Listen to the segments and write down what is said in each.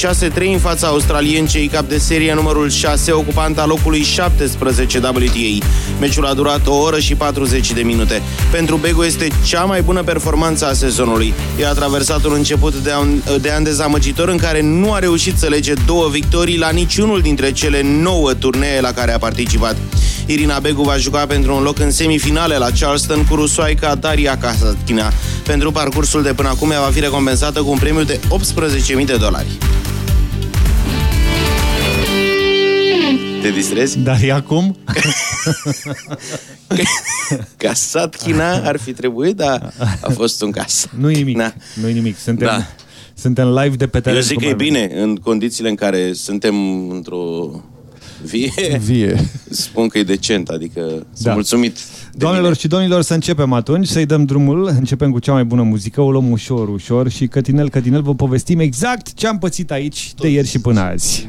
6-3 în fața australiencei cap de serie numărul 6, ocupanta locului 17 WTA. Meciul a durat o oră și 40 de minute. Pentru Begu este cea mai bună performanță a sezonului. Ea a traversat un început de an, de an dezamăgitor în care nu a reușit să lege două victorii la niciunul dintre cele nouă turnee la care a participat. Irina Begu va juca pentru un loc în semifinale la Charleston cu rusoaica Daria Kasatkina. Pentru parcursul de până acum ea va fi recompensată cu un premiu de 18.000 de dolari. Te distrezi? Dar e acum? Kasatkina ar fi trebuit, dar a fost un cas. Nu nimic, Na. nu nimic. Suntem, da. suntem live de pe teren. Eu zic că e bine, în condițiile în care suntem într-o vie, vie. spun că e decent, adică da. sunt mulțumit. Doamnelor și domnilor, să începem atunci, să-i dăm drumul, începem cu cea mai bună muzică, o luăm ușor, ușor și cătinel, cătinel vă povestim exact ce am pățit aici Tot. de ieri și până azi.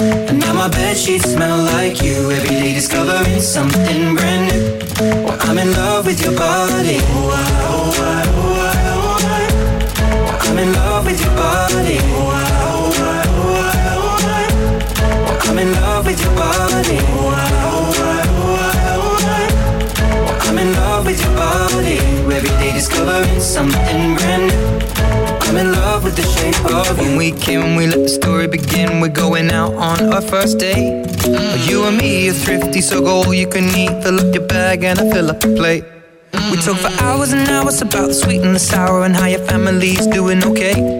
And now my bed sheets smell like you. Every day discovering something brand new. Well, I'm in love with your body. Oh, I, oh, I, oh, I, oh, I. I'm in love with your body. Oh, I, oh, I, oh, I, oh, I. I'm in love with your body. Oh, I, oh, I, I'm in love with your body. Every day discovering something brand new. I'm in love with the shape of you. When we came, we let the story begin. We're going out on our first date. Mm. You and me are thrifty, so go all you can eat. Fill up your bag and I fill up the plate. We talk for hours and hours about the sweet and the sour and how your family's doing okay.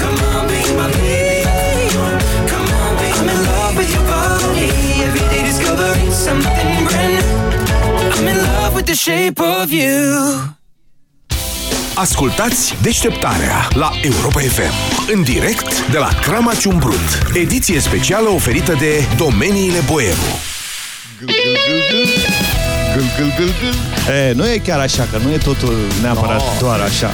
The shape of you. Ascultați deșteptarea la Europa FM. În direct de la Crama Ciumbrut. Ediție specială oferită de Domeniile Boieru. Gâl, gâl, gâl, gâl. E, nu e chiar așa, că nu e totul neapărat no. doar așa.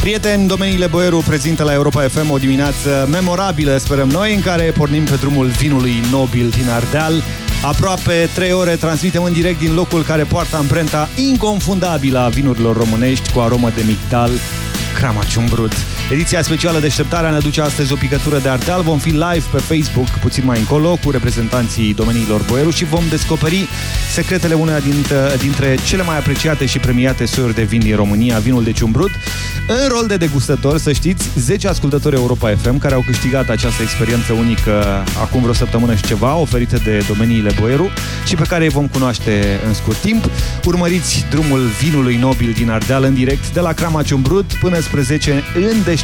Prieteni, domeniile Boieru prezintă la Europa FM o dimineață memorabilă, sperăm noi, în care pornim pe drumul vinului nobil din Ardeal. Aproape 3 ore transmitem în direct din locul care poartă amprenta inconfundabilă a vinurilor românești cu aromă de migdal, crama ciumbrut. Ediția specială Deșteptarea ne aduce astăzi o picătură de ardeal. Vom fi live pe Facebook puțin mai încolo cu reprezentanții domeniilor Boieru și vom descoperi secretele uneia dintre, dintre cele mai apreciate și premiate soiuri de vin din România, vinul de ciumbrut. În rol de degustător, să știți, 10 ascultători Europa FM care au câștigat această experiență unică acum vreo săptămână și ceva, oferită de domeniile Boieru și pe care îi vom cunoaște în scurt timp. Urmăriți drumul vinului nobil din Ardeal în direct de la Crama Ciumbrut până spre 10 în deșteptarea.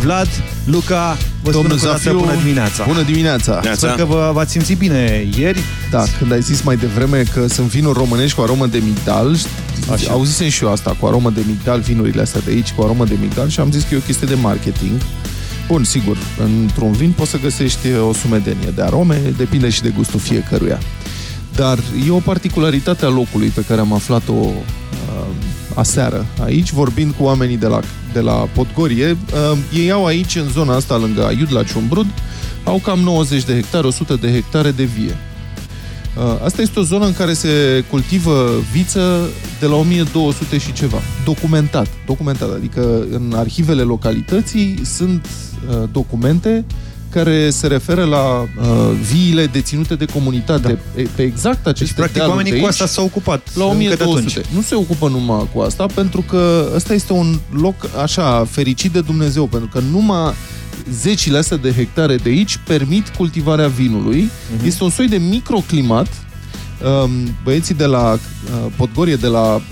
Vlad, Luca, vă Domnul spun Zafiu, bună dimineața. Bună dimineața. Sper că vă, v-ați simțit bine ieri. Da, când ai zis mai devreme că sunt vinuri românești cu aromă de migdal, Așa. auzisem și eu asta, cu aromă de migdal, vinurile astea de aici cu aromă de migdal și am zis că e o chestie de marketing. Bun, sigur, într-un vin poți să găsești o sumedenie de arome, depinde și de gustul fiecăruia. Dar e o particularitate a locului pe care am aflat-o uh, aseară aici, vorbind cu oamenii de la, de la Podgorie. Uh, ei au aici, în zona asta, lângă Aiud, la Ciumbrud, au cam 90 de hectare, 100 de hectare de vie. Uh, Asta este o zonă în care se cultivă viță de la 1200 și ceva. Documentat. Documentat. Adică în arhivele localității sunt uh, documente care se referă la uh, viile deținute de comunitate da. pe, pe exact aceste Deci, practic, dealuri oamenii de cu aici, asta s-au ocupat la încă de 1200. atunci. Nu se ocupă numai cu asta, pentru că ăsta este un loc așa fericit de Dumnezeu, pentru că numai zecile astea de hectare de aici permit cultivarea vinului. Mhm. Este un soi de microclimat. Um, Băieții de la uh, Podgorie, de la uh,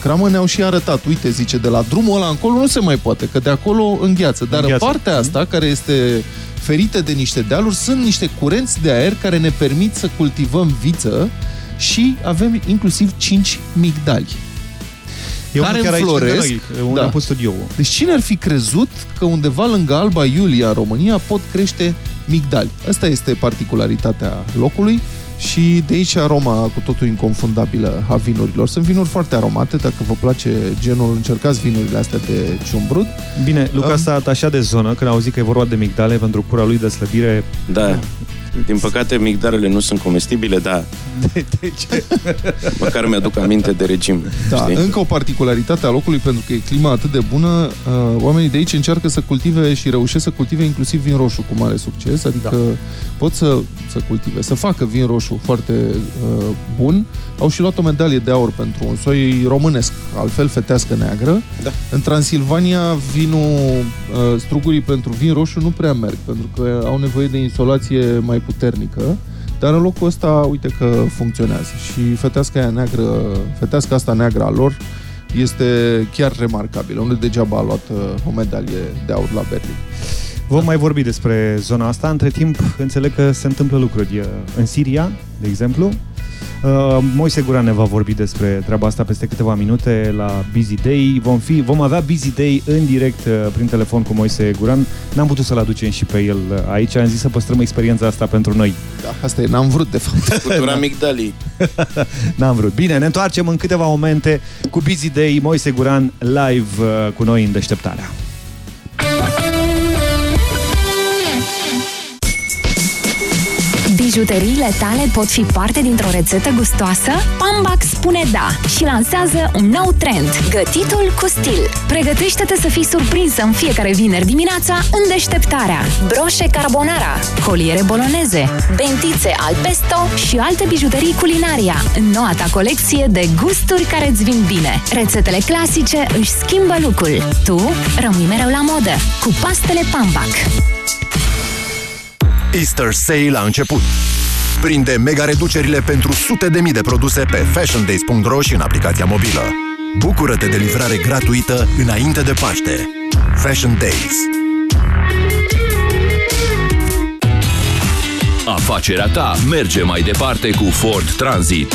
Cramă ne-au și arătat. Uite, zice, de la drumul ăla încolo nu se mai poate, că de acolo îngheață. Dar Îngheață. în partea asta, care este ferită de niște dealuri, sunt niște curenți de aer care ne permit să cultivăm viță și avem inclusiv 5 migdali. Eu care chiar aici înfloresc. lângă noi, unde Da. am pus studioul. Deci cine ar fi crezut că undeva lângă Alba Iulia, în România, pot crește migdali? Asta este particularitatea locului și de aici aroma cu totul inconfundabilă a vinurilor. Sunt vinuri foarte aromate, dacă vă place genul, încercați vinurile astea de ciumbrut. Bine, Luca Um, s-a atașat de zonă când a auzit că e vorba de migdale pentru cura lui de slăbire. Da. Din păcate, migdarele nu sunt comestibile, da. De, de ce? Măcar mi-aduc aminte de regim. Da, știi? încă o particularitate a locului, pentru că e clima atât de bună, uh, oamenii de aici încearcă să cultive și reușesc să cultive inclusiv vin roșu cu mare succes, adică da. pot să, să cultive, să facă vin roșu foarte uh, bun. Au și luat o medalie de aur pentru un soi românesc, altfel fetească neagră. Da. În Transilvania, vinul Uh, strugurii pentru vin roșu nu prea merg, pentru că au nevoie de insolație mai puternică, dar în locul ăsta, uite că funcționează. Și feteasca aia neagră, feteasca asta neagră a lor este chiar remarcabilă. Nu degeaba a luat uh, o medalie de aur la Berlin. Vom mai vorbi despre zona asta. Între timp, înțeleg că se întâmplă lucruri uh, în Siria, de exemplu. Uh, Moise Guran ne va vorbi despre treaba asta peste câteva minute la Busy Day. Vom, fi, vom avea Busy Day în direct uh, prin telefon cu Moise Guran. N-am putut să-l aducem și pe el uh, aici. Am zis să păstrăm experiența asta pentru noi. Da, asta e, n-am vrut de fapt. Cultura amigdalii. N-am vrut. Bine, ne întoarcem în câteva momente cu Busy Day, Moise Guran live uh, cu noi în deșteptarea. Bijuteriile tale pot fi parte dintr-o rețetă gustoasă? Pambac spune da și lansează un nou trend, gătitul cu stil. Pregătește-te să fii surprinsă în fiecare vineri dimineața în deșteptarea. Broșe carbonara, coliere boloneze, bentițe al pesto și alte bijuterii culinaria în noua ta colecție de gusturi care îți vin bine. Rețetele clasice își schimbă lucrul. Tu rămâi mereu la modă cu pastele Pambac. Easter Sale a început. Prinde mega reducerile pentru sute de mii de produse pe fashiondays.ro și în aplicația mobilă. Bucură-te de livrare gratuită înainte de Paște. Fashion Days. Afacerea ta merge mai departe cu Ford Transit.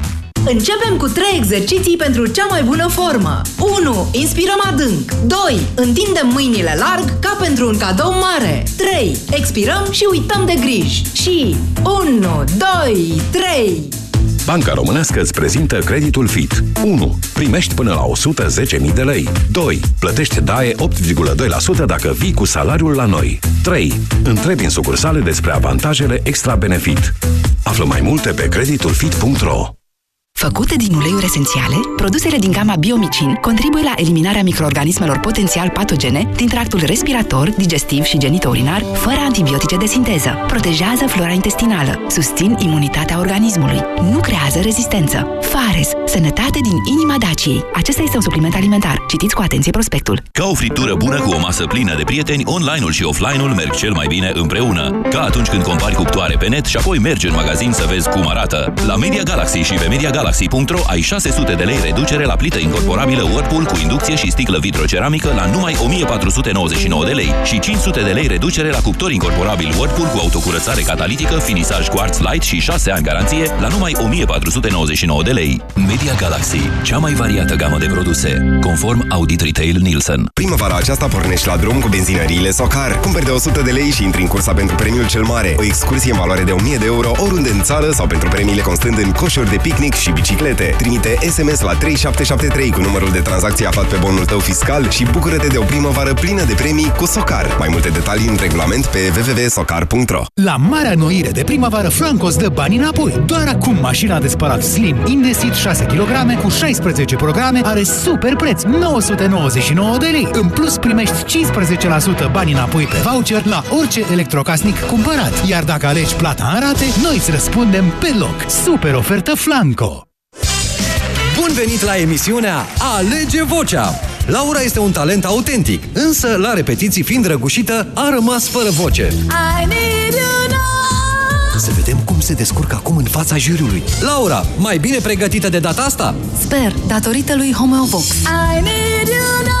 Începem cu 3 exerciții pentru cea mai bună formă. 1. Inspirăm adânc. 2. Întindem mâinile larg ca pentru un cadou mare. 3. Expirăm și uităm de griji. Și 1, 2, 3. Banca Românească îți prezintă creditul FIT. 1. Primești până la 110.000 de lei. 2. Plătești DAE 8,2% dacă vii cu salariul la noi. 3. Întrebi în sucursale despre avantajele extra benefit. Află mai multe pe creditulfit.ro Făcute din uleiuri esențiale, produsele din gama Biomicin contribuie la eliminarea microorganismelor potențial patogene din tractul respirator, digestiv și genitourinar, fără antibiotice de sinteză. Protejează flora intestinală, susțin imunitatea organismului, nu creează rezistență. Fares, sănătate din inima Daciei. Acesta este un supliment alimentar. Citiți cu atenție prospectul. Ca o friptură bună cu o masă plină de prieteni, online-ul și offline-ul merg cel mai bine împreună. Ca atunci când compari cuptoare pe net și apoi mergi în magazin să vezi cum arată. La Media Galaxy și pe MediaGalaxy.ro ai 600 de lei reducere la plită incorporabilă Whirlpool cu inducție și sticlă vitroceramică la numai 1499 de lei și 500 de lei reducere la cuptor incorporabil Whirlpool cu autocurățare catalitică, finisaj Quartz Light și 6 ani garanție la numai 1499 de lei. Media Galaxy, cea mai variată gamă de produse, conform Audit Retail Nielsen. Primăvara aceasta pornești la drum cu benzinăriile Socar. Cumperi de 100 de lei și intri în cursa pentru premiul cel mare. O excursie în valoare de 1000 de euro oriunde în țară sau pentru premiile constând în coșuri de picnic și biciclete. Trimite SMS la 3773 cu numărul de tranzacție aflat pe bonul tău fiscal și bucură-te de o primăvară plină de premii cu Socar. Mai multe detalii în regulament pe www.socar.ro La marea noire de primăvară, Franco îți dă bani înapoi. Doar acum mașina de spălat Slim Indesit 6 kg cu 16 programe are super preț, 999 de lei. În plus primești 15% bani înapoi pe voucher la orice electrocasnic cumpărat. Iar dacă alegi plata în rate, noi îți răspundem pe loc. Super ofertă Flanco! Bun venit la emisiunea Alege Vocea! Laura este un talent autentic, însă la repetiții fiind răgușită, a rămas fără voce. I need you now. Să vedem cum se descurcă acum în fața juriului. Laura, mai bine pregătită de data asta? Sper, datorită lui Homeovox. I need you now.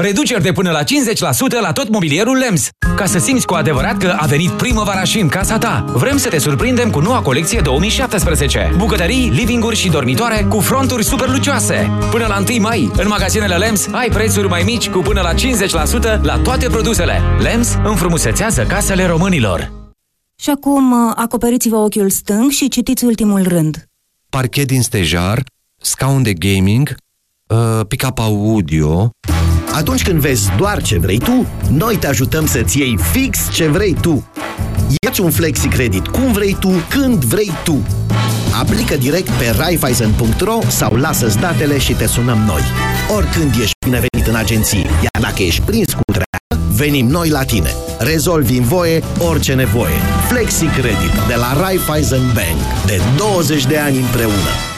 Reduceri de până la 50% la tot mobilierul LEMS. Ca să simți cu adevărat că a venit primăvara și în casa ta. Vrem să te surprindem cu noua colecție 2017. Bucătării, livinguri și dormitoare cu fronturi super lucioase. Până la 1 mai, în magazinele LEMS ai prețuri mai mici cu până la 50% la toate produsele. LEMS înfrumusețează casele românilor. Și acum uh, acoperiți-vă ochiul stâng și citiți ultimul rând. Parchet din stejar, scaun de gaming, uh, pick-up audio... Atunci când vezi doar ce vrei tu, noi te ajutăm să-ți iei fix ce vrei tu. Iați un flexi credit cum vrei tu, când vrei tu. Aplică direct pe raiffeisen.ro sau lasă-ți datele și te sunăm noi. Oricând ești binevenit în agenții, iar dacă ești prins cu treabă, venim noi la tine. Rezolvi în voie orice nevoie. Flexi Credit de la Raiffeisen Bank. De 20 de ani împreună.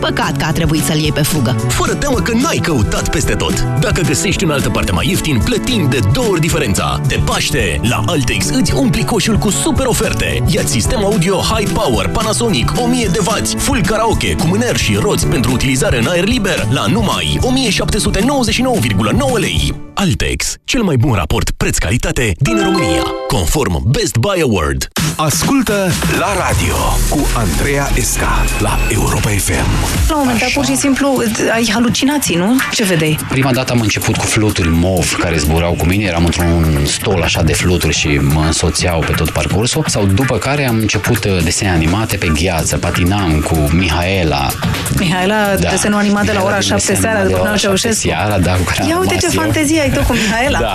Păcat că a trebuit să-l iei pe fugă. Fără teamă că n-ai căutat peste tot. Dacă găsești în altă parte mai ieftin, plătim de două ori diferența. De Paște, la Altex îți umpli coșul cu super oferte. Ia sistem audio High Power Panasonic 1000 de W, full karaoke cu mâner și roți pentru utilizare în aer liber la numai 1799,9 lei. Altex, cel mai bun raport preț-calitate din România, conform Best Buy Award. Ascultă la radio cu Andreea Esca la Europa FM. La un moment dat, pur și simplu, ai halucinații, nu? Ce vedeai? Prima dată am început cu fluturi mov care zburau cu mine, eram într-un stol așa de fluturi și mă însoțeau pe tot parcursul, sau după care am început uh, desene animate pe gheață, patinam cu Mihaela. Mihaela, da. desenul animat de la ora 7 seara, după Până Ceaușescu. Seara, da, cu care Ia uite ce fantezie ai tu cu Mihaela. Da.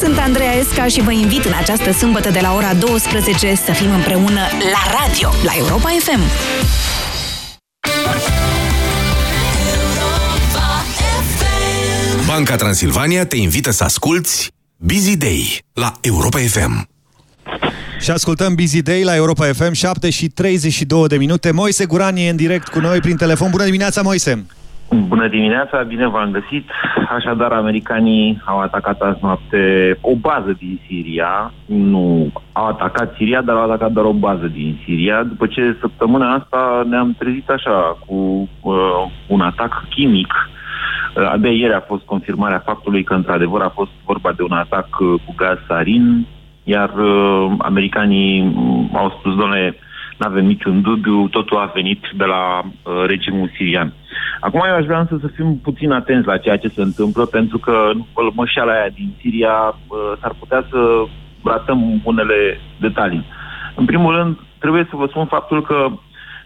Sunt Andreea Esca și vă invit în această sâmbătă de la ora 12 să fim împreună la radio, la Europa FM. Banca Transilvania te invită să asculti Busy Day la Europa FM. Și ascultăm Busy Day la Europa FM, 7 și 32 de minute. Moise Guran e în direct cu noi prin telefon. Bună dimineața, Moise! Bună dimineața, bine v-am găsit. Așadar, americanii au atacat azi noapte o bază din Siria. Nu au atacat Siria, dar au atacat doar o bază din Siria. După ce săptămâna asta ne-am trezit așa cu uh, un atac chimic. Uh, abia ieri a fost confirmarea faptului că într-adevăr a fost vorba de un atac uh, cu gaz sarin, iar uh, americanii uh, au spus, doamne, nu avem niciun dubiu, totul a venit de la uh, regimul sirian. Acum eu aș vrea însă să fim puțin atenți la ceea ce se întâmplă, pentru că mășeala aia din Siria uh, s-ar putea să ratăm unele detalii. În primul rând, trebuie să vă spun faptul că,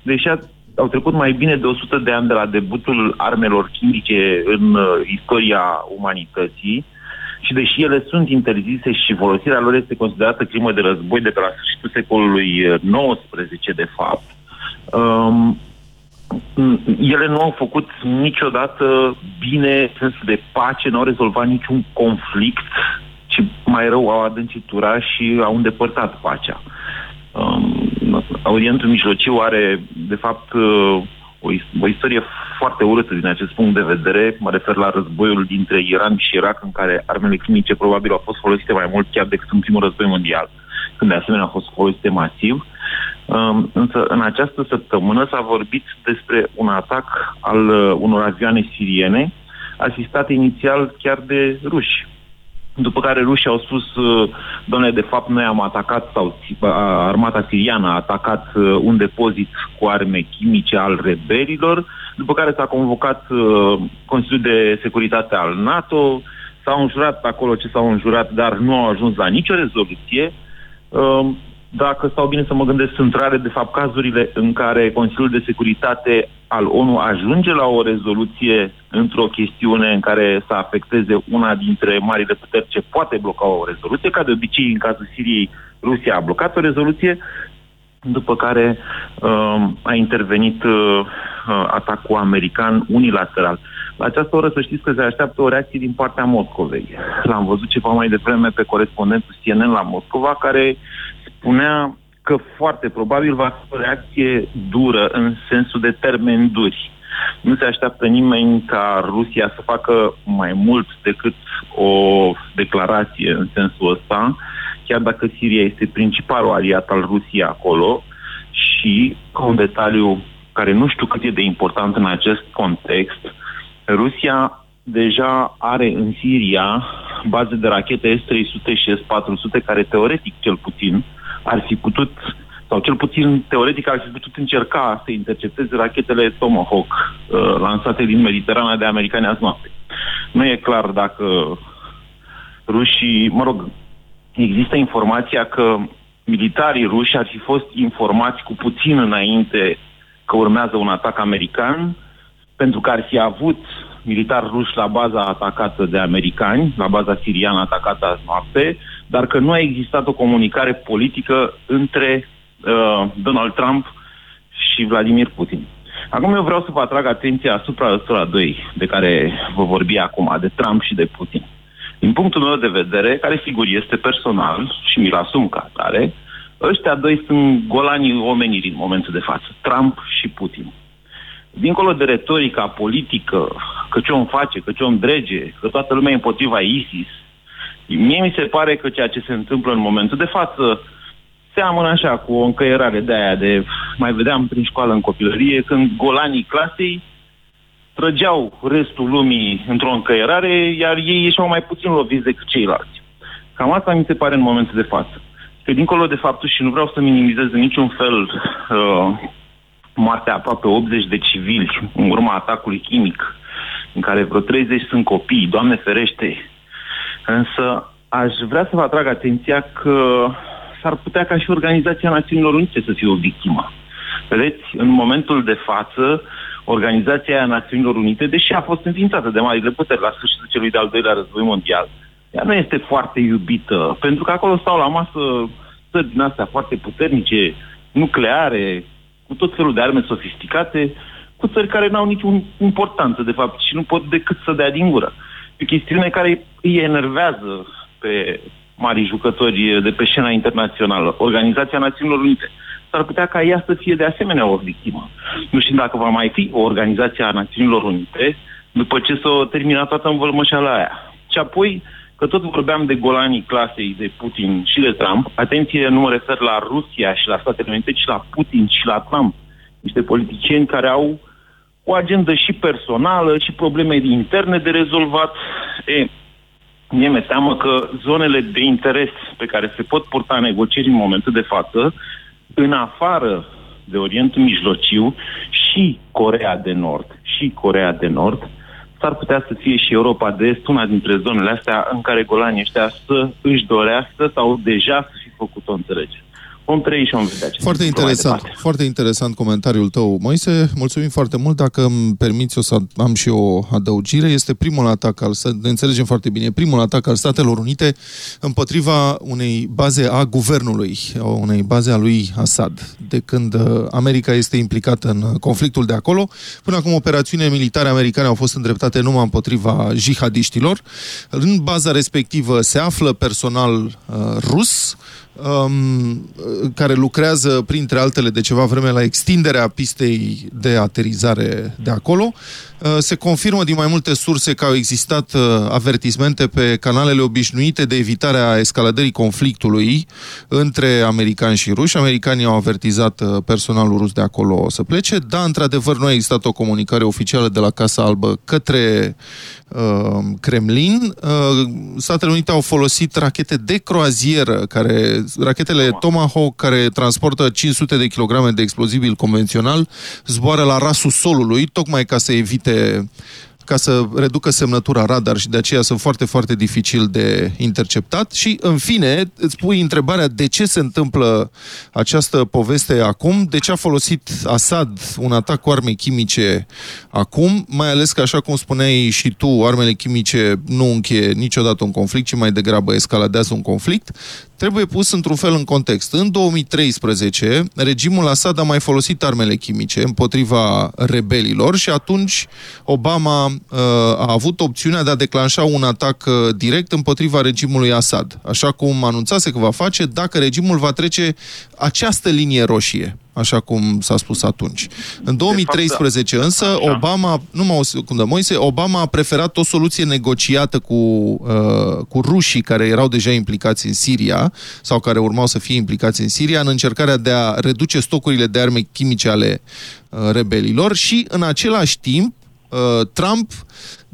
deși au trecut mai bine de 100 de ani de la debutul armelor chimice în uh, istoria umanității, și deși ele sunt interzise și folosirea lor este considerată crimă de război de pe la sfârșitul secolului XIX, de fapt, um, ele nu au făcut niciodată bine în sensul de pace, nu au rezolvat niciun conflict, ci mai rău au adâncit ura și au îndepărtat pacea. Um, Orientul Mijlociu are, de fapt, uh, o, o istorie foarte urâtă din acest punct de vedere. Mă refer la războiul dintre Iran și Irak, în care armele chimice probabil au fost folosite mai mult chiar decât în primul război mondial, când de asemenea au fost folosite masiv. Um, însă în această săptămână s-a vorbit despre un atac al uh, unor avioane siriene, asistate inițial chiar de ruși. După care rușii au spus, uh, doamne, de fapt noi am atacat, sau armata siriană a atacat uh, un depozit cu arme chimice al rebelilor, după care s-a convocat uh, Consiliul de Securitate al NATO, s-au înjurat acolo ce s-au înjurat, dar nu au ajuns la nicio rezoluție. Dacă stau bine să mă gândesc, sunt rare, de fapt, cazurile în care Consiliul de Securitate al ONU ajunge la o rezoluție într-o chestiune în care să afecteze una dintre marile puteri ce poate bloca o rezoluție. Ca de obicei, în cazul Siriei, Rusia a blocat o rezoluție, după care uh, a intervenit uh, atacul american unilateral. La această oră să știți că se așteaptă o reacție din partea Moscovei. L-am văzut ceva mai devreme pe corespondentul CNN la Moscova, care spunea că foarte probabil va fi o reacție dură în sensul de termen duri. Nu se așteaptă nimeni ca Rusia să facă mai mult decât o declarație în sensul ăsta, chiar dacă Siria este principalul aliat al Rusiei acolo și, ca un detaliu care nu știu cât e de important în acest context, Rusia deja are în Siria baze de rachete S-300 și S-400 care teoretic cel puțin ar fi putut sau cel puțin teoretic ar fi putut încerca să intercepteze rachetele Tomahawk uh, lansate din Mediterana de americani azi noapte. Nu e clar dacă rușii, mă rog, există informația că militarii ruși ar fi fost informați cu puțin înainte că urmează un atac american, pentru că ar fi avut militar ruși la baza atacată de americani, la baza siriană atacată azi noapte, dar că nu a existat o comunicare politică între uh, Donald Trump și Vladimir Putin. Acum eu vreau să vă atrag atenția asupra ăstora doi de care vă vorbi acum, de Trump și de Putin. Din punctul meu de vedere, care sigur este personal și mi-l asum ca atare, ăștia doi sunt golanii omenirii în momentul de față, Trump și Putin. Dincolo de retorica politică, că ce om face, că ce om drege, că toată lumea e împotriva ISIS, mie mi se pare că ceea ce se întâmplă în momentul de față seamănă așa cu o încăierare de aia de mai vedeam prin școală în copilărie când golanii clasei trăgeau restul lumii într-o încăierare, iar ei ieșeau mai puțin loviți decât ceilalți. Cam asta mi se pare în momentul de față. Că dincolo de faptul și nu vreau să minimizez în niciun fel uh, moartea aproape 80 de civili în urma atacului chimic, în care vreo 30 sunt copii, Doamne ferește. Însă aș vrea să vă atrag atenția că s-ar putea ca și Organizația Națiunilor Unite să fie o victimă. Vedeți, în momentul de față, Organizația Națiunilor Unite, deși a fost înființată de marile puteri la sfârșitul celui de-al doilea război mondial, ea nu este foarte iubită, pentru că acolo stau la masă țări din astea foarte puternice, nucleare, cu tot felul de arme sofisticate, cu țări care n-au nicio importanță, de fapt, și nu pot decât să dea din gură. E o chestiune care îi enervează pe mari jucători de pe scena internațională, Organizația Națiunilor Unite. S-ar putea ca ea să fie de asemenea o victimă. Nu știu dacă va mai fi o Organizație a Națiunilor Unite după ce s-a terminat toată învălmășala aia. Și apoi, că tot vorbeam de golanii clasei de Putin și de Trump, atenție, nu mă refer la Rusia și la Statele Unite, ci la Putin și la Trump. Niște politicieni care au o agendă și personală și probleme interne de rezolvat. E, mie mi teamă că zonele de interes pe care se pot purta negocieri în momentul de față, în afară de Orientul Mijlociu și Corea de Nord, și Corea de Nord, s-ar putea să fie și Europa de Est una dintre zonele astea în care golanii ăștia să își dorească sau deja să fi făcut o înțelegere vom trăi și vom vedea ce Foarte interesant, foarte interesant comentariul tău, Moise. Mulțumim foarte mult. Dacă îmi permiți, o să am și o adăugire. Este primul atac al, ne înțelegem foarte bine, primul atac al Statelor Unite împotriva unei baze a guvernului, unei baze a lui Assad, de când uh, America este implicată în conflictul de acolo. Până acum, operațiunile militare americane au fost îndreptate numai împotriva jihadiștilor. În baza respectivă se află personal uh, rus, um, care lucrează, printre altele, de ceva vreme la extinderea pistei de aterizare de acolo. Uh, se confirmă din mai multe surse că au existat uh, avertismente pe canalele obișnuite de evitare a escaladării conflictului între americani și ruși. Americanii au avertizat uh, personalul rus de acolo să plece. Da, într-adevăr, nu a existat o comunicare oficială de la Casa Albă către uh, Kremlin. Uh, Statele Unite au folosit rachete de croazieră, care, rachetele Tomahawk, care transportă 500 de kilograme de explozibil convențional, zboară la rasul solului, tocmai ca să evite ca să reducă semnătura radar și de aceea sunt foarte, foarte dificil de interceptat. Și, în fine, îți pui întrebarea de ce se întâmplă această poveste acum, de ce a folosit Assad un atac cu arme chimice acum, mai ales că, așa cum spuneai și tu, armele chimice nu încheie niciodată un conflict, ci mai degrabă escaladează un conflict trebuie pus într-un fel în context. În 2013, regimul Assad a mai folosit armele chimice împotriva rebelilor și atunci Obama uh, a avut opțiunea de a declanșa un atac uh, direct împotriva regimului Assad, așa cum anunțase că va face dacă regimul va trece această linie roșie așa cum s-a spus atunci. În 2013 fapt, da. însă, așa. Obama, nu mă o secundă, Moise, Obama a preferat o soluție negociată cu, uh, cu rușii care erau deja implicați în Siria, sau care urmau să fie implicați în Siria, în încercarea de a reduce stocurile de arme chimice ale uh, rebelilor și, în același timp, uh, Trump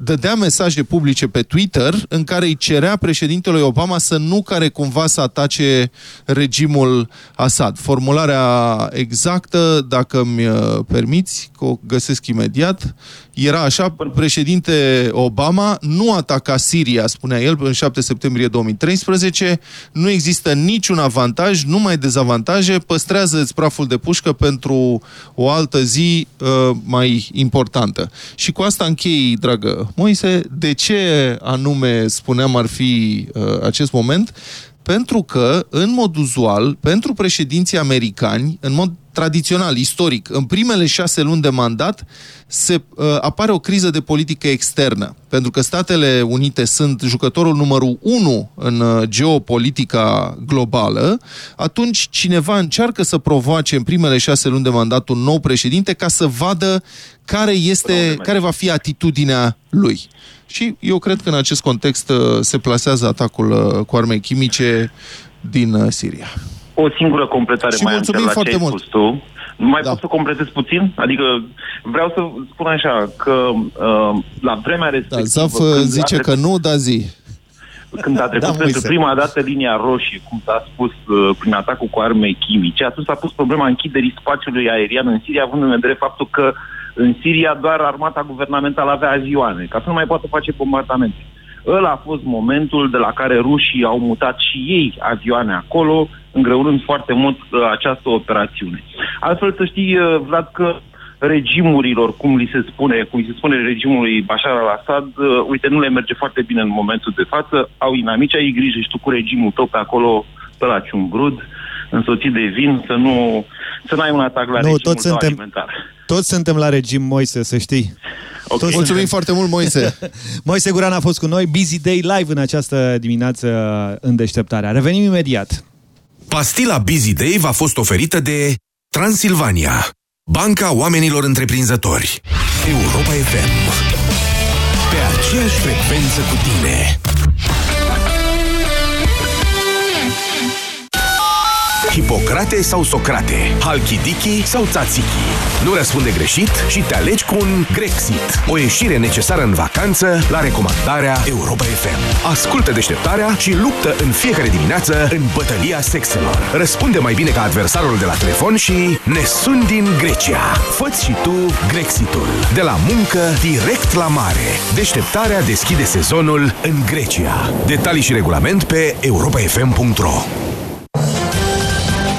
dădea mesaje publice pe Twitter în care îi cerea președintelui Obama să nu care cumva să atace regimul Assad. Formularea exactă, dacă mi uh, permiți, că o găsesc imediat, era așa, președinte Obama nu ataca Siria, spunea el, în 7 septembrie 2013, nu există niciun avantaj, numai dezavantaje, păstrează-ți praful de pușcă pentru o altă zi uh, mai importantă. Și cu asta închei, dragă Moise, de ce anume spuneam ar fi uh, acest moment? Pentru că, în mod uzual, pentru președinții americani, în mod tradițional, istoric, în primele șase luni de mandat, se uh, apare o criză de politică externă. Pentru că Statele Unite sunt jucătorul numărul unu în uh, geopolitica globală, atunci cineva încearcă să provoace în primele șase luni de mandat un nou președinte ca să vadă care, este, care va fi atitudinea lui. Și eu cred că în acest context uh, se plasează atacul uh, cu arme chimice din uh, Siria. O singură completare și mai mulțumim la foarte ce ai mult. spus tu. Mai da. pot să completez puțin? Adică vreau să spun așa, că uh, la vremea respectivă... Da, Zaf zice că nu, da zi. Când a trecut Da, da, pentru Moise. prima dată linia roșie, cum s-a spus, uh, prin atacul cu arme chimice, atunci s-a pus problema închiderii spațiului aerian în Siria, având în vedere faptul că în Siria doar armata guvernamentală avea avioane, ca să nu mai poată face bombardamente. Ăla a fost momentul de la care rușii au mutat și ei avioane acolo, îngreunând foarte mult uh, această operațiune. Altfel să știi, uh, Vlad, că regimurilor, cum li se spune, cum li se spune regimului Bashar al-Assad, uh, uite, nu le merge foarte bine în momentul de față, au inamici, ai grijă și tu cu regimul tău pe acolo, pe la ciumbrud, însoțit de vin, să nu să n-ai un atac la Nu, regimul toți tău suntem- alimentar. Toți suntem la regim, Moise, să știi. Ok. Toți Mulțumim foarte mult, Moise. Moise Guran a fost cu noi, Busy Day Live în această dimineață în deșteptarea. Revenim imediat. Pastila Busy Day v-a fost oferită de Transilvania, Banca Oamenilor Întreprinzători. Europa FM. Pe aceeași frecvență cu tine. Hipocrate sau Socrate? Halkidiki sau Tzatziki? Nu răspunde greșit și te alegi cu un Grexit. O ieșire necesară în vacanță la recomandarea Europa FM. Ascultă deșteptarea și luptă în fiecare dimineață în bătălia sexelor. Răspunde mai bine ca adversarul de la telefon și ne sun din Grecia. Făți și tu Grexitul. De la muncă direct la mare. Deșteptarea deschide sezonul în Grecia. Detalii și regulament pe europafm.ro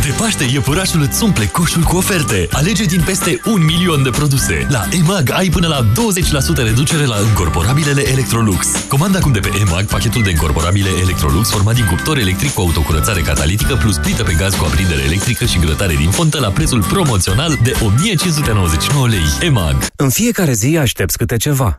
De Paște, iepurașul îți umple coșul cu oferte. Alege din peste un milion de produse. La EMAG ai până la 20% reducere la încorporabilele Electrolux. Comanda acum de pe EMAG pachetul de încorporabile Electrolux format din cuptor electric cu autocurățare catalitică plus plită pe gaz cu aprindere electrică și grătare din fontă la prețul promoțional de 1599 lei. EMAG. În fiecare zi aștepți câte ceva.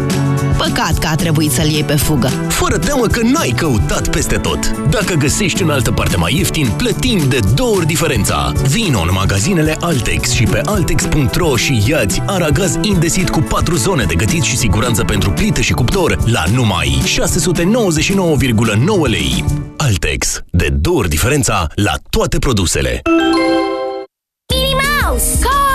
Păcat că a trebuit să-l iei pe fugă. Fără teamă că n-ai căutat peste tot. Dacă găsești în altă parte mai ieftin, plătim de două ori diferența. Vino în magazinele Altex și pe altex.ro și iați aragaz indesit cu 4 zone de gătit și siguranță pentru plită și cuptor la numai 699,9 lei. Altex. De două ori diferența la toate produsele. Minnie Mouse! Cars!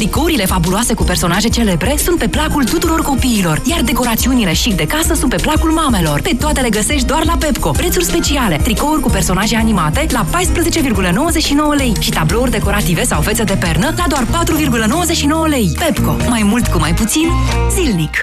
Tricourile fabuloase cu personaje celebre sunt pe placul tuturor copiilor, iar decorațiunile chic de casă sunt pe placul mamelor. Pe toate le găsești doar la Pepco. Prețuri speciale. Tricouri cu personaje animate la 14,99 lei și tablouri decorative sau fețe de pernă la doar 4,99 lei. Pepco. Mai mult cu mai puțin, zilnic.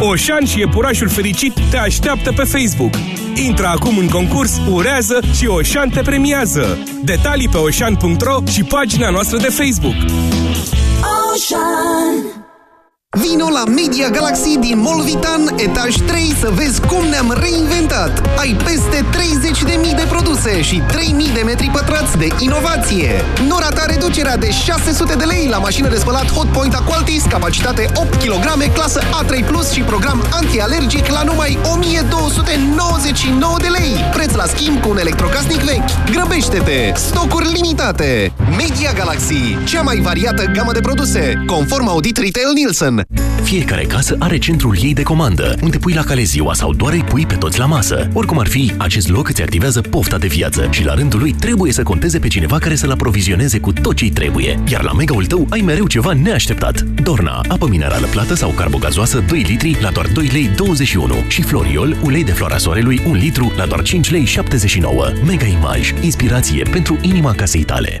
Oșan și iepurașul fericit te așteaptă pe Facebook. Intră acum în concurs, urează și Oșan te premiază. Detalii pe oșan.ro și pagina noastră de Facebook. Ocean Vino la Media Galaxy din Molvitan, etaj 3, să vezi cum ne-am reinventat. Ai peste 30.000 de produse și 3.000 de metri pătrați de inovație. Nu rata reducerea de 600 de lei la mașină de spălat Hotpoint Aqualtis, capacitate 8 kg, clasă A3+, Plus și program antialergic la numai 1299 de lei. Preț la schimb cu un electrocasnic vechi. Grăbește-te! Stocuri limitate! Media Galaxy, cea mai variată gamă de produse, conform audit Retail Nielsen. Fiecare casă are centrul ei de comandă, unde pui la cale ziua sau doar îi pui pe toți la masă. Oricum ar fi, acest loc îți activează pofta de viață și la rândul lui trebuie să conteze pe cineva care să-l aprovizioneze cu tot ce trebuie. Iar la mega-ul tău ai mereu ceva neașteptat. Dorna, apă minerală plată sau carbogazoasă 2 litri la doar 2 lei 21 și Floriol, ulei de flora soarelui 1 litru la doar 5 lei 79. Mega Image, inspirație pentru inima casei tale.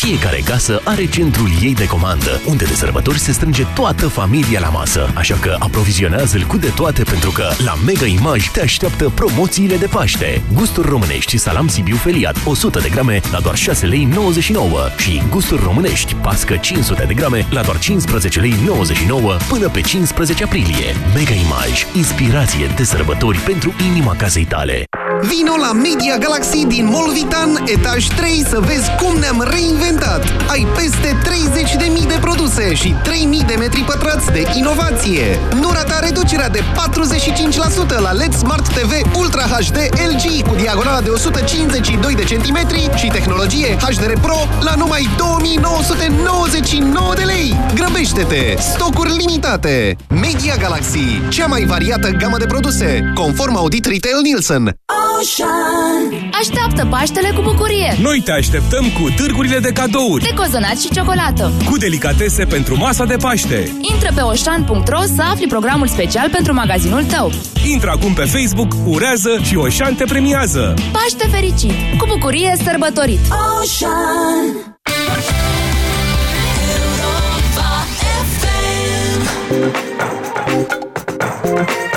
Fiecare casă are centrul ei de comandă, unde de sărbători se strânge toată familia la masă. Așa că aprovizionează-l cu de toate pentru că la Mega Image te așteaptă promoțiile de Paște. Gusturi românești, salam Sibiu feliat 100 de grame la doar 6 lei 99 și gusturi românești, pască 500 de grame la doar 15 lei 99 până pe 15 aprilie. Mega Image, inspirație de sărbători pentru inima casei tale. Vino la Media Galaxy din Molvitan, etaj 3, să vezi cum ne-am reinventat. Ai peste 30.000 de produse și 3.000 de metri pătrați de inovație. Nu rata reducerea de 45% la LED Smart TV Ultra HD LG cu diagonala de 152 de centimetri și tehnologie HDR Pro la numai 2999 de lei. Grăbește-te! Stocuri limitate! Media Galaxy, cea mai variată gamă de produse, conform audit Retail Nielsen. Ocean. Așteaptă Paștele cu bucurie! Noi te așteptăm cu târgurile de cadouri. De cozonat și ciocolată. Cu delicatese pentru masa de Paște. Intră pe oșan.ro să afli programul special pentru magazinul tău. Intră acum pe Facebook, urează și Oșan te premiază. Paște fericit! Cu bucurie sărbătorit! Ocean. Tutta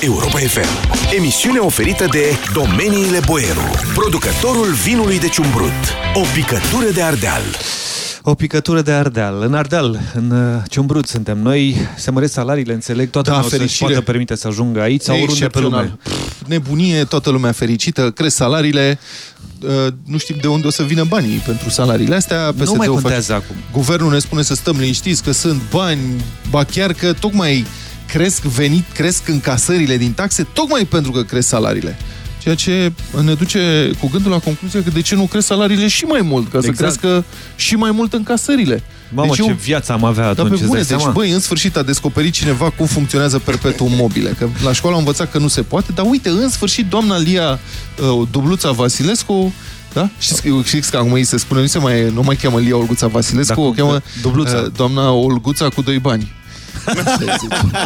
Europa FM. Emisiune oferită de Domeniile Boieru, producătorul vinului de ciumbrut. O picătură de ardeal. O picătură de Ardeal. În Ardeal, în uh, Ciumbrut suntem noi, se măresc salariile, înțeleg, toată Da, lumea o să-și fericire. poată permite să ajungă aici sau oriunde pe Excepțional. lume. Pff, Nebunie, toată lumea fericită, cresc salariile, uh, nu știm de unde o să vină banii pentru salariile astea. Nu mai PSD-ul contează acum. Guvernul ne spune să stăm liniștiți, că sunt bani, ba chiar că tocmai cresc venit, cresc încasările din taxe, tocmai pentru că cresc salariile. Ceea ce ne duce cu gândul la concluzia că de ce nu cresc salariile și mai mult, ca Exact. să crească și mai mult încasările. Mamă, ce eu- viață am avea dar atunci, pe îți bune, dai deci, seama? băi, în sfârșit a descoperit cineva cum funcționează perpetuum mobile. Că la școală am învățat că nu se poate, dar uite, în sfârșit, doamna Lia uh, Dubluța Vasilescu, da? Știți, că- știți că acum îi se spune, nu, se mai, nu mai cheamă Lia Olguța Vasilescu, o cheamă Dubluța. uh, doamna Olguța cu doi bani.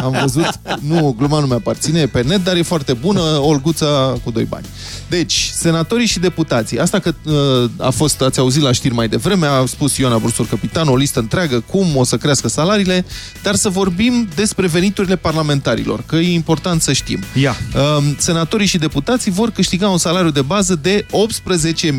Am văzut, nu, gluma nu mi-aparține, e pe net, dar e foarte bună, Olguța cu doi bani. Deci, senatorii și deputații, asta că uh, a fost, ați auzit la știri mai devreme, a spus Ioana Bursur Capitan, o listă întreagă, cum o să crească salariile, dar să vorbim despre veniturile parlamentarilor, că e important să știm. Ia. Uh, senatorii și deputații vor câștiga un salariu de bază de 18.000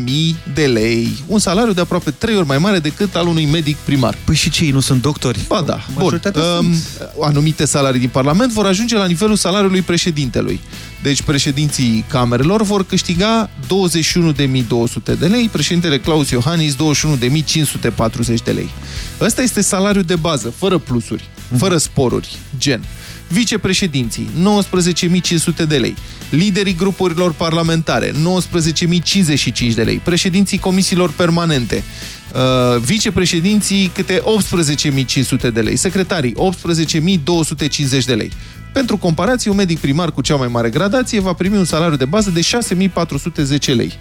de lei, un salariu de aproape trei ori mai mare decât al unui medic primar. Păi și cei nu sunt doctori? Ba da. Bun. Majoritatea Um, anumite salarii din Parlament vor ajunge la nivelul salariului președintelui. Deci președinții camerelor vor câștiga 21.200 de lei, președintele Claus Iohannis 21.540 de lei. Ăsta este salariul de bază, fără plusuri, fără sporuri, gen. Vicepreședinții, 19.500 de lei. Liderii grupurilor parlamentare, 19.055 de lei. Președinții comisiilor permanente, uh, vicepreședinții câte 18.500 de lei. Secretarii, 18.250 de lei. Pentru comparație, un medic primar cu cea mai mare gradație va primi un salariu de bază de 6.410 lei.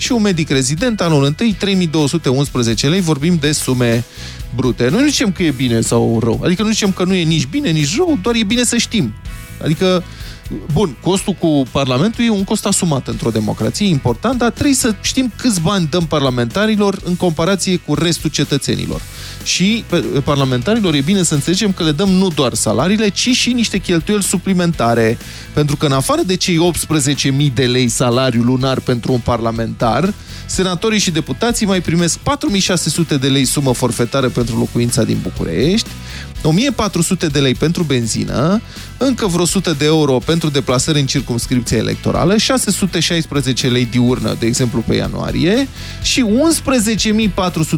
Și un medic rezident, anul întâi, 3.211 lei, vorbim de sume brute. Noi nu zicem că e bine sau rău, adică nu zicem că nu e nici bine, nici rău, doar e bine să știm. Adică, bun, costul cu Parlamentul e un cost asumat într-o democrație, important, dar trebuie să știm câți bani dăm parlamentarilor în comparație cu restul cetățenilor. Și pe, parlamentarilor e bine să înțelegem că le dăm nu doar salariile, ci și niște cheltuieli suplimentare. Pentru că în afară de cei 18.000 de lei salariu lunar pentru un parlamentar, senatorii și deputații mai primesc 4.600 de lei sumă forfetară pentru locuința din București, 1400 de lei pentru benzină, încă vreo 100 de euro pentru deplasări în circumscripție electorală, 616 lei diurnă, de exemplu, pe ianuarie, și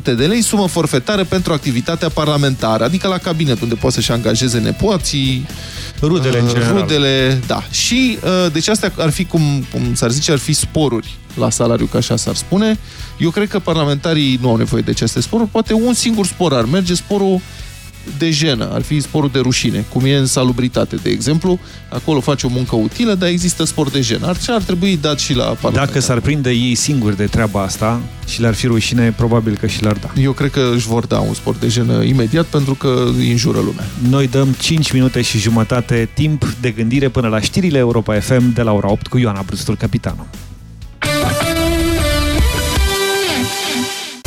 11.400 de lei sumă forfetară pentru activitatea parlamentară, adică la cabinet, unde poate să-și angajeze nepoții, Rudele, în uh, general. Rudele, da. Și, uh, deci astea ar fi, cum, cum s-ar zice, ar fi sporuri la salariu, ca așa s-ar spune. Eu cred că parlamentarii nu au nevoie de aceste sporuri. Poate un singur spor ar merge, sporul de jenă, ar fi sporul de rușine, cum e în salubritate, de exemplu. Acolo face o muncă utilă, dar există spor de jenă. Ar, ar trebui dat și la parlament. Dacă s-ar prinde ei singuri de treaba asta și le-ar fi rușine, probabil că și le-ar da. Eu cred că își vor da un sport de jenă imediat, pentru că îi înjură lumea. Noi dăm 5 minute și jumătate timp de gândire până la știrile Europa FM de la ora 8 cu Ioana Brustur, capitanul.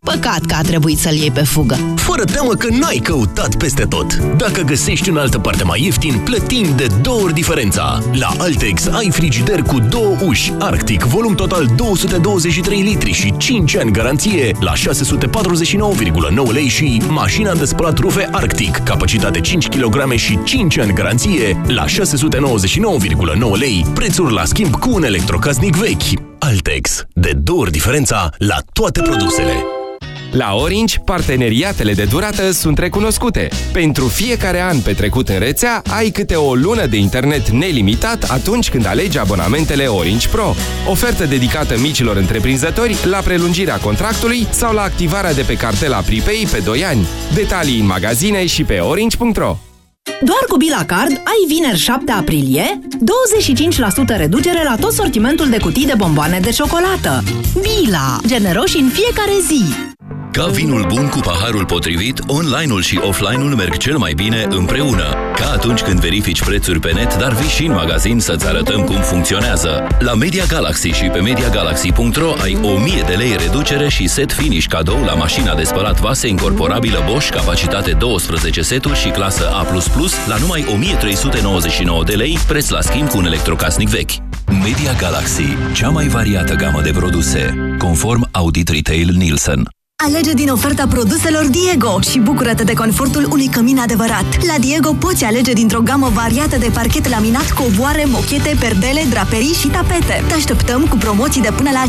Păcat că a trebuit să-l iei pe fugă. Fără teamă că n-ai căutat peste tot. Dacă găsești în altă parte mai ieftin, plătim de două ori diferența. La Altex ai frigider cu două uși, Arctic, volum total 223 litri și 5 ani garanție la 649,9 lei și mașina de spălat rufe Arctic, capacitate 5 kg și 5 ani garanție la 699,9 lei, prețuri la schimb cu un electrocasnic vechi. Altex. De două ori diferența la toate produsele. La Orange, parteneriatele de durată sunt recunoscute. Pentru fiecare an petrecut în rețea, ai câte o lună de internet nelimitat atunci când alegi abonamentele Orange Pro. Ofertă dedicată micilor întreprinzători la prelungirea contractului sau la activarea de pe cartela Pripei pe 2 ani. Detalii în magazine și pe orange.ro Doar cu Bila Card ai vineri 7 aprilie 25% reducere la tot sortimentul de cutii de bomboane de ciocolată. Bila! Generoși în fiecare zi! Ca vinul bun cu paharul potrivit, online-ul și offline-ul merg cel mai bine împreună. Ca atunci când verifici prețuri pe net, dar vii și în magazin să-ți arătăm cum funcționează. La Media Galaxy și pe MediaGalaxy.ro ai 1000 de lei reducere și set finish cadou la mașina de spălat vase incorporabilă Bosch, capacitate 12 seturi și clasă A++ la numai 1399 de lei, preț la schimb cu un electrocasnic vechi. Media Galaxy, cea mai variată gamă de produse, conform Audit Retail Nielsen. Alege din oferta produselor Diego și bucură-te de confortul unui cămin adevărat. La Diego poți alege dintr-o gamă variată de parchet laminat, covoare, mochete, perdele, draperii și tapete. Te așteptăm cu promoții de până la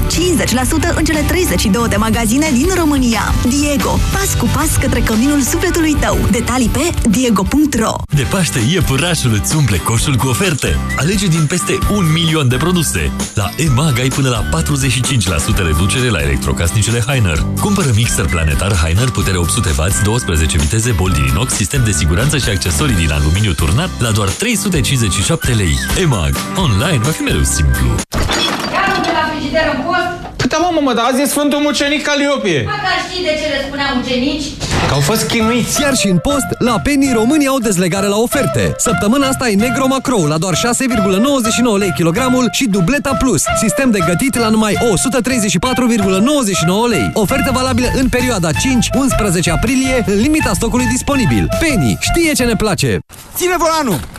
50% în cele 32 de magazine din România. Diego, pas cu pas către căminul sufletului tău. Detalii pe diego.ro De Paște, iepurașul îți umple coșul cu oferte. Alege din peste un milion de produse. La EMAG ai până la 45% reducere la electrocasnicele Heiner. Cumpără mixer planetar Heiner, putere 800W, 12 viteze, bol din inox, sistem de siguranță și accesorii din aluminiu turnat la doar 357 lei. EMAG. Online va fi mereu simplu. Ia nu de la frigider în post? Păi da, mamă, mă, dar azi e Sfântul Mucenic Caliopie. Mă, dar știi de ce le spuneam ucenici? Că au fost chinuiți. Chiar și în post, la Penny România au dezlegare la oferte. Săptămâna asta e Negro Macro la doar 6,99 lei kilogramul și Dubleta Plus, sistem de gătit la numai 134,99 lei. Ofertă valabilă în perioada 5-11 aprilie, în limita stocului disponibil. Penny știe ce ne place. Ține volanul!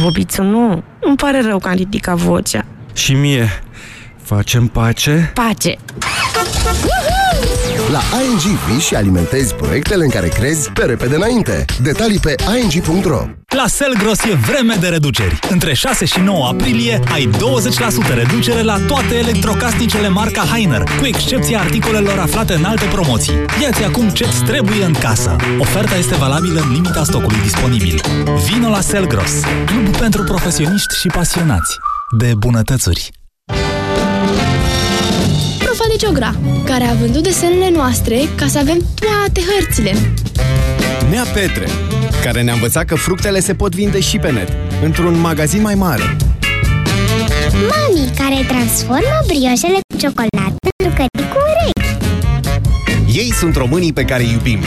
Bobiță, nu. Îmi pare rău că am ridicat vocea. Și mie. Facem pace? Pace! La ING vii și alimentezi proiectele în care crezi pe repede înainte. Detalii pe ing.ro La Selgros e vreme de reduceri. Între 6 și 9 aprilie ai 20% reducere la toate electrocasnicele marca Heiner, cu excepția articolelor aflate în alte promoții. Iați acum ce-ți trebuie în casă. Oferta este valabilă în limita stocului disponibil. Vino la Selgros, club pentru profesioniști și pasionați de bunătățuri. Profa de Geogra, care a vândut desenele noastre ca să avem toate hărțile. Nea Petre, care ne-a învățat că fructele se pot vinde și pe net, într-un magazin mai mare. Mami, care transformă brioșele cu ciocolată în jucării cu urechi. Ei sunt românii pe care îi iubim.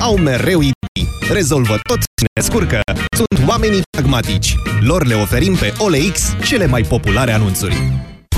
Au mereu idei, rezolvă tot și ne descurcă. Sunt oamenii pragmatici. Lor le oferim pe OLX cele mai populare anunțuri.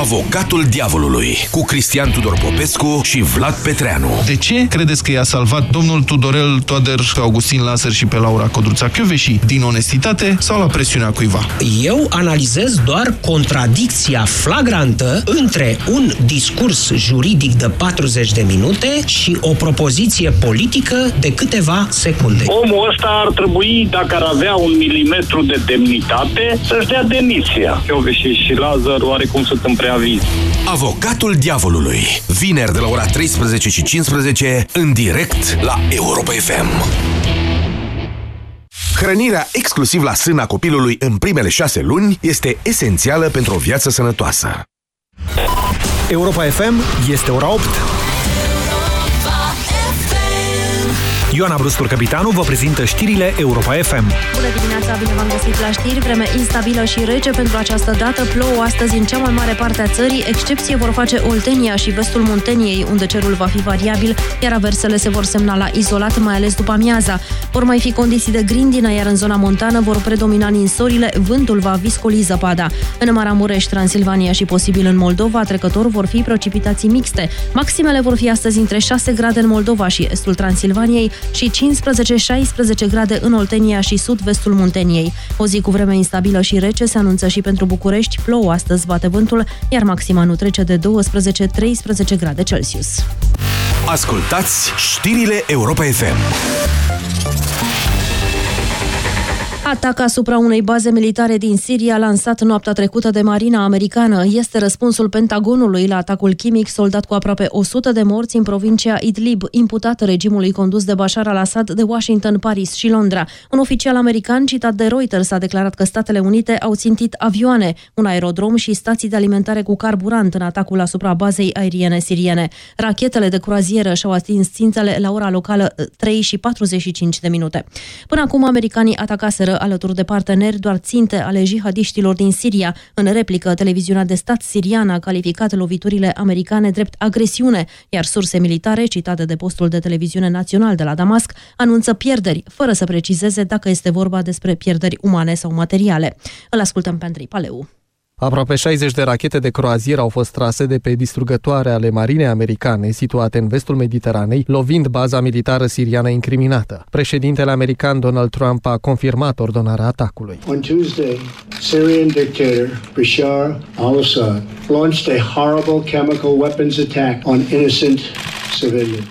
Avocatul diavolului cu Cristian Tudor Popescu și Vlad Petreanu. De ce credeți că i-a salvat domnul Tudorel Toader, Augustin Lazar și pe Laura Codruța și Din onestitate sau la presiunea cuiva? Eu analizez doar contradicția flagrantă între un discurs juridic de 40 de minute și o propoziție politică de câteva secunde. Omul ăsta ar trebui, dacă ar avea un milimetru de demnitate, să-și dea demisia. Chioveși și Lazar oarecum sunt în preaviz. Avocatul diavolului. Vineri de la ora 13 și 15 în direct la Europa FM. Hrănirea exclusiv la sâna copilului în primele șase luni este esențială pentru o viață sănătoasă. Europa FM este ora 8. Ioana Brustur, capitanul, vă prezintă știrile Europa FM. Bună dimineața, bine v-am găsit la știri. Vreme instabilă și rece pentru această dată. Plouă astăzi în cea mai mare parte a țării. Excepție vor face Oltenia și vestul Munteniei, unde cerul va fi variabil, iar aversele se vor semna la izolat, mai ales după amiaza. Vor mai fi condiții de grindină, iar în zona montană vor predomina ninsorile, vântul va viscoli zăpada. În Maramureș, Transilvania și posibil în Moldova, trecător vor fi precipitații mixte. Maximele vor fi astăzi între 6 grade în Moldova și estul Transilvaniei, și 15-16 grade în Oltenia și sud-vestul Munteniei. O zi cu vreme instabilă și rece se anunță și pentru București, plouă astăzi, bate vântul, iar maxima nu trece de 12-13 grade Celsius. Ascultați știrile Europa FM. Atac asupra unei baze militare din Siria lansat noaptea trecută de Marina Americană este răspunsul Pentagonului la atacul chimic soldat cu aproape 100 de morți în provincia Idlib, imputat regimului condus de Bashar al-Assad de Washington, Paris și Londra. Un oficial american citat de Reuters a declarat că Statele Unite au țintit avioane, un aerodrom și stații de alimentare cu carburant în atacul asupra bazei aeriene siriene. Rachetele de croazieră și-au atins țințele la ora locală 3 și 45 de minute. Până acum, americanii atacaseră alături de parteneri doar ținte ale jihadiștilor din Siria. În replică, televiziunea de stat siriană a calificat loviturile americane drept agresiune, iar surse militare, citate de postul de televiziune național de la Damasc, anunță pierderi, fără să precizeze dacă este vorba despre pierderi umane sau materiale. Îl ascultăm pe Andrei Paleu. Aproape 60 de rachete de croazier au fost trase de pe distrugătoare ale marinei americane situate în vestul Mediteranei, lovind baza militară siriană incriminată. Președintele american Donald Trump a confirmat ordonarea atacului. On Tuesday, Syrian dictator Bashar al-Assad launched a horrible chemical weapons attack on innocent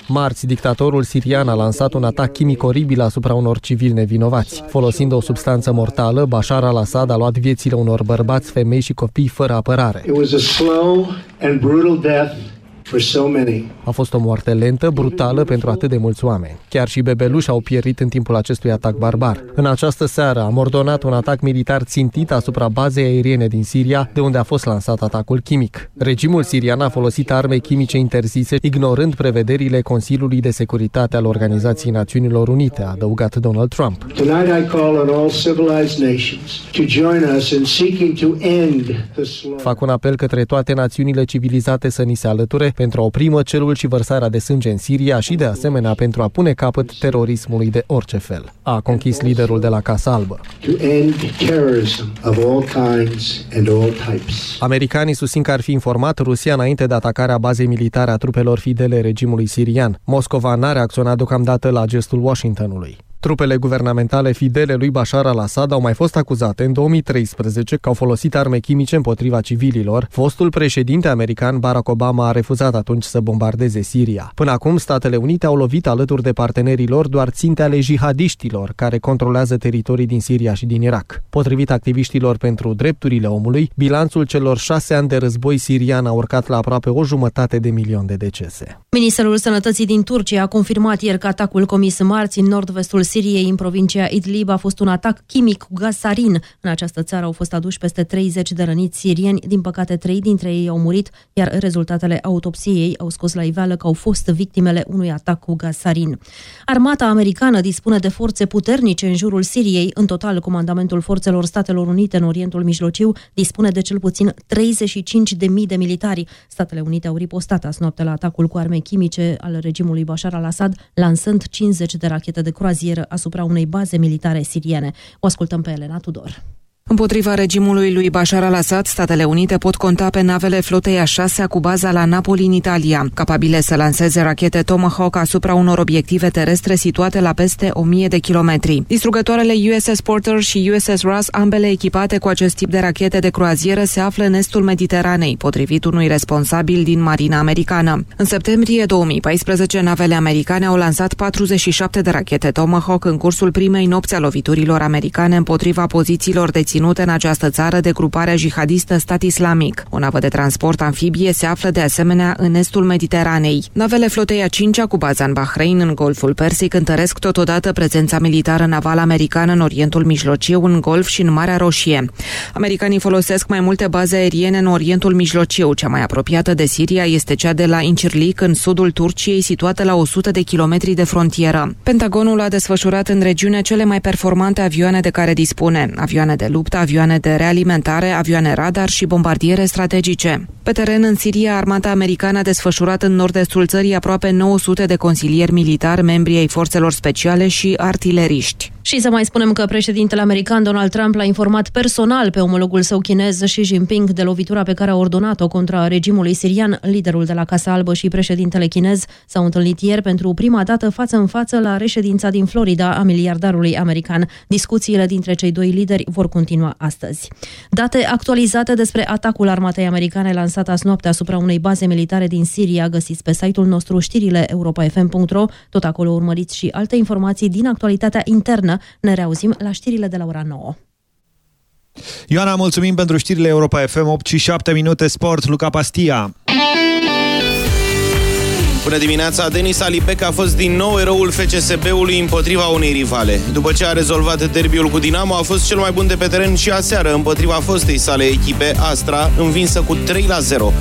Marți, dictatorul sirian a lansat un atac chimic oribil asupra unor civili nevinovați. Folosind o substanță mortală, Bashar al-Assad a luat viețile unor bărbați, femei și copii fără apărare. It was a slow and brutal death for so many. A fost o moarte lentă, brutală pentru atât de mulți oameni. Chiar și bebeluși au pierit în timpul acestui atac barbar. În această seară am ordonat un atac militar țintit asupra bazei aeriene din Siria, de unde a fost lansat atacul chimic. Regimul sirian a folosit arme chimice interzise, ignorând prevederile Consiliului de Securitate al Organizației Națiunilor Unite, a adăugat Donald Trump. Tonight I call on all civilized nations to join us in seeking to end the slaughter. Fac un apel către toate națiunile civilizate să ni se alăture pentru a opri măcelul și vărsarea de sânge în Siria și, de asemenea, pentru a pune capăt terorismului de orice fel. A conchis liderul de la Casa Albă. To end terrorism of all kinds and all types. Americanii susțin că ar fi informat Rusia înainte de atacarea bazei militare a trupelor fidele regimului sirian. Moscova n-a reacționat deocamdată la gestul Washingtonului. Trupele guvernamentale fidele lui Bashar al-Assad au mai fost acuzate în 2013 că au folosit arme chimice împotriva civililor. Fostul președinte american Barack Obama a refuzat atunci să bombardeze Siria. Până acum, Statele Unite au lovit alături de partenerii lor doar ținte ale jihadiștilor care controlează teritorii din Siria și din Irak. Potrivit activiștilor pentru drepturile omului, bilanțul celor șase ani de război sirian a urcat la aproape o jumătate de milion de decese. Ministerul Sănătății din Turcia a confirmat ieri că atacul comis marți în nord-vestul Siriei, în provincia Idlib, a fost un atac chimic cu gaz sarin. În această țară au fost aduși peste 30 de răniți sirieni. Din păcate, trei dintre ei au murit, iar rezultatele autopsiei au scos la iveală că au fost victimele unui atac cu gaz sarin. Armata americană dispune de forțe puternice în jurul Siriei. În total, Comandamentul Forțelor Statelor Unite în Orientul Mijlociu dispune de cel puțin 35.000 de militari. Statele Unite au ripostat azi noapte la atacul cu arme chimice al regimului Bashar al-Assad, lansând 50 de rachete de croazieră asupra unei baze militare siriene. O ascultăm pe Elena Tudor. Împotriva regimului lui Bashar al-Assad, Statele Unite pot conta pe navele flotei a șasea cu baza la Napoli în Italia, capabile să lanseze rachete Tomahawk asupra unor obiective terestre situate la peste 1000 de kilometri. Distrugătoarele USS Porter și USS Ross, ambele echipate cu acest tip de rachete de croazieră, se află în estul Mediteranei, potrivit unui responsabil din Marina Americană. În septembrie 2014, navele americane au lansat 47 de rachete Tomahawk în cursul primei nopți a loviturilor americane împotriva pozițiilor deținute în această țară de gruparea jihadistă Stat Islamic. O navă de transport amfibie se află de asemenea în estul Mediteranei. Navele flotei a cincea cu baza în Bahrain, în Golful Persic, întăresc totodată prezența militară navală americană în Orientul Mijlociu, în Golf și în Marea Roșie. Americanii folosesc mai multe baze aeriene în Orientul Mijlociu. Cea mai apropiată de Siria este cea de la Incirlik, în sudul Turciei, situată la 100 de kilometri de frontieră. Pentagonul a desfășurat în regiune cele mai performante avioane de care dispune, avioane de luptă, avioane de realimentare, avioane radar și bombardiere strategice. Pe teren în Siria, armata americană a desfășurat în nord-estul țării aproape 900 de consilieri militari, membri ai forțelor speciale și artileriști. Și să mai spunem că președintele american Donald Trump l-a informat personal pe omologul său chinez Xi Jinping de lovitura pe care a ordonat-o contra regimului sirian. Liderul de la Casa Albă și președintele chinez s-au întâlnit ieri pentru prima dată față în față la reședința din Florida a miliardarului american. Discuțiile dintre cei doi lideri vor continua astăzi. Date actualizate despre atacul armatei americane lansat azi noapte asupra unei baze militare din Siria găsiți pe site-ul nostru știrile europa.fm.ro. Tot acolo urmăriți și alte informații din actualitatea internă ne reauzim la știrile de la ora 9. Ioana, mulțumim pentru știrile Europa FM 8 și 7 minute sport, Luca Pastia. Bună dimineața! Denis Alipec a fost din nou eroul FCSB-ului împotriva unei rivale. După ce a rezolvat derbiul cu Dinamo, a fost cel mai bun de pe teren și aseară împotriva fostei sale echipe, Astra, învinsă cu 3 la 0.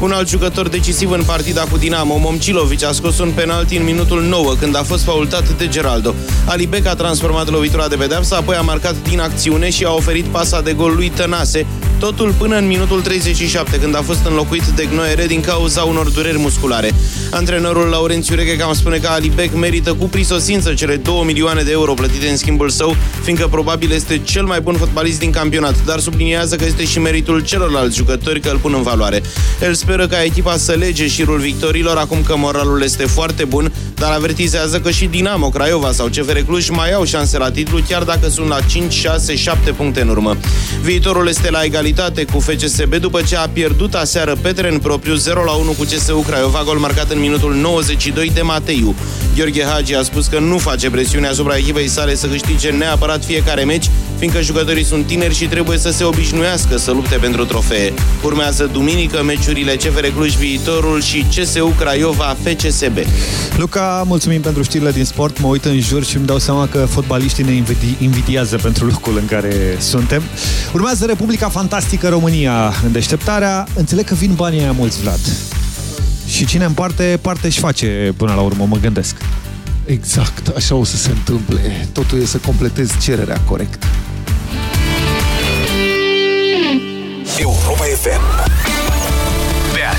Un alt jucător decisiv în partida cu Dinamo, Momcilovic, a scos un penalti în minutul 9, când a fost faultat de Geraldo. Alibec a transformat lovitura de pedeapsă, apoi a marcat din acțiune și a oferit pasa de gol lui Tănase, totul până în minutul 37, când a fost înlocuit de Gnoere din cauza unor dureri musculare. Antrenorul Laurențiu Reghe cam spune că Alibec merită cu prisosință cele 2 milioane de euro plătite în schimbul său, fiindcă probabil este cel mai bun fotbalist din campionat, dar subliniază că este și meritul celorlalți jucători că îl pun în valoare. El speră ca echipa să lege șirul victorilor acum că moralul este foarte bun, dar avertizează că și Dinamo, Craiova sau CFR Cluj mai au șanse la titlu, chiar dacă sunt la 5, 6, 7 puncte în urmă. Viitorul este la egalitate cu FCSB după ce a pierdut aseară pe teren propriu 0 la 1 cu CSU Craiova, gol marcat în minutul 92 de Mateiu. Gheorghe Hagi a spus că nu face presiune asupra echipei sale să câștige neapărat fiecare meci, fiindcă jucătorii sunt tineri și trebuie să se obișnuiască să lupte pentru trofee. Urmează duminică meciurile CFR Cluj Viitorul și CSU Craiova FCSB. Luca, mulțumim pentru știrile din sport. Mă uit în jur și îmi dau seama că fotbaliștii ne invidiază pentru locul în care suntem. Urmează Republica Fantastică România în deșteptarea. Înțeleg că vin banii aia mulți, Vlad. Și cine împarte, parte și face până la urmă, mă gândesc. Exact, așa o să se întâmple. Totul e să completezi cererea corect. Europa FM Pe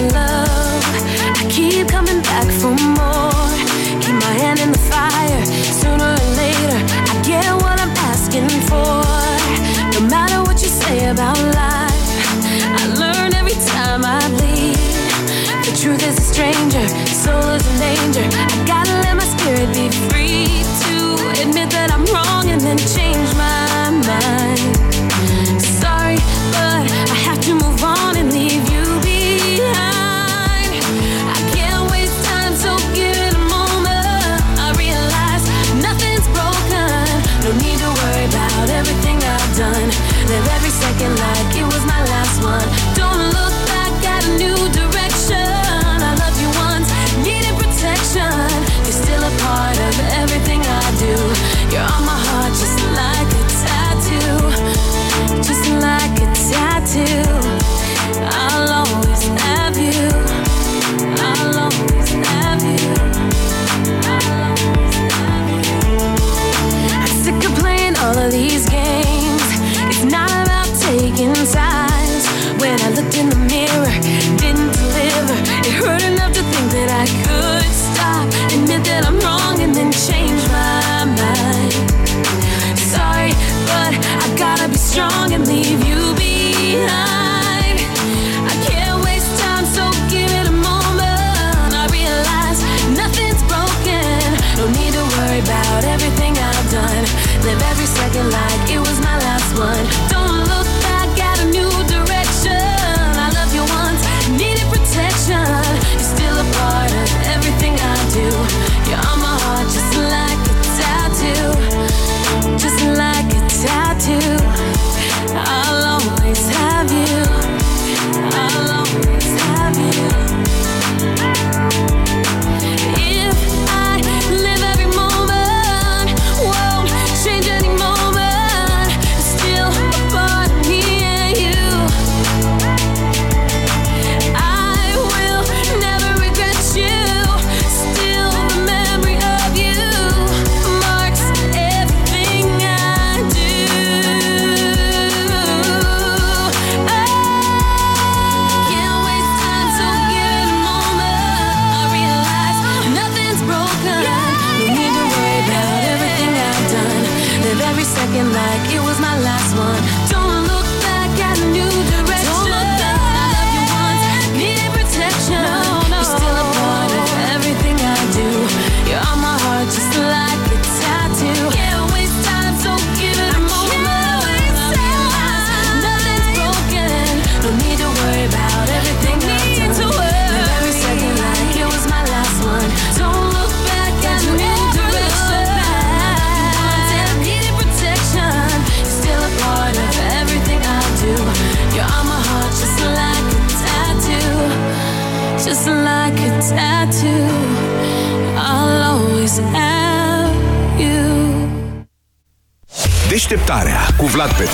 love. I keep coming back for more. Keep my hand in the fire. Sooner or later, I get what I'm asking for. No matter what you say about life, I learn every time I bleed. The truth is a stranger, soul is a danger. I gotta let my spirit be free to admit that I'm wrong and then change. looking love.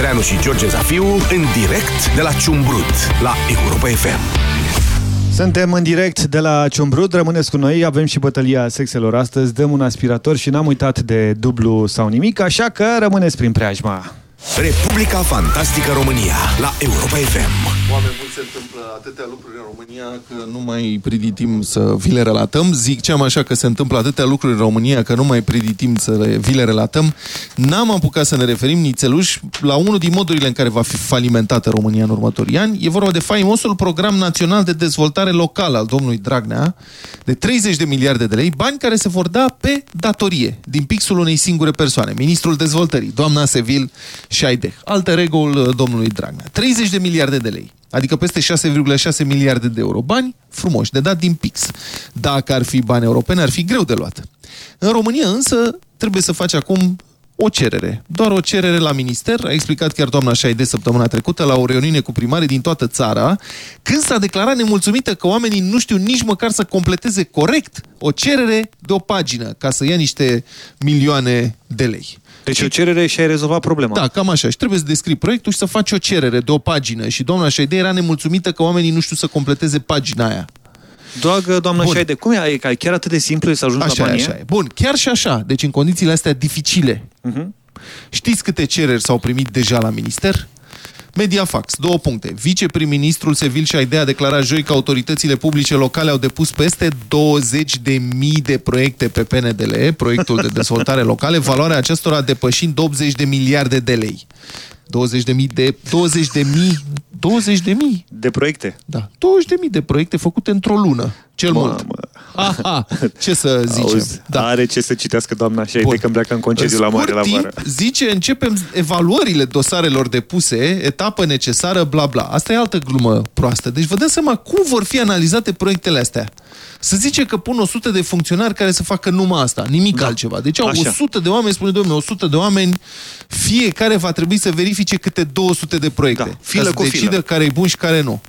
Petreanu și George Zafiu în direct de la Ciumbrut la Europa FM. Suntem în direct de la Ciumbrud, rămâneți cu noi, avem și bătălia sexelor astăzi, dăm un aspirator și n-am uitat de dublu sau nimic, așa că rămâneți prin preajma. Republica Fantastică România la Europa FM. Oameni mulți se întâmplă atâtea lucruri în România că nu mai priditim să vi le relatăm. Ziceam așa că se întâmplă atâtea lucruri în România că nu mai priditim să le, vi le relatăm. N-am apucat să ne referim nițeluș la unul din modurile în care va fi falimentată România în următorii ani. E vorba de faimosul Program Național de Dezvoltare Locală al domnului Dragnea de 30 de miliarde de lei, bani care se vor da pe datorie din pixul unei singure persoane, ministrul dezvoltării, doamna Sevil Șaideh, alter ego-ul domnului Dragnea. 30 de miliarde de lei. Adică peste 6,6 miliarde de euro. Bani frumoși, de dat din pix. Dacă ar fi bani europeni, ar fi greu de luat. În România însă trebuie să faci acum o cerere. Doar o cerere la minister, a explicat chiar doamna Șaide săptămâna trecută la o reuniune cu primari din toată țara, când s-a declarat nemulțumită că oamenii nu știu nici măcar să completeze corect o cerere de o pagină ca să ia niște milioane de lei. Deci o cerere și ai rezolvat problema. Da, cam așa. Și trebuie să descrii proiectul și să faci o cerere de o pagină. Și doamna Șaide era nemulțumită că oamenii nu știu să completeze pagina aia. Doagă, doamna Bun. Șaide, cum e? E ca- chiar atât de simplu să ajungi Așa la e, banii așa e. Bun, chiar și așa. Deci în condițiile astea dificile. Mhm. Știți câte cereri s-au primit deja la minister? Mediafax, două puncte. Viceprim-ministrul Sevil Șaide a declarat joi că autoritățile publice locale au depus peste 20 de mii de proiecte pe PNDL, proiectul de dezvoltare locale, valoarea acestora depășind 80 de miliarde de lei. 20 de mii de... 20 de mii... 20 de mii? De proiecte? Da. 20 de mii de proiecte făcute într-o lună. Cel Mamă. mult. Aha, ce să zicem? Auzi, da. Are ce să citească doamna Șaide când pleacă în concediu la mare la scurt vară. timp, zice, începem evaluările dosarelor depuse, etapă necesară, bla bla. Asta e altă glumă proastă. Deci vă dați seama cum vor fi analizate proiectele astea. Să zice că pun 100 de funcționari care să facă numai asta, nimic da. altceva. Deci au Așa. 100 de oameni, spune domnule, 100 de oameni, fiecare va trebui să verifice câte 200 de proiecte. Da. Filă ca să cu filă. Decidă care e bun și care nu.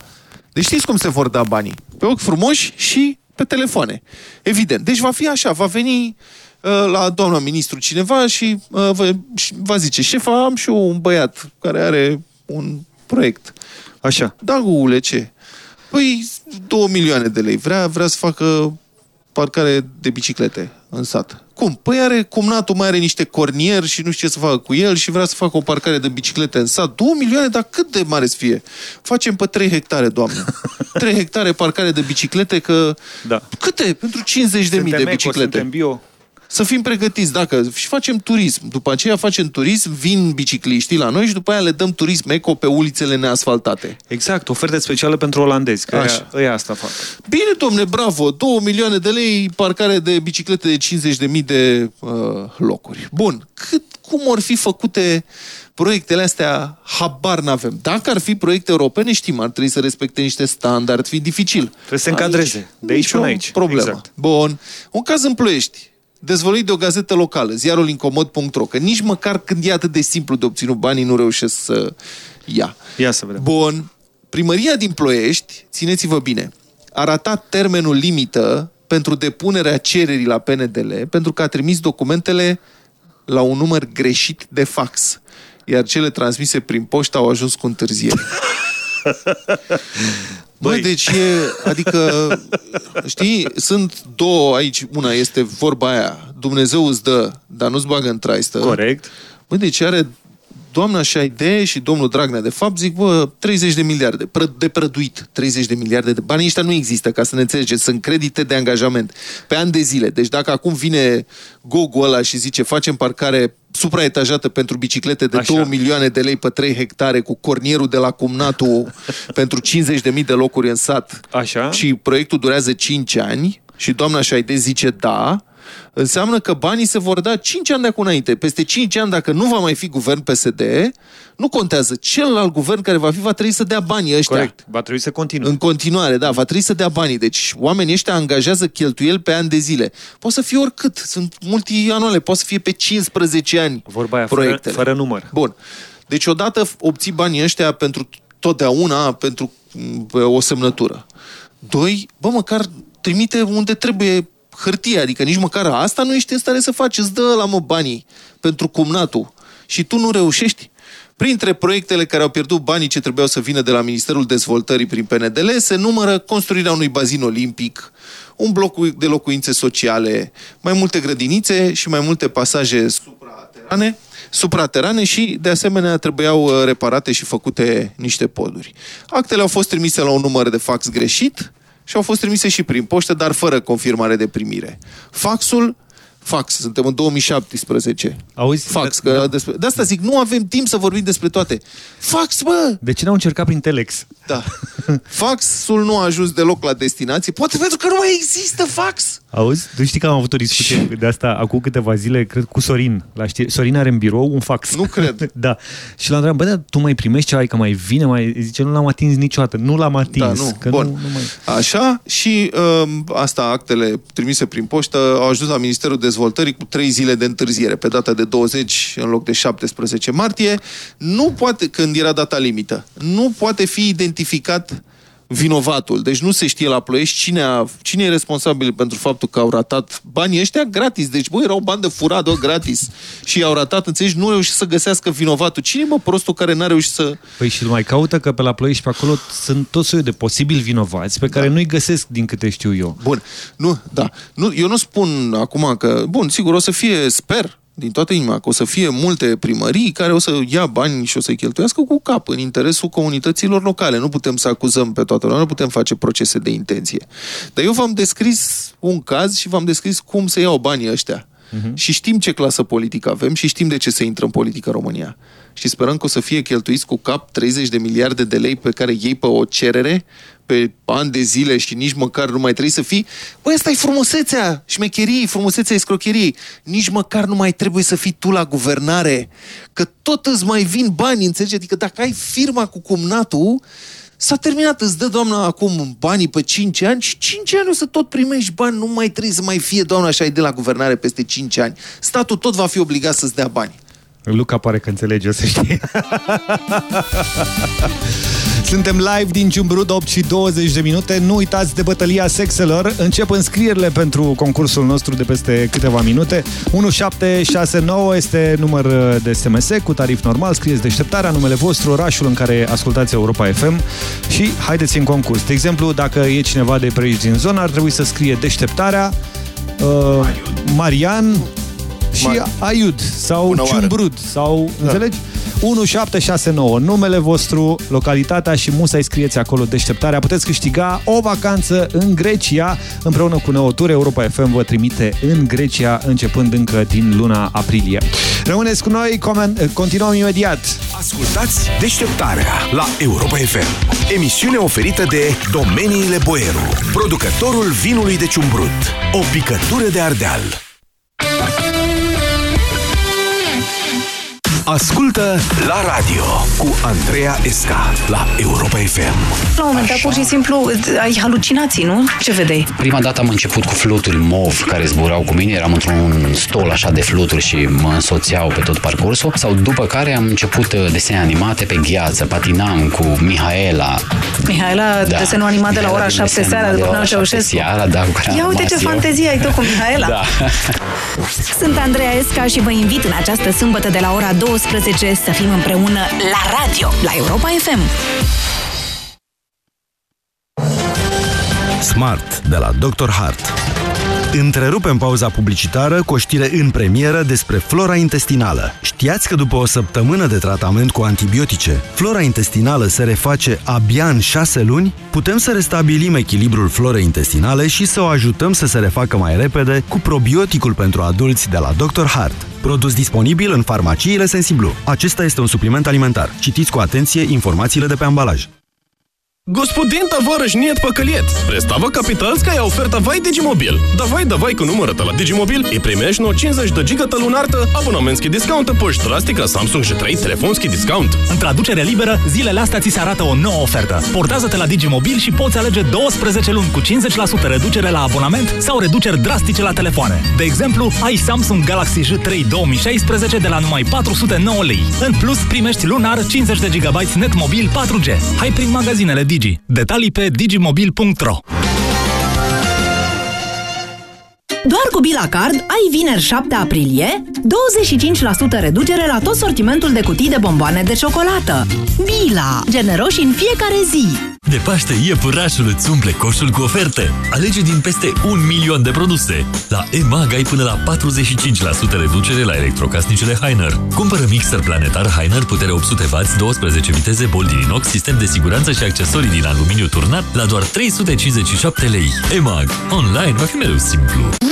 Deci știți cum se vor da banii? Pe ochi frumoși și pe telefoane. Evident. Deci va fi așa, va veni uh, la doamna ministru cineva și uh, vă, și va zice, șefa, am și eu un băiat care are un proiect. Așa. Da, guule, ce? Păi, 2 milioane de lei. Vrea, vrea să facă parcare de biciclete în sat. Cum? Păi are cumnatul, mai are niște cornieri și nu știu ce să facă cu el și vrea să facă o parcare de biciclete în sat. 2 milioane, dar cât de mare să fie? Facem pe 3 hectare, doamnă. 3 hectare parcare de biciclete, că... Da. Câte? Pentru 50 de mii Suntem de eco, biciclete. suntem bio. Să fim pregătiți, dacă și facem turism, după aceea facem turism, vin bicicliștii la noi și după aia le dăm turism eco pe ulițele neasfaltate. Exact, oferte speciale pentru olandezi, că Așa. ăia, ăia asta fac. Bine, domne, bravo! 2 milioane de lei, parcare de biciclete de 50.000 de uh, locuri. Bun, cât, cum ar fi făcute proiectele astea? Habar n-avem. Dacă ar fi proiecte europene, știm, ar trebui să respecte niște standarde, ar fi dificil. Trebuie să se încadreze. De aici nicio până aici. problemă. Exact. Bun. Un caz în Ploiești. Dezvăluit de o gazetă locală, ziarul incomod.ro, că nici măcar când e atât de simplu de obținut banii, nu reușesc să ia. Ia să vedem. Bun. Primăria din Ploiești, țineți-vă bine, a ratat termenul limită pentru depunerea cererii la PNDL pentru că a trimis documentele la un număr greșit de fax, iar cele transmise prin poștă au ajuns cu întârziere. Băi, deci e, adică, știi, sunt două aici, una este vorba aia, Dumnezeu îți dă, dar nu-ți bagă în traistă. Corect. Băi, deci are doamna Șaide și domnul Dragnea, de fapt, zic, bă, 30 de miliarde, pră, de prăduit, 30 de miliarde de bani, ăștia nu există, ca să ne înțelegeți, sunt credite de angajament, pe ani de zile. Deci dacă acum vine Gogu ăla și zice, facem parcare supraetajată pentru biciclete de Așa. 2 milioane de lei pe 3 hectare cu cornierul de la Cumnatu pentru 50.000 de locuri în sat Așa. și proiectul durează 5 ani și doamna Șaide zice da, înseamnă că banii se vor da 5 ani de acum înainte. Peste 5 ani, dacă nu va mai fi guvern PSD, nu contează. Celălalt guvern care va fi, va trebui să dea banii ăștia. Corect. Va trebui să continue. În continuare, da, va trebui să dea banii. Deci oamenii ăștia angajează cheltuieli pe ani de zile. Poate să fie oricât, sunt multianuale, poate să fie pe 15 ani Vorba aia, fără, proiectele. fără număr. Bun. Deci odată obții banii ăștia pentru totdeauna, pentru m, o semnătură. Doi, bă, măcar trimite unde trebuie hârtie, adică nici măcar asta nu ești în stare să faci, îți dă la mă banii pentru cumnatul. și tu nu reușești. Printre proiectele care au pierdut banii ce trebuiau să vină de la Ministerul Dezvoltării prin PNDL se numără construirea unui bazin olimpic, un bloc de locuințe sociale, mai multe grădinițe și mai multe pasaje supraterane, supraterane și, de asemenea, trebuiau uh, reparate și făcute niște poduri. Actele au fost trimise la un număr de fax greșit și au fost trimise și prin poștă, dar fără confirmare de primire. Faxul Fax, suntem în 2017. Auzi? Fax, că despre... de asta zic, nu avem timp să vorbim despre toate. Fax, bă! De ce n-au încercat prin Telex? Da. Faxul nu a ajuns deloc la destinație, poate pentru că nu mai există fax. Auzi? Tu știi că am avut o discuție de asta acum câteva zile, cred, cu Sorin. La știri. Sorin are în birou un fax. Nu cred. da. Și l-am întrebat, bă, dar tu mai primești ceva, că mai vine, mai... Zice, nu l-am atins niciodată. Nu l-am atins. Da, nu. Că Bun. Nu, nu mai... Așa și um, asta, actele trimise prin poștă au ajuns la Ministerul Dezvoltării cu trei zile de întârziere, pe data de 20 în loc de 17 martie. Nu poate, când era data limită, nu poate fi identificat vinovatul. Deci nu se știe la Ploiești cine, a, cine e responsabil pentru faptul că au ratat banii ăștia gratis. Deci, băi, erau bani de furat, o, gratis. Și i-au ratat, înțelegi, nu reușit să găsească vinovatul. Cine, mă, prostul care n-a reușit să... Păi și îl mai caută că pe la Ploiești pe acolo sunt tot soiul de posibili vinovați pe care nu-i găsesc din câte știu eu. Bun, nu, da. Nu, eu nu spun acum că, bun, sigur, o să fie, sper, din toată inima, că o să fie multe primării care o să ia bani și o să-i cheltuiască cu cap în interesul comunităților locale. Nu putem să acuzăm pe toată lumea, nu putem face procese de intenție. Dar eu v-am descris un caz și v-am descris cum se iau banii ăștia. Uh-huh. Și știm ce clasă politică avem și știm de ce se intră în politică în România. Și sperăm că o să fie cheltuiți cu cap 30 de miliarde de lei pe care iei pe o cerere pe ani de zile și nici măcar nu mai trebuie să fii... Băi, asta e frumusețea șmecheriei, frumusețea escrocheriei. Nici măcar nu mai trebuie să fii tu la guvernare. Că tot îți mai vin bani, înțelegi? Adică dacă ai firma cu cumnatul, S-a terminat, îți dă doamna acum banii pe 5 ani și 5 ani o să tot primești bani, nu mai trebuie să mai fie doamna așa de la guvernare peste 5 ani. Statul tot va fi obligat să-ți dea bani. Luca pare că înțelege, să știi. Suntem live din Ciumbrud, 8 și 20 de minute. Nu uitați de bătălia sexelor. Încep înscrierile pentru concursul nostru de peste câteva minute. 1769 este număr de SMS cu tarif normal. Scrieți deșteptarea, numele vostru, orașul în care ascultați Europa FM și haideți în concurs. De exemplu, dacă e cineva de pe aici din zonă, ar trebui să scrie deșteptarea uh, Marian și Aiud sau Bună oară. Ciumbrud sau, da. înțelegi? 1769, numele vostru, localitatea și musai scrieți acolo deșteptarea. Puteți câștiga o vacanță în Grecia împreună cu Neotur. Europa FM vă trimite în Grecia începând încă din luna aprilie. Rămâneți cu noi, comen- continuăm imediat. Ascultați Deșteptarea la Europa FM. Emisiune oferită de Domeniile Boieru, producătorul vinului de ciumbrut. O picătură de ardeal. Ascultă la radio cu Andreea Esca la Europa FM. La un moment dat, pur și simplu, ai halucinații, nu? Ce vedeai? Prima dată am început cu fluturi mov care zburau cu mine, eram într-un stol așa de fluturi și mă însoțeau pe tot parcursul, sau după care am început uh, desene animate pe gheață, patinam cu Mihaela. Mihaela, da. desenul animat de la ora 7 seara de Bogdan Ceaușescu. Seara, da, cu care am Ia uite ce rămas eu. fantezie ai tu cu Mihaela. Da. Sunt Andreea Esca și vă invit în această sâmbătă de la ora 12 să fim împreună la radio, la Europa FM. Smart de la Dr. Hart. Întrerupem pauza publicitară cu o știre în premieră despre flora intestinală. Știați că după o săptămână de tratament cu antibiotice, flora intestinală se reface abia în 6 luni? Putem să restabilim echilibrul florei intestinale și să o ajutăm să se refacă mai repede cu probioticul pentru adulți de la Dr. Hart. Produs disponibil în farmaciile Sensiblu. Acesta este un supliment alimentar. Citiți cu atenție informațiile de pe ambalaj. Господин товарищ нет поколет. Представа капиталская оферта Вай Digimobil. Давай, давай cu numărătă la Digimobil и primești nou 50 de giga lunartă, abonamentski discount pe drastica Samsung J3 telefonski discount. În traducere liberă, zilele astea ți se arată o nouă ofertă. Portează-te la Digimobil și poți alege 12 luni cu 50% reducere la abonament sau reduceri drastice la telefoane. De exemplu, ai Samsung Galaxy J3 2016 de la numai 409 lei. În plus, primești lunar 50 de GB net mobil 4G. Hai prin magazinele Digi. Detalii pe digimobil.ro Doar cu Bila Card ai vineri 7 aprilie 25% reducere la tot sortimentul de cutii de bomboane de ciocolată. Bila, generoși în fiecare zi. De Paște, iepurașul îți umple coșul cu oferte. Alege din peste un milion de produse. La EMAG ai până la 45% reducere la electrocasnicele Heiner. Cumpără mixer planetar Heiner, putere 800W, 12 viteze, bol din inox, sistem de siguranță și accesorii din aluminiu turnat la doar 357 lei. EMAG. Online va fi mereu simplu.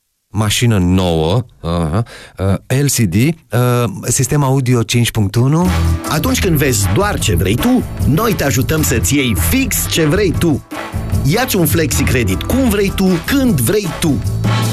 Mașină nouă, uh, uh, LCD, uh, sistem audio 5.1. Atunci când vezi doar ce vrei tu, noi te ajutăm să-ți iei fix ce vrei tu. Iați un flexi credit cum vrei tu, când vrei tu.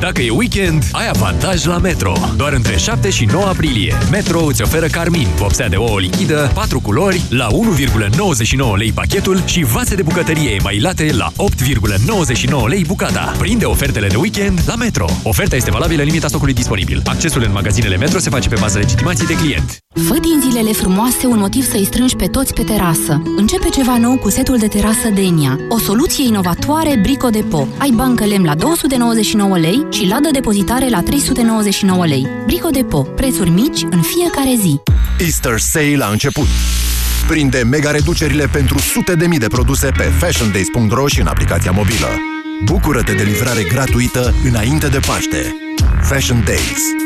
Dacă e weekend, ai avantaj la Metro. Doar între 7 și 9 aprilie. Metro îți oferă Carmin, vopsea de ouă lichidă, 4 culori, la 1,99 lei pachetul și vase de bucătărie emailate la 8,99 lei bucata. Prinde ofertele de weekend la Metro. Oferta este valabilă în limita stocului disponibil. Accesul în magazinele Metro se face pe bază legitimației de client. Fă din zilele frumoase un motiv să-i strângi pe toți pe terasă. Începe ceva nou cu setul de terasă Denia. O soluție inovatoare Brico Depo. Ai bancă lemn la 299 lei și ladă depozitare la 399 lei. Brico Depo. Prețuri mici în fiecare zi. Easter Sale a început. Prinde mega reducerile pentru sute de mii de produse pe fashiondays.ro și în aplicația mobilă. Bucură-te de livrare gratuită înainte de Paște. Fashion Days.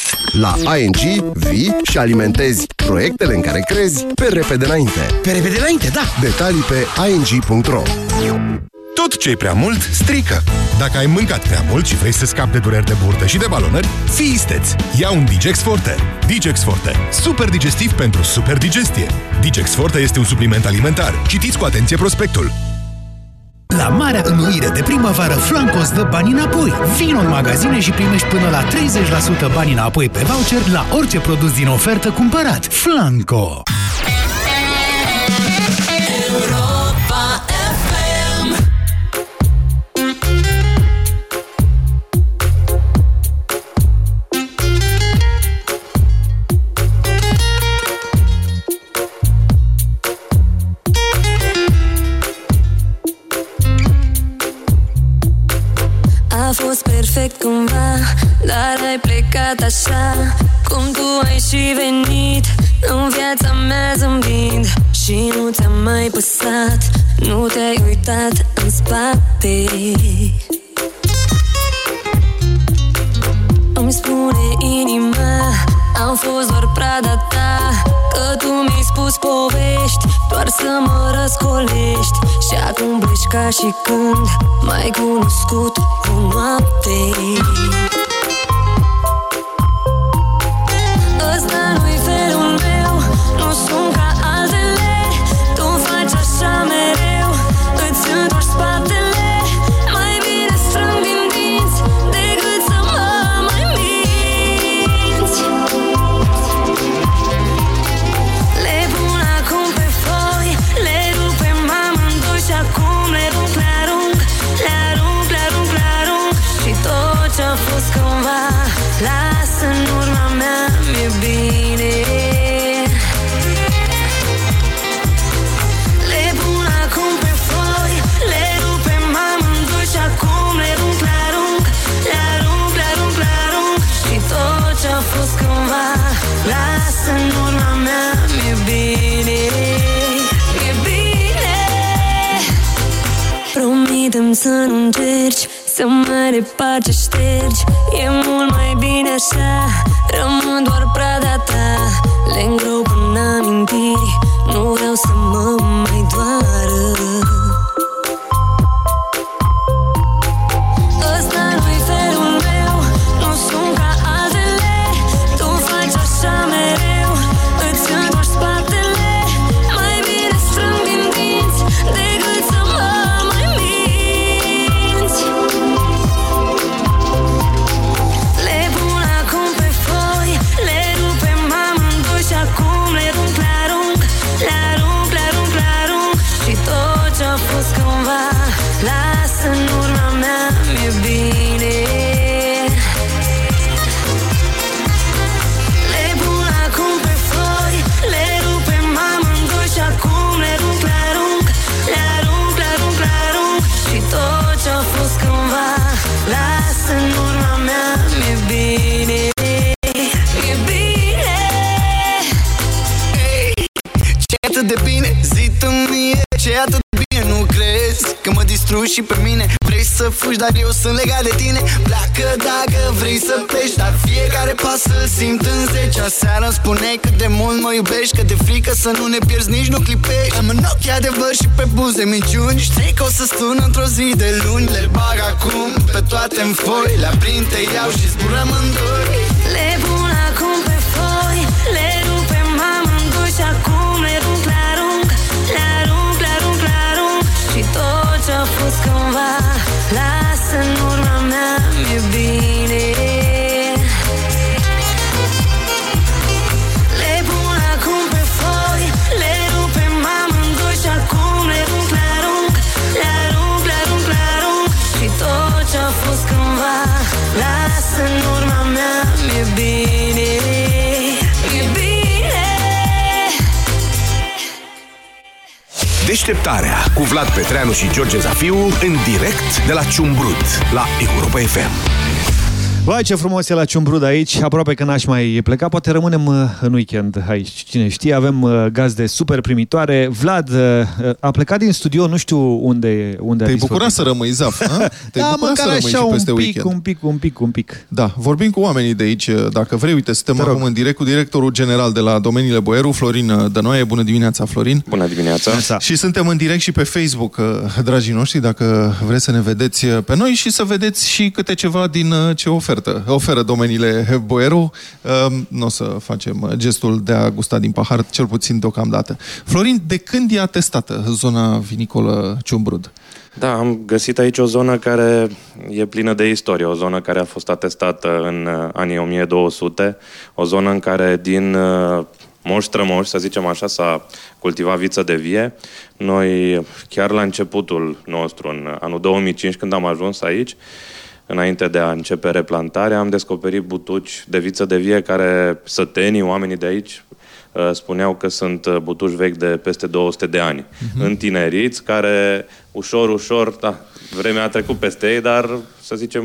La ING vii și alimentezi proiectele în care crezi pe repede înainte. Pe repede înainte, da. Detalii pe ing.ro Tot ce e prea mult, strică. Dacă ai mâncat prea mult și vrei să scapi de dureri de burtă și de balonări, fii isteț! Ia un Digex Forte. Digex Forte. Super digestiv pentru super digestie. Digex Forte este un supliment alimentar. Citiți cu atenție prospectul. La marea înnoire de primăvară, Flanco îți dă bani înapoi. Vino în magazine și primești până la 30% bani înapoi pe voucher la orice produs din ofertă cumpărat. Flanco! Mai păsat Nu te-ai uitat în spate. Îmi spune inima Am fost doar prada ta Că tu mi-ai spus povești Doar să mă răscolești. Și acum pleci ca și când M-ai cunoscut o noapte. Ăsta nu-i felul meu Nu sunt să nu încerci Să mai departe ștergi. E mult mai bine așa Rămân doar prada ta. Le îngrop în amintiri și pe mine. Vrei să fugi, dar eu sunt legat de tine. Pleacă dacă vrei să pleci Dar fiecare pas să simt în zecea seară Îmi spuneai cât de mult mă iubești Că de frică să nu ne pierzi, nici nu clipești. Am în ochi adevăr și pe buze minciuni. Știi că o să sun într-o zi de luni. Le bag acum pe toate în foi. Le aprind, te iau și zburăm în doi Le pun acum pe foi Le rupem amândoi Și acum ce-a fost cândva Lasă în urma mea Mi-e bine. Le pun acum pe foi Le rupem amândoi Și acum le rup, le arunc Le arunc, le arunc, le arunc. Și tot ce-a fost cândva Lasă în urma mea Mi-e bine Deșteptarea cu Vlad Petreanu și George Zafiu în direct de la Ciumbrut la Europa FM. Vai, ce frumos e la Ciumbrud aici, aproape că n-aș mai pleca, poate rămânem uh, în weekend aici, cine știe, avem uh, gazde super primitoare. Vlad uh, a plecat din studio, nu știu unde, unde Te-ai a bucurat să rămâi, Zaf, a? Te-ai Da, bucurat măcar să rămâi așa și un peste pic, weekend. un pic, un pic, un pic. Da, vorbim cu oamenii de aici, dacă vrei, uite, suntem acum în direct cu directorul general de la domeniile Boieru, Florin Dănoaie. Bună dimineața, Florin! Bună dimineața! Și suntem în direct și pe Facebook, uh, dragii noștri, dacă vreți să ne vedeți uh, pe noi și să vedeți și câte ceva din uh, ce ofertă. Oferă domeniile Boieru. Uh, Nu o să facem uh, gestul de a gusta din pahar, cel puțin deocamdată. Florin, de când e atestată zona vinicolă Ciumbrud? Da, am găsit aici o zonă care e plină de istorie, o zonă care a fost atestată în uh, anii 1200, o zonă în care din uh, moș strămoși, să zicem așa, s-a cultivat viță de vie. Noi, chiar la începutul nostru, în anul 2005, când am ajuns aici, înainte de a începe replantarea, am descoperit butuci de viță de vie care sătenii, oamenii de aici, uh, spuneau că sunt uh, butuci vechi de peste 200 de ani. Mhm. Întineriți, care ușor, ușor, da, vremea a trecut peste ei, dar să zicem,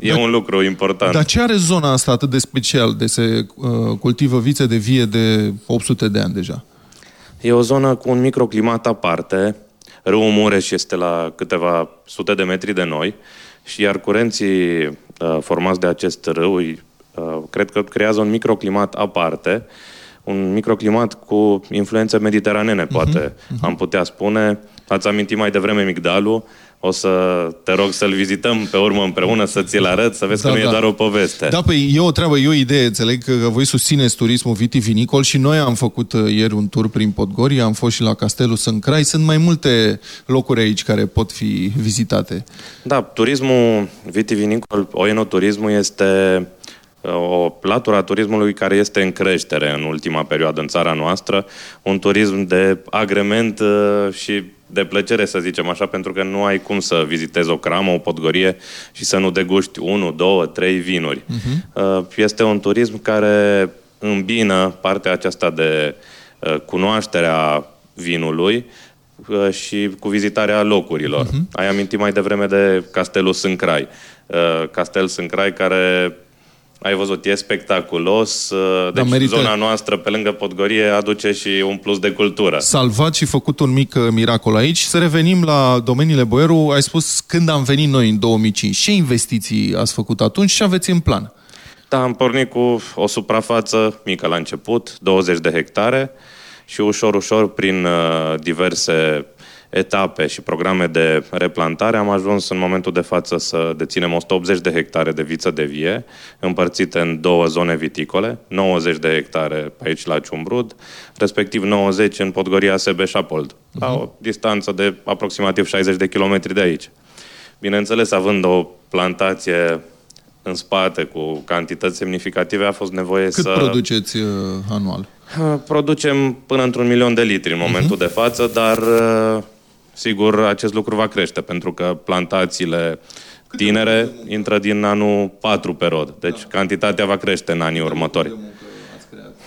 e Da. un lucru important. Dar ce are zona asta atât de special de se uh, cultivă vițe de vie de 800 de ani deja? E o zonă cu un microclimat aparte. Râul Mureș este la câteva sute de metri de noi și iar curenții uh, formați de acest râu, îi- Uh, Cred că creează un microclimat aparte, un microclimat cu influențe mediteranene, poate am putea spune. Ați amintit mai devreme Migdalul, o să te rog să-l vizităm pe urmă împreună, să ți-l arăt, să vezi Da, că nu da. e doar o poveste. Da, păi e o treabă, e o idee, înțeleg că voi susțineți turismul vitivinicol și noi am făcut uh, ieri un tur prin Podgoria, am fost și la Castelul Sâncrai, sunt mai multe locuri aici care pot fi vizitate. Da, turismul vitivinicol, oenoturismul este uh, o latură a turismului care este în creștere în ultima perioadă în țara noastră, un turism de agrement uh, și de plăcere, să zicem așa, pentru că nu ai cum să vizitezi o cramă, o podgorie și să nu deguști unu, două, trei vinuri. Uh, Este un turism care îmbină partea aceasta de uh, cunoașterea vinului uh, și cu vizitarea locurilor. Ai amintit mai devreme de Castelul Sâncrai. Uh, Castel Sâncrai care ai văzut, e spectaculos. uh, Da, Deci merită- zona noastră, pe lângă Podgorie, aduce și un plus de cultură. Salvat și făcut un mic uh, miracol aici. Să revenim la domeniile Boieru. Ai spus când am venit noi în 2005. Ce investiții ați făcut atunci și aveți în plan? Da, am pornit cu o suprafață mică la început, 20 de hectare și ușor, ușor, prin uh, diverse etape și programe de replantare, am ajuns în momentul de față să deținem 180 de hectare de viță de vie, împărțite în două zone viticole, 90 de hectare aici la Ciumbrud, respectiv 90 în Podgoria Sebeș-Apold, la o distanță de aproximativ 60 de kilometri de aici. Bineînțeles, având o plantație în spate cu cantități semnificative, a fost nevoie Cât să... produceți uh, anual? Uh, Producem până într-un milion de litri în momentul de față, dar uh, sigur acest lucru va crește, pentru că plantațiile tinere intră din anul 4 pe rod. Deci cantitatea va crește în anii următori.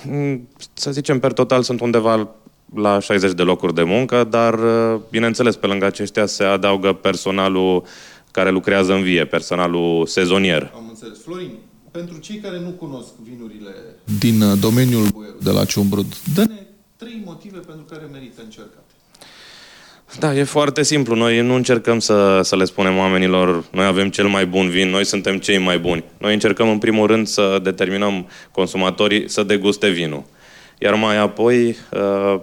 Mm, Să zicem, per total sunt undeva la 60 de locuri de muncă, dar, uh, bineînțeles, pe lângă aceștia se adaugă personalul care lucrează în vie, personalul sezonier. Am înțeles. Florin, pentru cei care nu cunosc vinurile din uh, domeniul Boieru de la Ciumbrud, dă-ne trei motive pentru care merită încercat. Da, e foarte simplu. Noi nu încercăm să, să le spunem oamenilor noi avem cel mai bun vin, noi suntem cei mai buni. Noi încercăm în primul rând să determinăm consumatorii să deguste vinul. Iar mai apoi uh,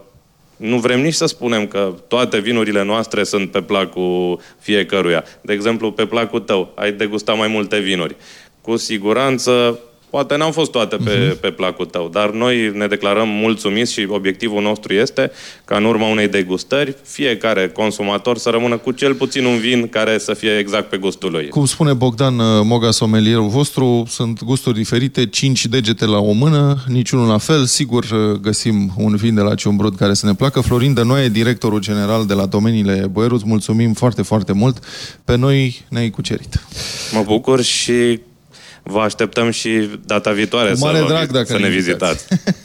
nu vrem nici să spunem că toate vinurile noastre sunt pe placul fiecăruia. De exemplu, pe placul tău ai degustat mai multe vinuri. Cu siguranță Poate n-au fost toate pe, pe placul tău, dar noi ne declarăm mulțumiți și obiectivul nostru este ca în urma unei degustări fiecare consumator să rămână cu cel puțin un vin care să fie exact pe gustul lui. Cum spune Bogdan uh, Moga, somelierul vostru, sunt gusturi diferite, cinci degete la o mână, niciunul la fel. Sigur uh, găsim un vin de la Ciumbrud care să ne placă. Florin Dănoaie, directorul general de la domeniile Boieru, îți mulțumim foarte, foarte mult. Pe noi ne-ai cucerit. Mă bucur și vă așteptăm și data viitoare Cu mare să, vă drag vi- dacă să ne ne invitați. vizitați.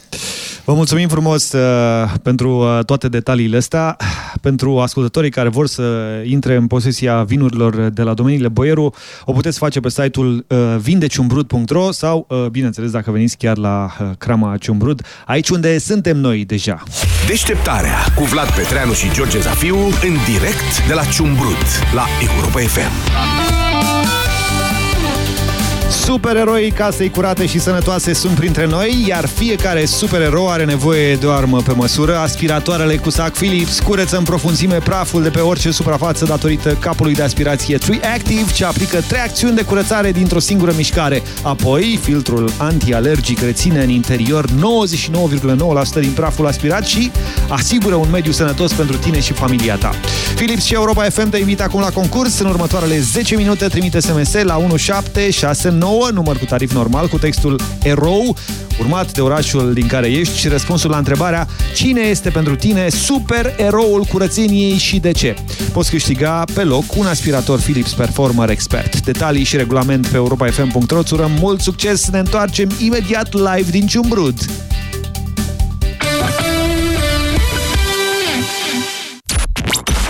Vă mulțumim frumos uh, pentru uh, toate detaliile astea. Pentru ascultătorii care vor să intre în posesia vinurilor de la domeniile Boieru, o puteți face pe site-ul uh, vindeciumbrud.ro sau, uh, bineînțeles, dacă veniți chiar la uh, Crama Ciumbrud, aici unde suntem noi deja. Deșteptarea cu Vlad Petreanu și George Zafiu în direct de la Ciumbrud la Europa FM. Supereroi casei curate și sănătoase sunt printre noi, iar fiecare supererou are nevoie de o armă pe măsură. Aspiratoarele cu sac Philips curăță în profunzime praful de pe orice suprafață datorită capului de aspirație 3 Active, ce aplică trei acțiuni de curățare dintr-o singură mișcare. Apoi, filtrul antialergic reține în interior 99,9% din praful aspirat și asigură un mediu sănătos pentru tine și familia ta. Philips și Europa FM te invită acum la concurs. În următoarele 10 minute trimite SMS la 1769, număr cu tarif normal, cu textul erou, urmat de orașul din care ești și răspunsul la întrebarea cine este pentru tine super eroul curățeniei și de ce. Poți câștiga pe loc un aspirator Philips Performer Expert. Detalii și regulament pe europafm.ro. Îți urăm mult succes! Ne întoarcem imediat live din Ciumbrud.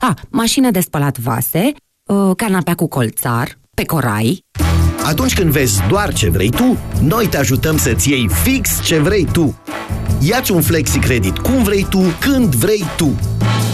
A, mașină de spălat vase, uh, canapea cu colțar, pe corai. Atunci când vezi doar ce vrei tu, noi te ajutăm să-ți iei fix ce vrei tu. Iați un flexi credit cum vrei tu, când vrei tu.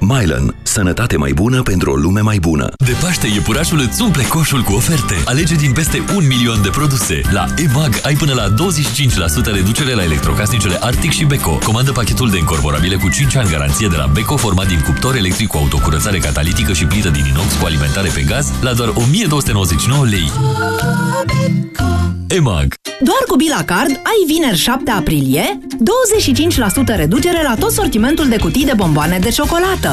Mylan. Sănătate mai bună pentru o lume mai bună. De Paște, iepurașul îți umple coșul cu oferte. Alege din peste un milion de produse. La EMAG ai până la 25% reducere la electrocasnicele Arctic și Beko. Comandă pachetul de incorporabile cu 5 ani garanție de la Beko, format din cuptor electric cu autocurățare catalitică și plită din inox cu alimentare pe gaz, la doar 1299 lei. EMAG Doar cu Bila Card ai vineri 7 aprilie 25% reducere la tot sortimentul de cutii de bomboane de ciocolată.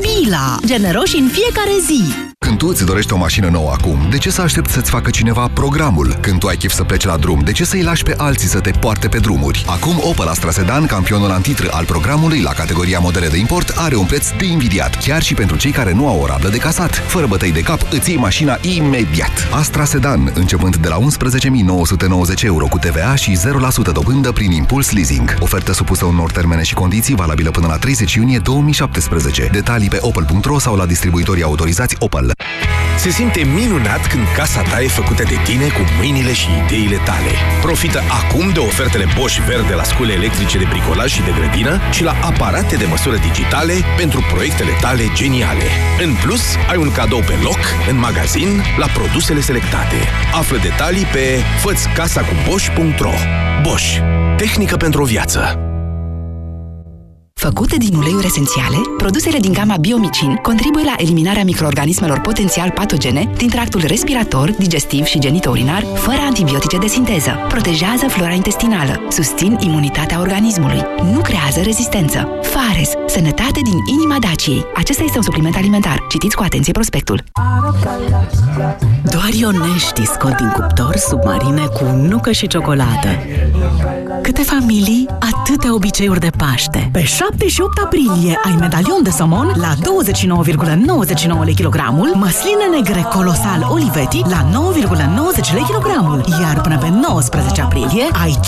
Bila! Generoși în fiecare zi! Când tu îți dorești o mașină nouă acum, de ce să aștepți să-ți facă cineva programul? Când tu ai chef să pleci la drum, de ce să-i lași pe alții să te poarte pe drumuri? Acum Opel Astra Sedan, campionul antitr al programului la categoria modele de import, are un preț de invidiat, chiar și pentru cei care nu au o rablă de casat. Fără bătăi de cap, îți iei mașina imediat. Astra Sedan, începând de la 11.990 euro cu TVA și 0% dobândă prin impuls leasing. Ofertă supusă unor termene și condiții valabilă până la 30 iunie 2017. Detalii pe opel.ro sau la distribuitorii autorizați Opel. Se simte minunat când casa ta e făcută de tine cu mâinile și ideile tale. Profită acum de ofertele Bosch Verde la scule electrice de bricolaj și de grădină și la aparate de măsură digitale pentru proiectele tale geniale. În plus, ai un cadou pe loc, în magazin, la produsele selectate. Află detalii pe fățcasacubosch.ro Bosch. Tehnică pentru o viață. Făcute din uleiuri esențiale, produsele din gama Biomicin contribuie la eliminarea microorganismelor potențial patogene din tractul respirator, digestiv și genitourinar, fără antibiotice de sinteză. Protejează flora intestinală, susțin imunitatea organismului, nu creează rezistență. Fares, sănătate din inima Daciei. Acesta este un supliment alimentar. Citiți cu atenție prospectul. Doar ionești scot din cuptor submarine cu nucă și ciocolată. Câte familii, atâtea obiceiuri de Paște. Pe 7 și 8 aprilie ai medalion de somon la 29,99 lei kilogramul, măsline negre colosal Olivetti la 9,90 lei kilogramul, iar până pe 19 aprilie ai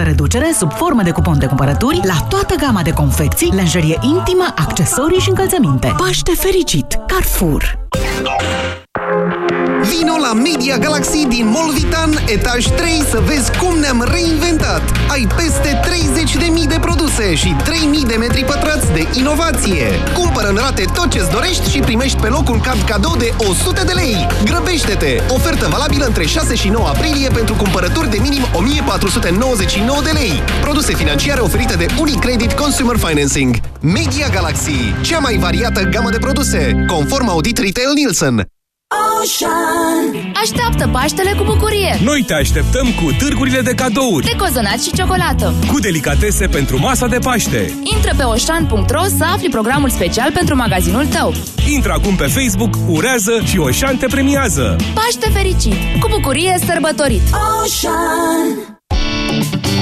50% reducere sub formă de cupon de cumpărături la toată gama de confecții, lenjerie intimă, accesorii și încălțăminte. Paște fericit! Carrefour! Vino la Media Galaxy din Molvitan, etaj 3, să vezi cum ne-am reinventat. Ai peste 30.000 de produse și 3.000 de metri pătrați de inovație. Cumpără în rate tot ce-ți dorești și primești pe loc un card cadou de 100 de lei. Grăbește-te! Ofertă valabilă între 6 și 9 aprilie pentru cumpărături de minim 1499 de lei. Produse financiare oferite de Unicredit Consumer Financing. Media Galaxy, cea mai variată gamă de produse, conform Audit Retail Nielsen. Ocean Așteaptă Paștele cu bucurie Noi te așteptăm cu târgurile de cadouri, De cozonat și ciocolată cu delicatese pentru masa de Paște. Intră pe oșan.ro să afli programul special pentru magazinul tău Intră acum pe Facebook, urează și Oșan te premiază. Paște fericit! Cu bucurie sărbătorit! Ocean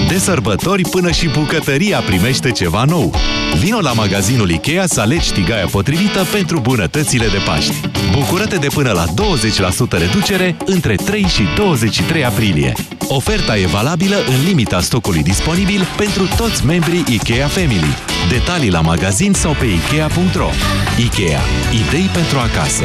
De sărbători până și bucătăria primește ceva nou. Vino la magazinul Ikea să alegi tigaia potrivită pentru bunătățile de Paști. Bucură-te de până la 20% reducere între 3 și 23 aprilie. Oferta e valabilă în limita stocului disponibil pentru toți membrii Ikea Family. Detalii la magazin sau pe Ikea.ro. Ikea. Idei pentru acasă.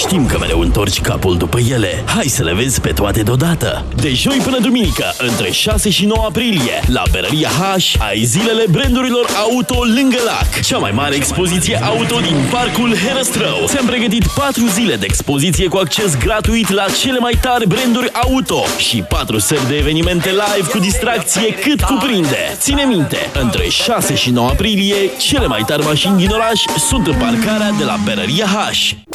Știm că mereu întorci capul după ele. Hai să le vezi pe toate deodată. De joi până duminică, între 6 și 9 aprilie, la Berăria H, ai zilele brandurilor auto lângă lac. Cea mai mare expoziție auto din parcul Herăstrău. Ți-am pregătit 4 zile de expoziție cu acces gratuit la cele mai tari branduri auto și 4 seri de evenimente live cu distracție cât cuprinde. Ține minte, între 6 și 9 aprilie, cele mai tari mașini din oraș sunt în parcarea de la Berăria H.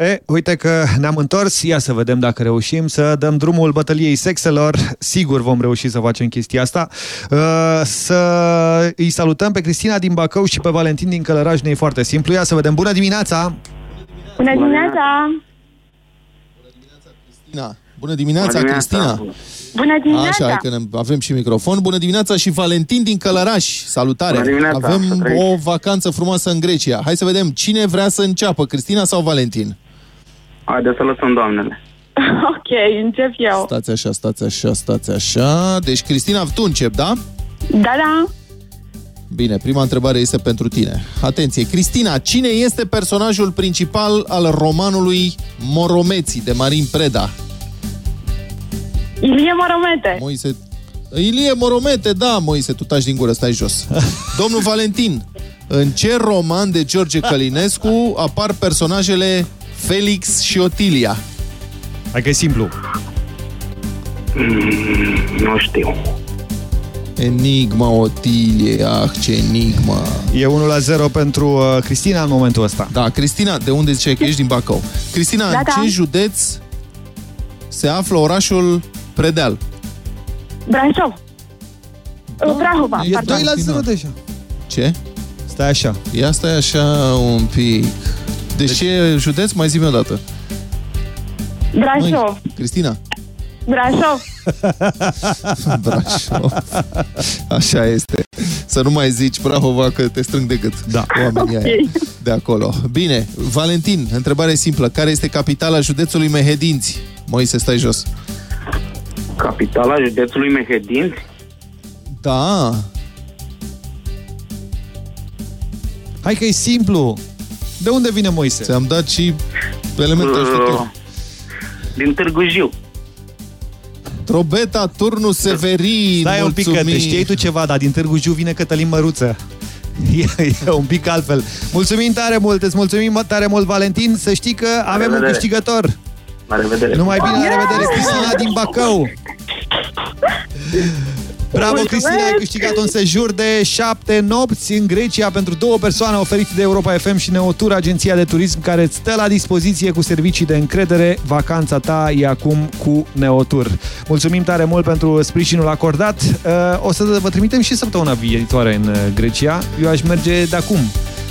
E, uite că ne-am întors, ia să vedem dacă reușim să dăm drumul bătăliei sexelor. Sigur vom reuși să facem chestia asta. Uh, să îi salutăm pe Cristina din Bacău și pe Valentin din Călăraș, ne e foarte simplu. Ia să vedem. Bună dimineața! Bună dimineața! Cristina. Bună dimineața, Bună Cristina! Bună dimineața! Așa, hai că ne avem și microfon. Bună dimineața și Valentin din Călăraș. Salutare! Bună dimineața, să avem trăiți. o vacanță frumoasă în Grecia. Hai să vedem cine vrea să înceapă, Cristina sau Valentin? Haideți să lăsăm doamnele. ok, încep eu. Stați așa, stați așa, stați așa. Deci, Cristina, tu încep, da? Da, da. Bine, prima întrebare este pentru tine. Atenție, Cristina, cine este personajul principal al romanului Moromeții de Marin Preda? Ilie Moromete. Moise... Ilie Moromete, da, Moise, tu taci din gură, stai jos. Domnul Valentin, în ce roman de George Călinescu apar personajele Felix și Otilia? Hai că e simplu. nu știu. Enigma Otilie, ah, ce enigma. E 1 la 0 pentru uh, Cristina în momentul ăsta. Da, Cristina, de unde ziceai că ești din Bacău? Cristina, Da, în da. ce județ se află orașul Predeal? Brașov. Da, Brahova, e pardon. doi la zero deja. Ce? Stai așa. Ia stai așa un pic. Deci ce e județ? Mai zi-mi odată. Brașov. Măi, Cristina. Brașov. Brașov. Așa este. Să nu mai zici Brahova că te strâng de gât. Da. Oamenii Ok. aia de acolo. Bine, Valentin, întrebare simplă. Care este capitala județului Mehedinți? Moise, stai jos. Capitala județului Mehedinți? Da. Hai că e simplu. De unde vine Moise? Ți-am dat și elemente ajutor. Din Târgu Jiu. Drobeta, turnul Severin. Stai un pic că mulțumim. te știai tu ceva, dar din Târgu Jiu vine Cătălin Măruță. E, e un pic altfel. Mulțumim tare mult, îți mulțumim tare mult, Valentin. Să știi că avem un revedere. câștigător. La revedere. Numai bine, la revedere, Cristina din Bacău. Bravo, Mulțumesc! Cristina, ai câștigat un sejur de șapte nopți în Grecia pentru două persoane oferite de Europa FM și Neotur, agenția de turism care îți stă la dispoziție cu servicii de încredere. Vacanța ta e acum cu Neotur. Mulțumim tare mult pentru sprijinul acordat. Uh, O să vă trimitem și săptămâna viitoare în uh, Grecia. Eu aș merge de acum.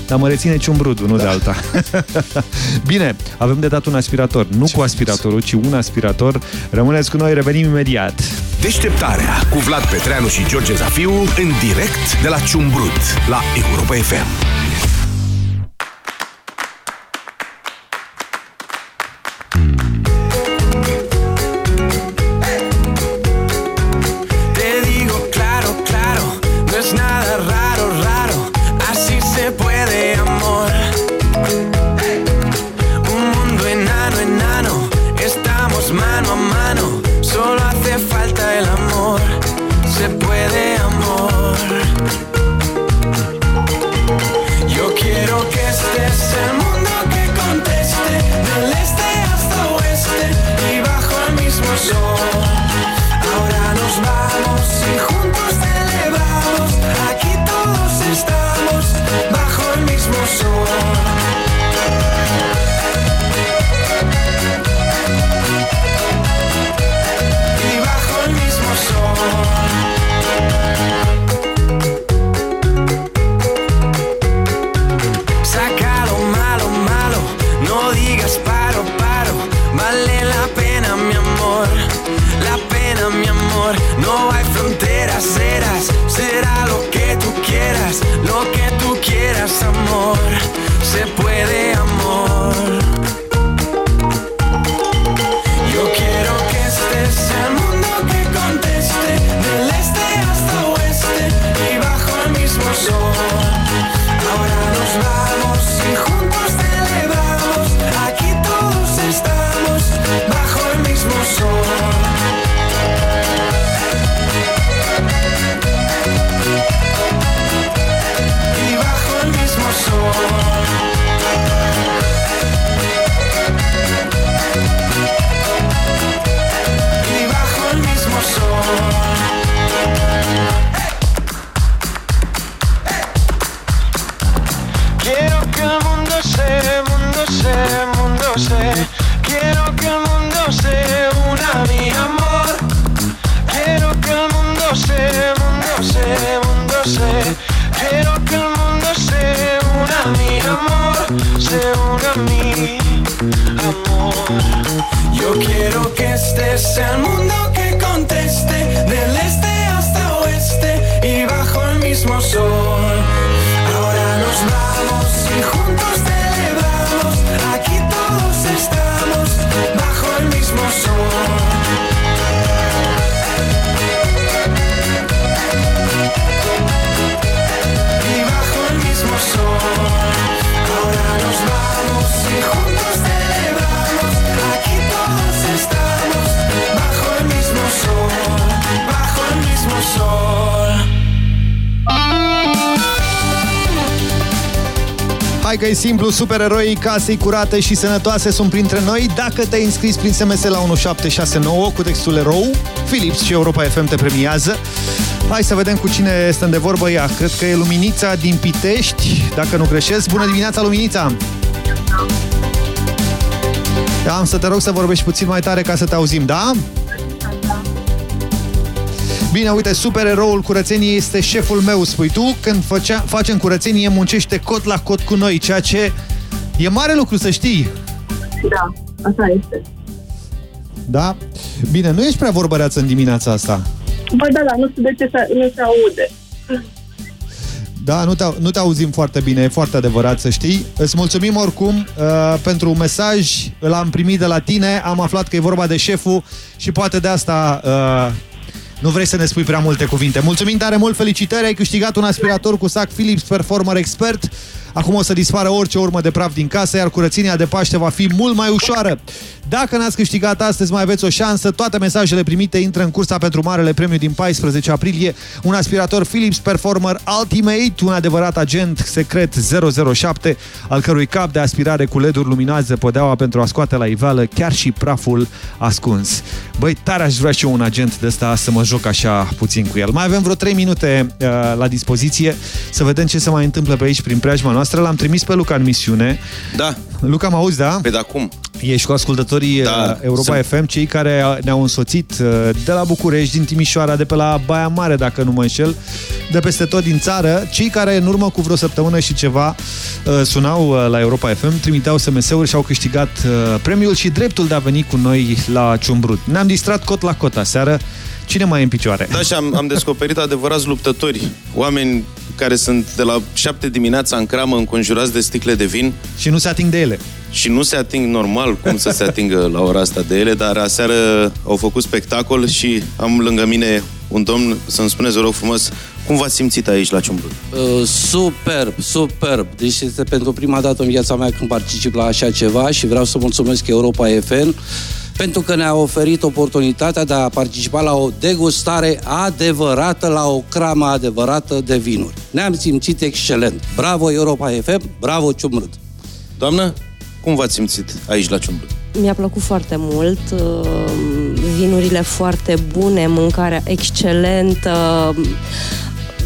Dar mă reține ciumbrudu, nu de alta. Bine, avem de dat un aspirator. Nu cu aspiratorul, ci un aspirator. Rămâneți cu noi, revenim imediat. Deșteptarea cu Vlad Petreanu și George Zafiu în direct de la Ciumbrut la Europa FM. E simplu, supereroii casei curate și sănătoase sunt printre noi. Dacă te-ai înscris prin SMS la 1769 cu textul erou, Philips și Europa FM te premiază. Hai să vedem cu cine stăm de vorbă ea. Cred că e Luminița din Pitești, dacă nu greșesc. Bună dimineața, Luminița! Da, am să te rog să vorbești puțin mai tare ca să te auzim, da? Bine, uite, supereroul curățeniei este șeful meu, spui tu. Când făcea, facem curățenie, muncește cot la cot cu noi, ceea ce e mare lucru să știi. Da, așa este. Da? Bine, nu ești prea vorbăreață în dimineața asta. Bă, da, da, nu știu de ce se, nu se aude. Da, nu te, nu te auzim foarte bine, e foarte adevărat să știi. Îți mulțumim oricum uh, pentru un mesaj, l-am primit de la tine, am aflat că e vorba de șeful și poate de asta uh, nu vrei să ne spui prea multe cuvinte. Mulțumim tare mult, felicitări, ai câștigat un aspirator cu sac Philips Performer Expert. Acum o să dispară orice urmă de praf din casă, iar curățenia de Paște va fi mult mai ușoară. Dacă n-ați câștigat astăzi, mai aveți o șansă. Toate mesajele primite intră în cursa pentru Marele Premiu din 14 aprilie. Un aspirator Philips Performer Ultimate, un adevărat agent secret 007, al cărui cap de aspirare cu LED-uri luminoase podeaua pentru a scoate la iveală chiar și praful ascuns. Băi, tare aș vrea și eu un agent de ăsta să mă joc așa puțin cu el. Mai avem vreo 3 minute uh, la dispoziție să vedem ce se mai întâmplă pe aici prin preajma noastră. L-am trimis pe Luca în misiune. Da. Luca, mă auzi, da? Pe de acum. Ești cu ascultătorii Da, da, Europa sunt. FM, cei care ne-au însoțit uh, de la București, din Timișoara, de pe la Baia Mare, dacă nu mă înșel, de peste tot din țară, cei care în urmă cu vreo săptămână și ceva uh, sunau uh, la Europa FM, trimiteau SMS-uri și au câștigat uh, premiul și dreptul de a veni cu noi la Ciumbrut. Ne-am distrat cot la cot aseară. Cine mai e în picioare? Da, și am, am descoperit adevărați luptători. Oameni care sunt de la 7 dimineața în cramă înconjurați de sticle de vin. Și nu se ating de ele. Și nu se ating normal cum să se atingă la ora asta de ele, dar aseară au făcut spectacol și am lângă mine un domn să-mi spuneți, vă rog frumos, cum v-ați simțit aici la Ciumbru? Uh, superb, superb. Deci este pentru prima dată în viața mea când particip la așa ceva și vreau să mulțumesc Europa FM pentru că ne-a oferit oportunitatea de a participa la o degustare adevărată, la o cramă adevărată de vinuri. Ne-am simțit excelent. Bravo Europa FM, bravo Ciumrât. Doamnă, cum v-ați simțit aici la Ciumbru? Mi-a plăcut foarte mult, uh, vinurile foarte bune, mâncarea excelentă,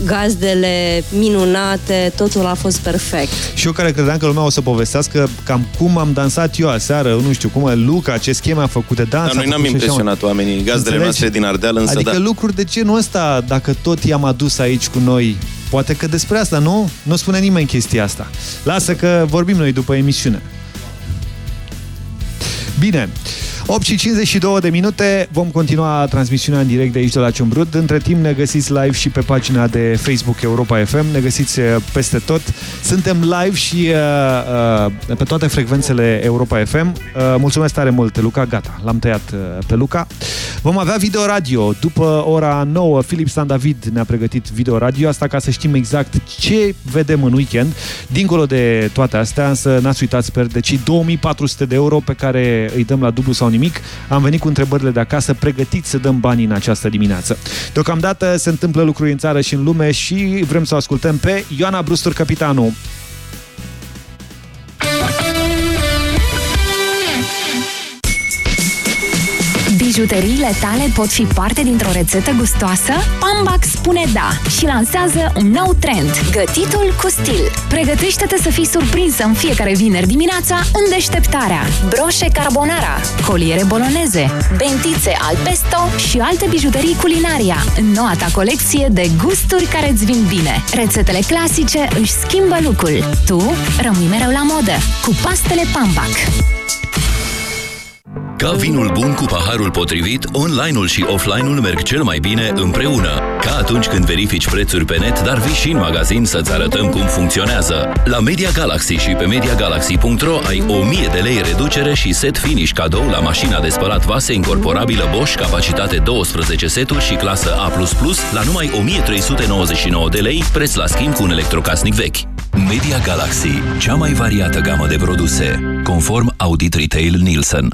gazdele minunate, totul a fost perfect. Și eu care credeam că lumea o să povestească cam cum am dansat eu aseară, nu știu cum, Luca, ce scheme a făcut de dans. Dar noi a n-am făcut și așa, impresionat oamenii, gazdele Înțelegi? noastre din Ardeal, însă Adică da. lucruri de genul ăsta, dacă tot i-am adus aici cu noi, poate că despre asta, nu? Nu spune nimeni chestia asta. Lasă că vorbim noi după emisiune. Bine. 8 și 52 de minute, vom continua transmisiunea în direct de aici de la Ciumbrud. Între timp ne găsiți live și pe pagina de Facebook Europa FM, ne găsiți uh, peste tot. Suntem live și uh, uh, pe toate frecvențele Europa FM. Uh, mulțumesc tare mult, Luca, gata, l-am tăiat uh, pe Luca. Vom avea video radio după ora 9. Filip Stan David ne-a pregătit video radio, asta ca să știm exact ce vedem în weekend. Dincolo de toate astea, însă n-ați uitat, sper, de cei 2400 de euro pe care îi dăm la dublu sau nimic. Am venit cu întrebările de acasă, pregătiți să dăm banii în această dimineață. Deocamdată se întâmplă lucruri în țară și în lume și vrem să o ascultăm pe Ioana Brustur, capitanul. Bijuteriile tale pot fi parte dintr-o rețetă gustoasă? Pambac spune da și lansează un nou trend, gătitul cu stil. Pregătește-te să fii surprinsă în fiecare vineri dimineața în deșteptarea. Broșe carbonara, coliere boloneze, bentițe al pesto și alte bijuterii culinaria în noua ta colecție de gusturi care îți vin bine. Rețetele clasice își schimbă lucrul. Tu rămâi mereu la modă cu pastele Pambac. Ca vinul bun cu paharul potrivit, online-ul și offline-ul merg cel mai bine împreună. Ca atunci când verifici prețuri pe net, dar vii și în magazin să-ți arătăm cum funcționează. La Media Galaxy și pe MediaGalaxy.ro ai 1000 de lei reducere și set finish cadou la mașina de spălat vase incorporabilă Bosch, capacitate 12 seturi și clasă A++ la numai 1399 de lei, preț la schimb cu un electrocasnic vechi. Media Galaxy, cea mai variată gamă de produse, conform Audit Retail Nielsen.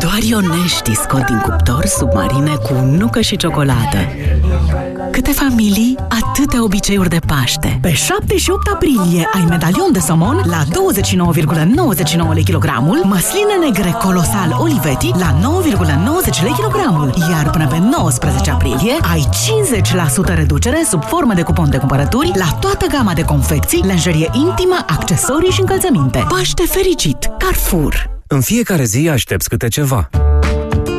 Doar Ionești scot din cuptor submarine cu nucă și ciocolată. Câte familii, atâtea obiceiuri de Paște. Pe 7 și 8 aprilie ai medalion de somon la 29,99 lei kilogramul, măsline negre colosal Olivetti la 9,90 lei kilogramul, iar până pe 19 aprilie ai 50% reducere sub formă de cupon de cumpărături la toată gama de confecții, lenjerie intimă, accesorii și încălțăminte. Paște fericit! Carrefour! În fiecare zi aștepți câte ceva.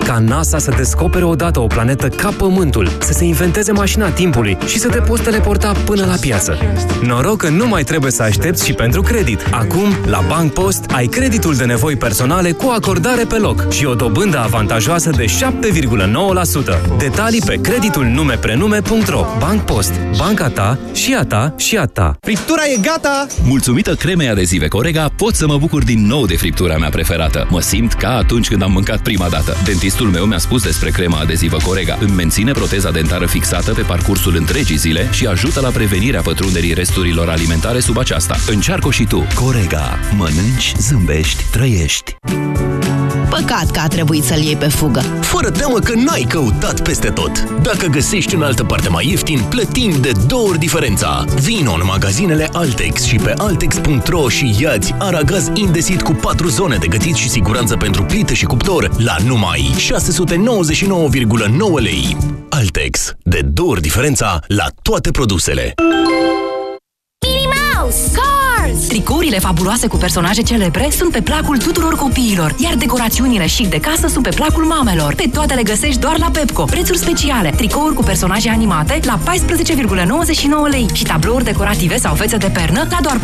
Ca NASA să descopere odată o planetă ca Pământul, să se inventeze mașina timpului și să te poți teleporta până la piață. Noroc că nu mai trebuie să aștepți și pentru credit. Acum, la Bank Post, ai creditul de nevoi personale cu acordare pe loc și o dobândă avantajoasă de 7,9%. Detalii pe creditul numeprenume.ro Bank Post. Banca ta și a ta și a ta. Friptura e gata! Mulțumită cremei adezive Corega, pot să mă bucur din nou de friptura mea preferată. Mă simt ca atunci când am mâncat prima dată. Dentistul meu mi-a spus despre crema adezivă Corega. Îmi menține proteza dentară fixată pe parcursul întregii zile și ajută la prevenirea pătrunderii resturilor alimentare sub aceasta. Încearcă și tu. Corega. Mănânci, zâmbești, trăiești. Păcat că a trebuit să-l iei pe fugă. Fără teamă că n-ai căutat peste tot. Dacă găsești în altă parte mai ieftin, plătim de două ori diferența. Vino în magazinele Altex și pe altex.ro și iați aragaz indesit cu 4 zone de gătit și siguranță pentru plită și cuptor la numai 699,9 lei. Altex. De două ori diferența la toate produsele. Minnie Mouse! Cars! Tricourile fabuloase cu personaje celebre sunt pe placul tuturor copiilor, iar decorațiunile chic de casă sunt pe placul mamelor. Pe toate le găsești doar la Pepco. Prețuri speciale. Tricouri cu personaje animate la 14,99 lei și tablouri decorative sau fețe de pernă la doar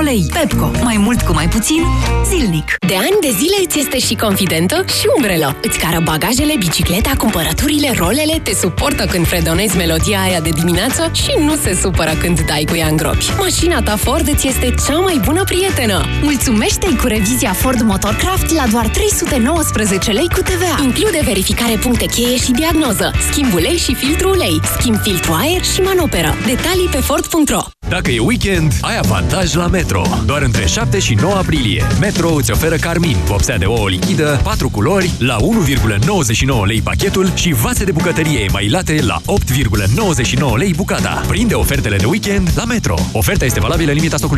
4,99 lei. Pepco. Mai mult cu mai puțin, zilnic. De ani de zile îți este și confidentă și umbrelă. Îți cară bagajele, bicicleta, cumpărăturile, rolele, te suportă când fredonezi melodia aia de dimineață și nu se supără când dai cu ea în gropi. Mașina ta Ford îți este cea mai bună prietenă. Mulțumește-i cu revizia Ford Motorcraft la doar 319 lei cu TVA. Include verificare puncte cheie și diagnoză, schimb ulei și filtru ulei, schimb filtru aer și manoperă. Detalii pe Ford.ro Dacă e weekend, ai avantaj la Metro. Doar între 7 și 9 aprilie. Metro îți oferă Carmin, vopsea de ouă lichidă, 4 culori, la 1,99 lei pachetul și vase de bucătărie emailate la 8,99 lei bucata. Prinde ofertele de weekend la Metro. Oferta este valabilă în limita stocului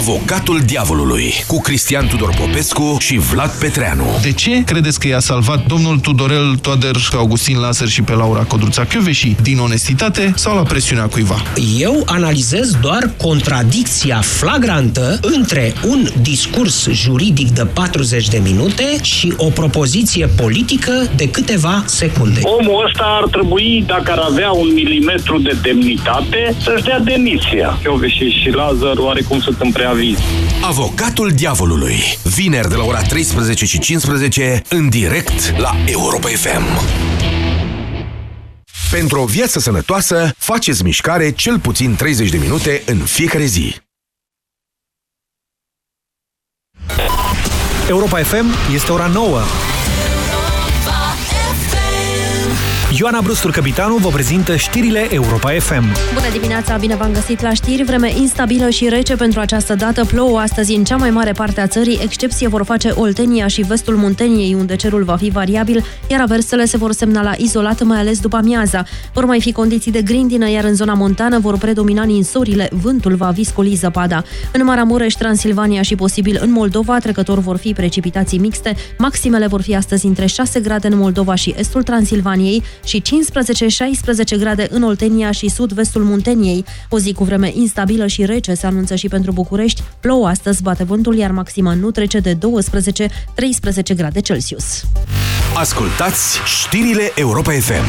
Avocatul diavolului cu Cristian Tudor Popescu și Vlad Petreanu. De ce credeți că i-a salvat domnul Tudorel Toader, Augustin Laser și pe Laura Codruța și Din onestitate sau la presiunea cuiva? Eu analizez doar contradicția flagrantă între un discurs juridic de 40 de minute și o propoziție politică de câteva secunde. Omul ăsta ar trebui, dacă ar avea un milimetru de demnitate, să-și dea demisia. Chioveși și Lazar oarecum sunt în preaviz. Avocatul diavolului. Vineri de la ora 13 și 15 în direct la Europa FM. Pentru o viață sănătoasă, faceți mișcare cel puțin 30 de minute în fiecare zi. Europa FM este ora 9. Ioana Brustur, capitanul, vă prezintă știrile Europa FM. Bună dimineața, bine v-am găsit la știri. Vreme instabilă și rece pentru această dată. Plouă astăzi în cea mai mare parte a țării. Excepție vor face Oltenia și vestul Munteniei, unde cerul va fi variabil, iar aversele se vor semnala izolat, mai ales după amiaza. Vor mai fi condiții de grindină, iar în zona montană vor predomina ninsorile. Vântul va viscoli zăpada. În Maramureș, Transilvania și posibil în Moldova, trecător vor fi precipitații mixte. Maximele vor fi astăzi între 6 grade în Moldova și estul Transilvaniei, și 15-16 grade în Oltenia și sud-vestul Munteniei. O zi cu vreme instabilă și rece se anunță și pentru București. Plouă astăzi, bate vântul, iar maxima nu trece de 12-13 grade Celsius. Ascultați știrile Europa FM.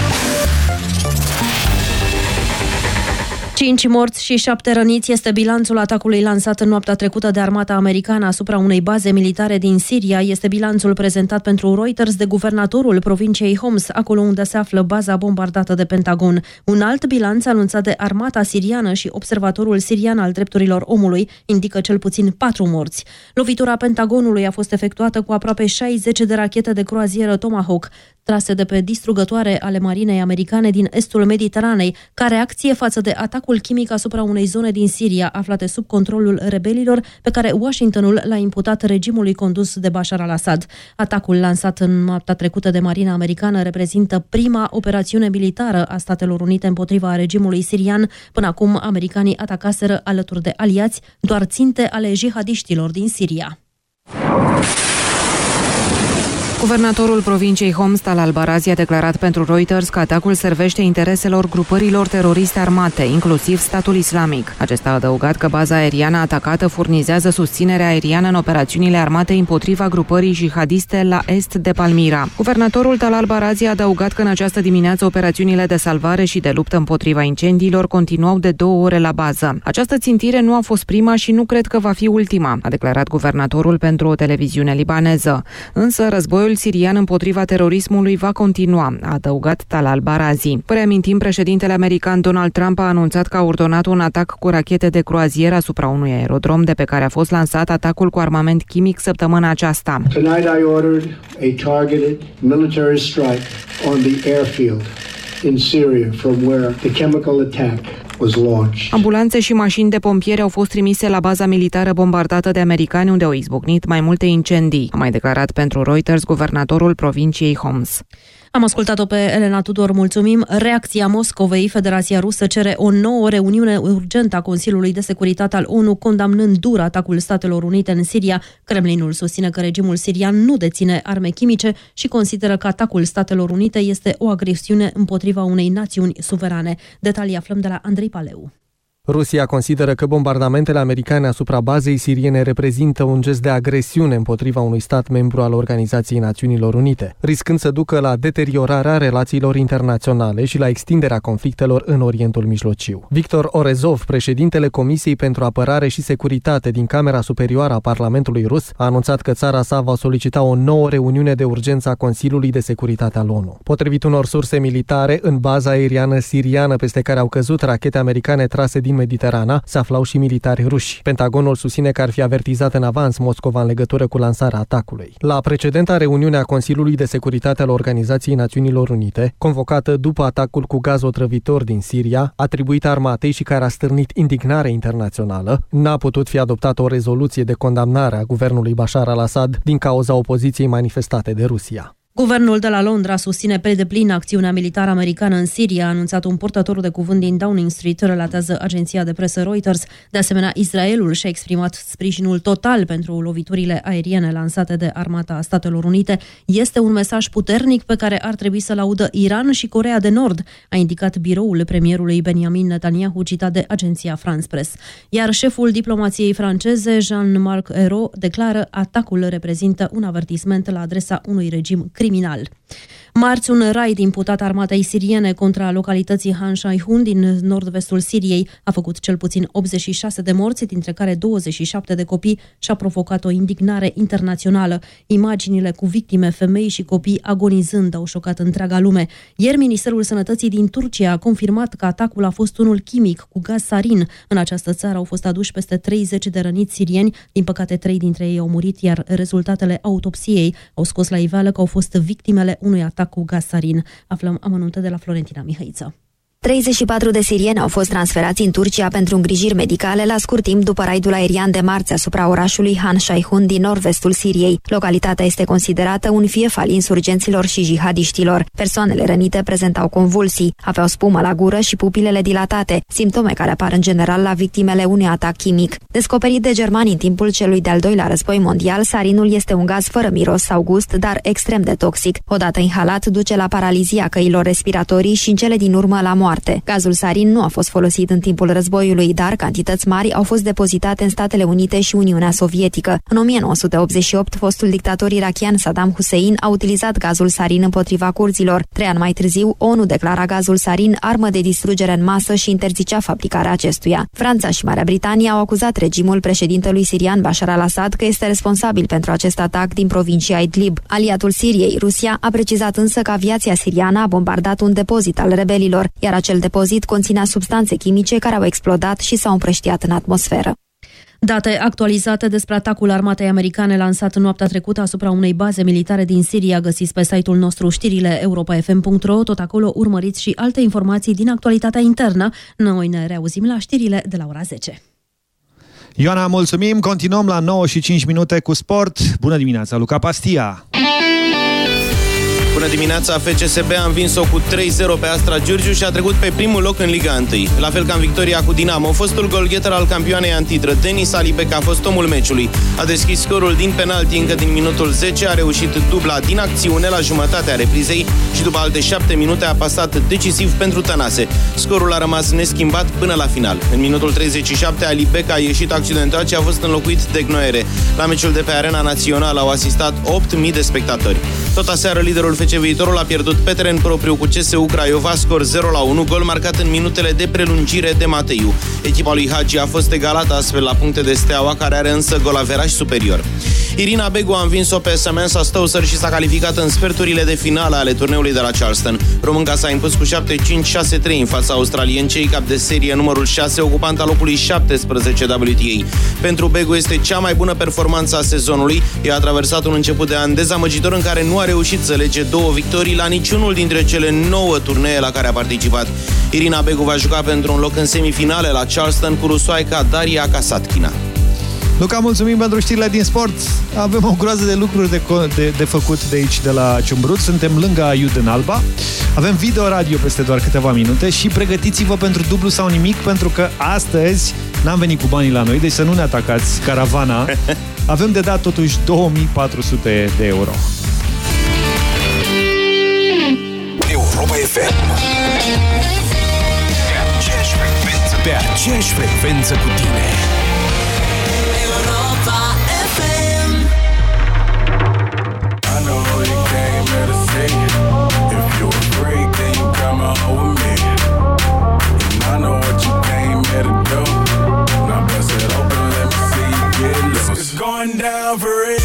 5 morți și 7 răniți este bilanțul atacului lansat în noaptea trecută de armata americană asupra unei baze militare din Siria. Este bilanțul prezentat pentru Reuters de guvernatorul provinciei Homs, acolo unde se află baza bombardată de Pentagon. Un alt bilanț anunțat de armata siriană și observatorul sirian al drepturilor omului indică cel puțin 4 morți. Lovitura Pentagonului a fost efectuată cu aproape 60 de rachete de croazieră Tomahawk trase de pe distrugătoare ale marinei americane din estul Mediteranei, ca reacție față de atacul chimic asupra unei zone din Siria aflate sub controlul rebelilor, pe care Washingtonul l-a imputat regimului condus de Bashar al-Assad. Atacul lansat în noaptea trecută de marina americană reprezintă prima operațiune militară a Statelor Unite împotriva regimului sirian. Până acum, americanii atacaseră alături de aliați doar ținte ale jihadiștilor din Siria. Guvernatorul provinciei Homs, al Albarazi, a declarat pentru Reuters că atacul servește intereselor grupărilor teroriste armate, inclusiv statul islamic. Acesta a adăugat că baza aeriană atacată furnizează susținere aeriană în operațiunile armate împotriva grupării jihadiste la est de Palmira. Guvernatorul Tal Albarazi a adăugat că în această dimineață operațiunile de salvare și de luptă împotriva incendiilor continuau de două ore la bază. Această țintire nu a fost prima și nu cred că va fi ultima, a declarat guvernatorul pentru o televiziune libaneză. Însă războiul războiul sirian împotriva terorismului va continua, a adăugat Talal Barazi. Vă reamintim, președintele american Donald Trump a anunțat că a ordonat un atac cu rachete de croazieră asupra unui aerodrom de pe care a fost lansat atacul cu armament chimic săptămâna aceasta. Tonight I ordered a targeted military strike on the airfield in Syria from where the chemical attack Ambulanțe și mașini de pompieri au fost trimise la baza militară bombardată de americani, unde au izbucnit mai multe incendii, a mai declarat pentru Reuters guvernatorul provinciei Homs. Am ascultat-o pe Elena Tudor, mulțumim. Reacția Moscovei, Federația Rusă cere o nouă reuniune urgentă a Consiliului de Securitate al ONU, condamnând dur atacul Statelor Unite în Siria. Kremlinul susține că regimul sirian nu deține arme chimice și consideră că atacul Statelor Unite este o agresiune împotriva unei națiuni suverane. Detalii aflăm de la Andrei Paleu. Rusia consideră că bombardamentele americane asupra bazei siriene reprezintă un gest de agresiune împotriva unui stat membru al Organizației Națiunilor Unite, riscând să ducă la deteriorarea relațiilor internaționale și la extinderea conflictelor în Orientul Mijlociu. Victor Orezov, președintele Comisiei pentru Apărare și Securitate din Camera Superioară a Parlamentului Rus, a anunțat că țara sa va solicita o nouă reuniune de urgență a Consiliului de Securitate al ONU. Potrivit unor surse militare, în baza aeriană siriană peste care au căzut rachete americane trase din Mediterana se aflau și militari ruși. Pentagonul susține că ar fi avertizat în avans Moscova în legătură cu lansarea atacului. La precedenta reuniune a Consiliului de Securitate al Organizației Națiunilor Unite, convocată după atacul cu gaz otrăvitor din Siria, atribuită armatei și care a stârnit indignare internațională, n-a putut fi adoptată o rezoluție de condamnare a guvernului Bashar al-Assad din cauza opoziției manifestate de Rusia. Guvernul de la Londra susține pe deplin acțiunea militară americană în Siria, a anunțat un purtător de cuvânt din Downing Street, relatează agenția de presă Reuters. De asemenea, Israelul și-a exprimat sprijinul total pentru loviturile aeriene lansate de Armata Statelor Unite. Este un mesaj puternic pe care ar trebui să-l audă Iran și Corea de Nord, a indicat biroul premierului Benjamin Netanyahu, citat de agenția France Press. Iar șeful diplomației franceze, Jean-Marc Ayrault, declară atacul reprezintă un avertisment la adresa unui regim criminal. Marți, un raid imputat armatei siriene contra localității Han Shaihun din nord-vestul Siriei a făcut cel puțin 86 de morți, dintre care 27 de copii și a provocat o indignare internațională. Imaginile cu victime, femei și copii agonizând au șocat întreaga lume. Ieri, Ministerul Sănătății din Turcia a confirmat că atacul a fost unul chimic cu gaz sarin. În această țară au fost aduși peste 30 de răniți sirieni, din păcate trei dintre ei au murit, iar rezultatele autopsiei au scos la iveală că au fost victimele unui atac cu gaz sarin. Aflăm amănunte de la Florentina Mihăiță. 34 de sirieni au fost transferați în Turcia pentru îngrijiri medicale la scurt timp după raidul aerian de marți asupra orașului Han Shaihun din nord-vestul Siriei. Localitatea este considerată un fief al insurgenților și jihadiștilor. Persoanele rănite prezentau convulsii, aveau spumă la gură și pupilele dilatate, simptome care apar în general la victimele unui atac chimic. Descoperit de germani în timpul celui de-al doilea război mondial, sarinul este un gaz fără miros sau gust, dar extrem de toxic. Odată inhalat, duce la paralizia căilor respiratorii și în cele din urmă la moarte moarte. Gazul sarin nu a fost folosit în timpul războiului, dar cantități mari au fost depozitate în Statele Unite și Uniunea Sovietică. În 1988, fostul dictator irachian Saddam Hussein a utilizat gazul sarin împotriva curzilor. Trei ani mai târziu, ONU declara gazul sarin armă de distrugere în masă și interzicea fabricarea acestuia. Franța și Marea Britanie au acuzat regimul președintelui sirian Bashar al-Assad că este responsabil pentru acest atac din provincia Idlib. Aliatul Siriei, Rusia, a precizat însă că aviația siriană a bombardat un depozit al rebelilor, iar acel depozit conținea substanțe chimice care au explodat și s-au împrăștiat în atmosferă. Date actualizate despre atacul armatei americane lansat în noaptea trecută asupra unei baze militare din Siria găsiți pe site-ul nostru știrile europa.fm.ro. Tot acolo urmăriți și alte informații din actualitatea internă. Noi ne reauzim la știrile de la ora 10. Ioana, mulțumim! Continuăm la 9 și 5 minute cu sport. Bună dimineața, Luca Pastia! Bună dimineața, FCSB a învins-o cu 3-0 pe Astra Giurgiu și a trecut pe primul loc în Liga 1. La fel ca în victoria cu Dinamo, fostul golgheter al campioanei antitră, Denis Alibec, a fost omul meciului. A deschis scorul din penalti încă din minutul 10, a reușit dubla din acțiune la jumătatea reprizei și după alte 7 minute a pasat decisiv pentru Tănase. Scorul a rămas neschimbat până la final. În minutul 37, Alibec a ieșit accidentat și a fost înlocuit de Gnoere. La meciul de pe Arena Națională au asistat 8.000 de spectatori. Tot aseară, liderul FC Viitorul a pierdut pe teren propriu cu CSU Craiova, scor 0 la 1, gol marcat în minutele de prelungire de Mateiu. Echipa lui Hagi a fost egalată astfel la puncte de steaua, care are însă golaveraj superior. Irina Begu a învins-o pe Samantha Stouser și s-a calificat în sferturile de finală ale turneului de la Charleston. Românca s-a impus cu 7-5-6-3 în fața australiencei, cap de serie numărul 6, ocupant locului 17 WTA. Pentru Begu este cea mai bună performanță a sezonului. Ea a traversat un început de an dezamăgitor în care nu a reușit să lege două victorii la niciunul dintre cele nouă turnee la care a participat. Irina Begu va juca pentru un loc în semifinale la Charleston cu rusoaica Daria Kasatkina. Luca, mulțumim pentru știrile din sport. Avem o groază de lucruri de, de, de făcut de aici, de la Ciumbrut. Suntem lângă Aiud în Alba. Avem video radio peste doar câteva minute și pregătiți-vă pentru dublu sau nimic, pentru că astăzi n-am venit cu banii la noi, deci să nu ne atacați caravana. Avem de dat totuși 2400 de euro. Europa FM Pe aceeași frecvență, pe aceeași frecvență cu tine Europa FM I know you came here to see it. If you a freak, then you come out with me. And I know what you came here to do. Now bust it open, let me see you get loose. It's going down for real.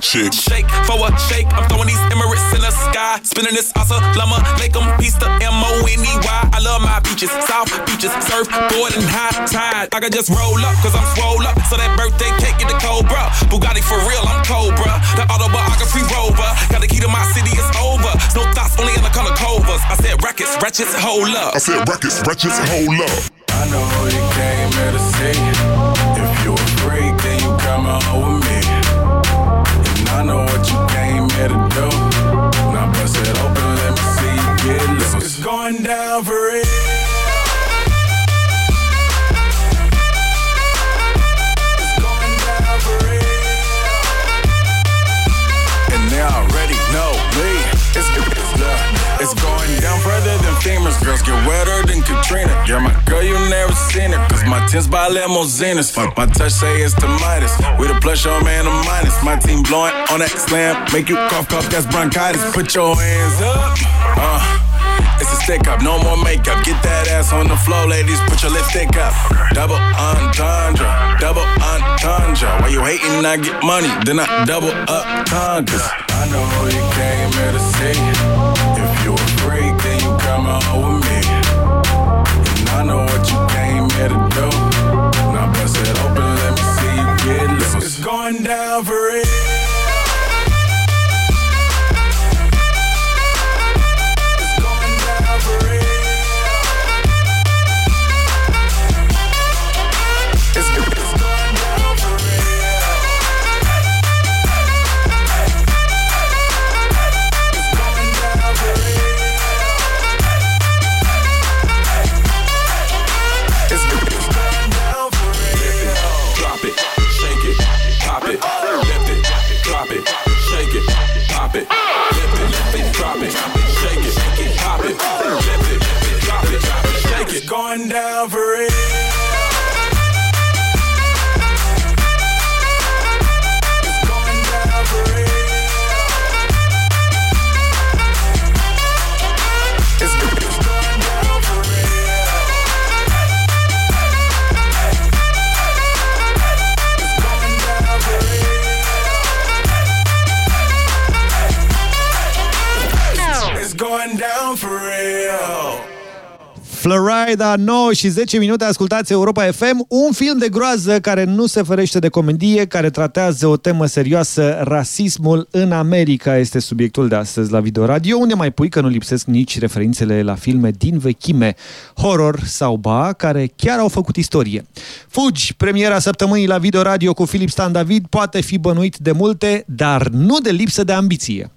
The girl. I do buy. Shit. Shake for a shake. I'm throwing these Emirates in the sky. Spinning this awesome llama, make them piece the M-O-N-E-Y. I love my beaches, South beaches, surfboard and high tide. I can just roll up, cause I'm swole up. So that birthday cake get the Cobra. Bugatti for real, I'm Cobra. The autobiography rover. Got the key to my city, it's over. No thoughts, only in the color covers. I said rackets, wretches, hold up. I said rackets, wretches, hold up. I know you came here to see. If you a freak, then you come on with me. I know what you came here to do. Now bust it open, let me see you get loose. It's going down for real. It's going down further than famous girls get wetter than Katrina. You're my girl, you never seen her. Cause my tins by limousines. Fuck my touch, say it's the Midas. We the plus, your man, a minus. My team blowing on that slam. Make you cough, cough, that's bronchitis. Put your hands up. Uh. It's a stick up, no more makeup. Get that ass on the floor, ladies. Put your lipstick up. Double entendre, double entendre. Why you hating? I get money, then I double up conquers. I know you came here to see. You then you come with me. And I know what you came here to do. Now bust it open, let me see you get loose. It's going down for real. Florida, 9 și 10 minute, ascultați Europa FM, un film de groază care nu se ferește de comedie, care tratează o temă serioasă, rasismul în America este subiectul de astăzi la Video Radio, unde mai pui că nu lipsesc nici referințele la filme din vechime, horror sau ba, care chiar au făcut istorie. Fugi, premiera săptămânii la Video Radio cu Filip Stan David, poate fi bănuit de multe, dar nu de lipsă de ambiție.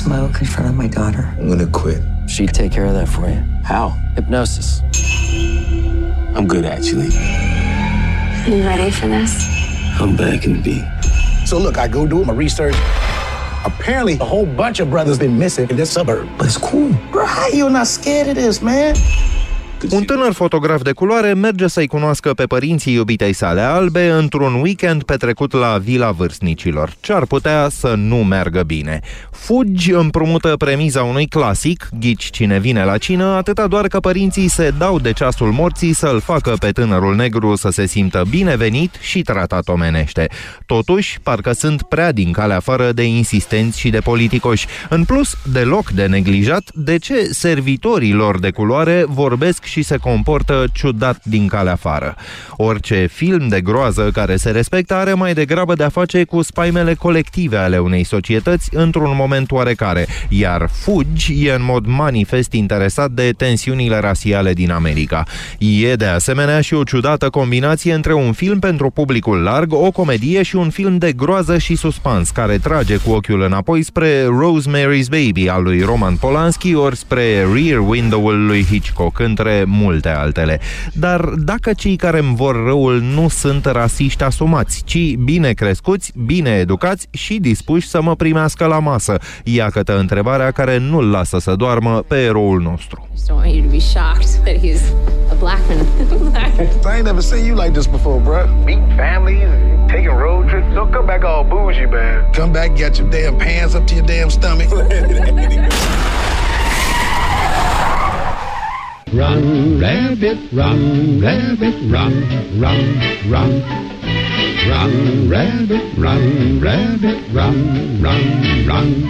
Smoke in front of my daughter? I'm gonna quit. She'd take care of that for you. How? Hypnosis. I'm good, actually. You ready for this? I'm back in the beat. So look, I go do my research. Apparently, a whole bunch of brothers been missing in this suburb. But it's cool. Bro, how you not scared of this, man? Un tânăr fotograf de culoare merge să-i cunoască pe părinții iubitei sale albe într-un weekend petrecut la vila vârstnicilor. Ce ar putea să nu meargă bine? Fugi împrumută premiza unui clasic, ghici cine vine la cină, atâta doar că părinții se dau de ceasul morții să-l facă pe tânărul negru să se simtă binevenit și tratat omenește. Totuși, parcă sunt prea din calea afară de insistenți și de politicoși. În plus, deloc de neglijat, de ce servitorii lor de culoare vorbesc și se comportă ciudat din calea afară. Orice film de groază care se respectă are mai degrabă de a face cu spaimele colective ale unei societăți într-un moment oarecare, iar Fugi e în mod manifest interesat de tensiunile rasiale din America. E de asemenea și o ciudată combinație între un film pentru publicul larg, o comedie și un film de groază și suspans, care trage cu ochiul înapoi spre Rosemary's Baby al lui Roman Polanski ori spre Rear Window-ul lui Hitchcock, între multe altele. Dar dacă cei care îmi vor răul nu sunt rasiști asumați, ci bine crescuți, bine educați și dispuși să mă primească la masă, iată întrebarea care nu-l lasă să doarmă pe eroul nostru. just don't want you to be shocked that he's a black man. I ain't never seen you like this before, bruh. Meeting families, and taking road trips. Don't come back all bougie, man. Come back, got your damn pants up to your damn stomach. Run, rabbit, run, rabbit, run, run, run. Run, rabbit, run, rabbit, run, run, run.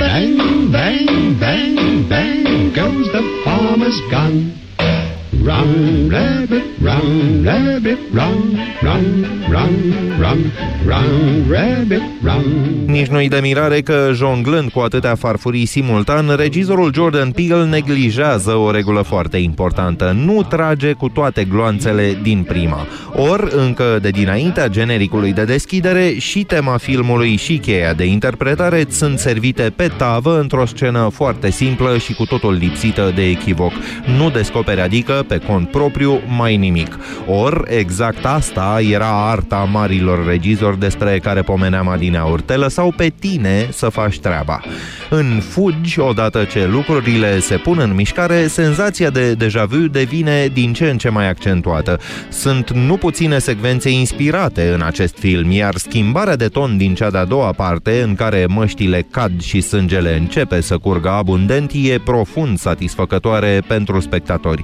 Bang, bang, bang, bang goes the farmer's gun. Run, rabbit, run, rabbit, run, run, run, run, run, rabbit, run. Nici nu-i de mirare că, jonglând cu atâtea farfurii simultan, regizorul Jordan Peele neglijează o regulă foarte importantă. Nu trage cu toate gloanțele din prima. Or, încă de dinaintea genericului de deschidere, și tema filmului și cheia de interpretare sunt servite pe tavă într-o scenă foarte simplă și cu totul lipsită de echivoc. Nu descoperi adică, pe cont propriu, mai nimic. Or, exact asta era arta marilor regizori despre care pomeneam adineauri. Te lăsau pe tine să faci treaba. În fugi, odată ce lucrurile se pun în mișcare, senzația de deja vu devine din ce în ce mai accentuată. Sunt nu puține secvențe inspirate în acest film, iar schimbarea de ton din cea de-a doua parte, în care măștile cad și sângele începe să curgă abundent, e profund satisfăcătoare pentru spectatori.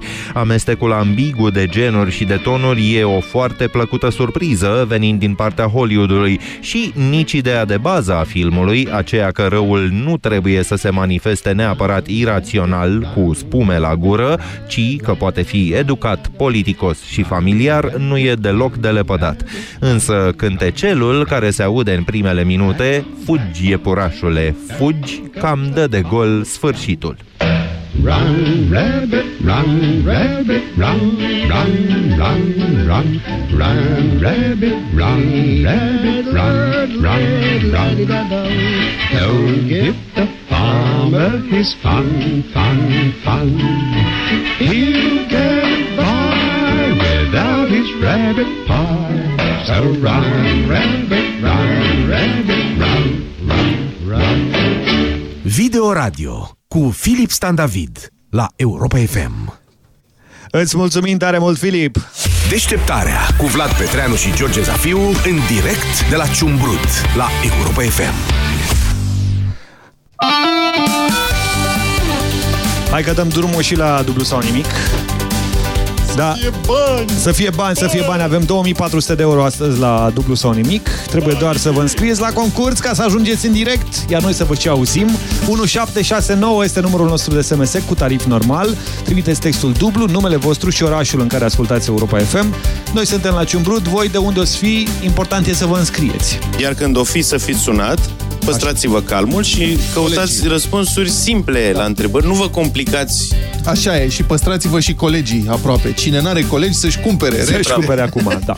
Amestecul ambigu de genuri și de tonuri e o foarte plăcută surpriză venind din partea Hollywoodului și nici ideea de bază a filmului, aceea că răul nu trebuie să se manifeste neapărat irațional, cu spume la gură, ci că poate fi educat, politicos și familiar, nu e deloc de lepădat. Însă cântecelul care se aude în primele minute, fugi iepurașule, fugi, cam dă de gol sfârșitul. Run, rabbit, run, rabbit, run, run, run, run, run, rabbit, run, rabbit, run, run, run. Don't give the farmer his fun, fun, fun. He'll get by without his rabbit pie. So run, rabbit, run, rabbit, run, run, run. Video Radio cu Filip Stan David la Europa FM. Îți mulțumim tare mult, Filip! Deșteptarea cu Vlad Petreanu și George Zafiu în direct de la Ciumbrut la Europa FM. Hai că dăm drumul și la dublu sau nimic. Da. fie bani! Să fie bani, să fie bani. Avem 2400 de euro astăzi la dublu sau nimic. Trebuie doar să vă înscrieți la concurs ca să ajungeți în direct, iar noi să vă și auzim. 1769 este numărul nostru de SMS cu tarif normal. Trimiteți textul dublu, numele vostru și orașul în care ascultați Europa FM. Noi suntem la Ciumbrut, voi de unde o să fi, important e să vă înscrieți. Iar când o fi să fiți sunat, păstrați-vă calmul și căutați răspunsuri simple la întrebări. Nu vă complicați. Așa e, și păstrați-vă și colegii aproape. Cine n-are colegi să-și cumpere. Să-și cumpere acum, da.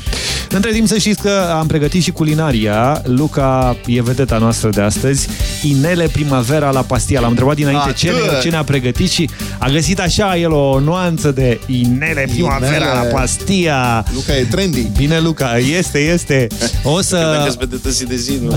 Între timp să știți că am pregătit și culinaria. Luca e vedeta noastră de astăzi. Inele primavera la pastia. L-am întrebat dinainte ce, ne, ce ne-a pregătit și a găsit așa el o nuanță de inele primavera Inele. la pastia. Luca e trendy. Bine, Luca, este, este. O Când să... dacă vedetății de zi, nu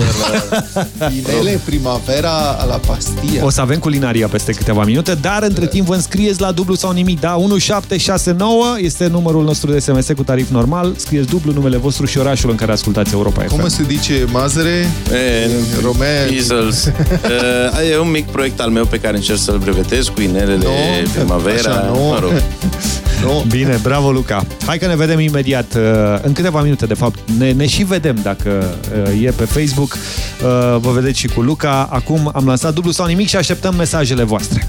la... Inele primavera la pastia. O să avem culinaria peste câteva minute, dar între timp vă înscrieți la dublu sau nimic, da? 1769 este numărul nostru de SMS cu tarif normal. Scrieți dublu numele vostru și orașul în care ascultați Europa FM. Cum se zice mazăre? E, Romea. Easels. Uh, e un mic proiect al meu pe care încerc să-l brevetez cu inelele Nu, primavera. așa, nu. Mă rog. Nu. Bine, bravo Luca. Hai că ne vedem imediat, uh, în câteva minute de fapt. Ne, ne și vedem dacă uh, e pe Facebook. Uh, Vă vedeți și cu Luca. Acum am lansat dublu sau nimic și așteptăm mesajele voastre.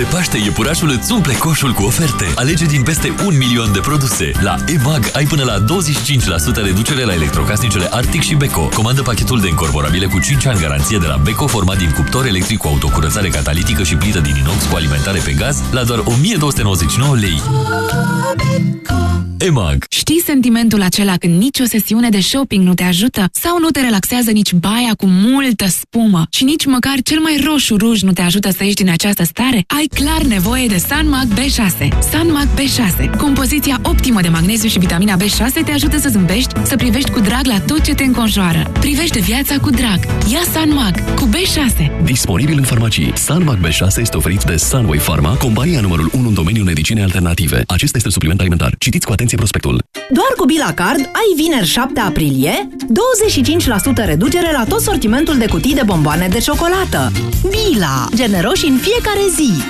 De Paște, iepurașul îți umple coșul cu oferte. Alege din peste un milion de produse. La EMAG ai până la 25% reducere la electrocasnicele Arctic și Beko. Comandă pachetul de incorporabile cu 5 ani garanție de la Beko, format din cuptor electric cu autocurățare catalitică și plită din inox cu alimentare pe gaz, la doar 1299 lei. EMAG. Știi sentimentul acela când nici o sesiune de shopping nu te ajută? Sau nu te relaxează nici baia cu multă spumă? Și nici măcar cel mai roșu ruj nu te ajută să ieși din această stare? Ai clar nevoie de Sunmag B6. Sunmag B6. Compoziția optimă de magneziu și vitamina B6 te ajută să zâmbești, să privești cu drag la tot ce te înconjoară. Privește viața cu drag. Ia Sunmag cu B6. Disponibil în farmacii. Sunmag B6 este oferit de Sunway Pharma, compania numărul 1 în domeniul medicinei alternative. Acesta este supliment alimentar. Citiți cu atenție prospectul. Doar cu Bila Card ai vineri 7 aprilie 25% reducere la tot sortimentul de cutii de bomboane de ciocolată. Bila! Generoși în fiecare zi!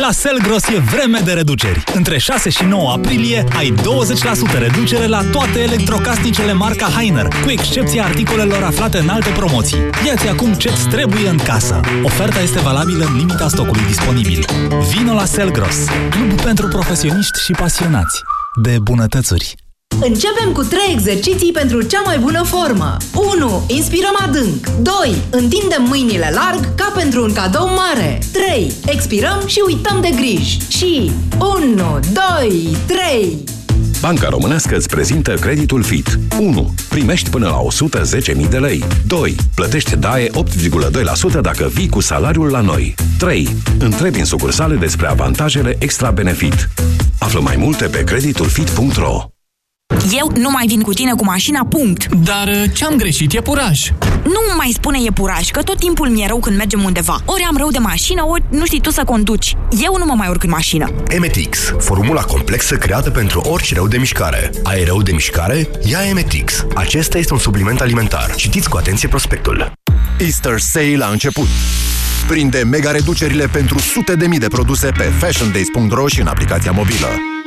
La Selgros e vreme de reduceri. Între 6 și 9 aprilie ai 20% reducere la toate electrocasnicele marca Heiner, cu excepția articolelor aflate în alte promoții. Iați acum ce-ți trebuie în casă. Oferta este valabilă în limita stocului disponibil. Vino la Selgros, club pentru profesioniști și pasionați de bunătățuri. Începem cu 3 exerciții pentru cea mai bună formă. 1. Inspirăm adânc. 2. Întindem mâinile larg ca pentru un cadou mare. 3. Expirăm și uităm de griji. Și 1, 2, 3. Banca Românească îți prezintă creditul FIT. 1. Primești până la 110.000 de lei. 2. Plătești DAE 8,2% dacă vii cu salariul la noi. 3. Întrebi în sucursale despre avantajele extra benefit. Află mai multe pe creditulfit.ro Eu nu mai vin cu tine cu mașina, punct. Dar uh, ce-am greșit? E puraj. Nu mai spune e puraj, că tot timpul mi-e rău când mergem undeva. Ori am rău de mașină, ori nu știi tu să conduci. Eu nu mă mai urc în mașină. Emetix, formula complexă creată pentru orice rău de mișcare. Ai rău de mișcare? Ia Emetix. Acesta este un supliment alimentar. Citiți cu atenție prospectul. Easter Sale a început. Prinde mega reducerile pentru sute de mii de produse pe fashiondays.ro și în aplicația mobilă.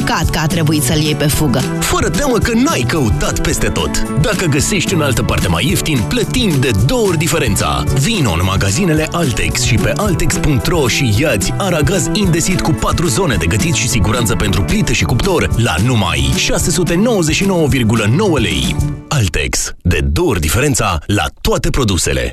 Păcat că a trebuit să-l iei pe fugă. Fără teamă că n-ai căutat peste tot. Dacă găsești în altă parte mai ieftin, plătim de două ori diferența. Vino în magazinele Altex și pe altex.ro și iați aragaz indesit cu 4 zone de gătit și siguranță pentru plită și cuptor la numai 699,9 lei. Altex. De două ori diferența la toate produsele.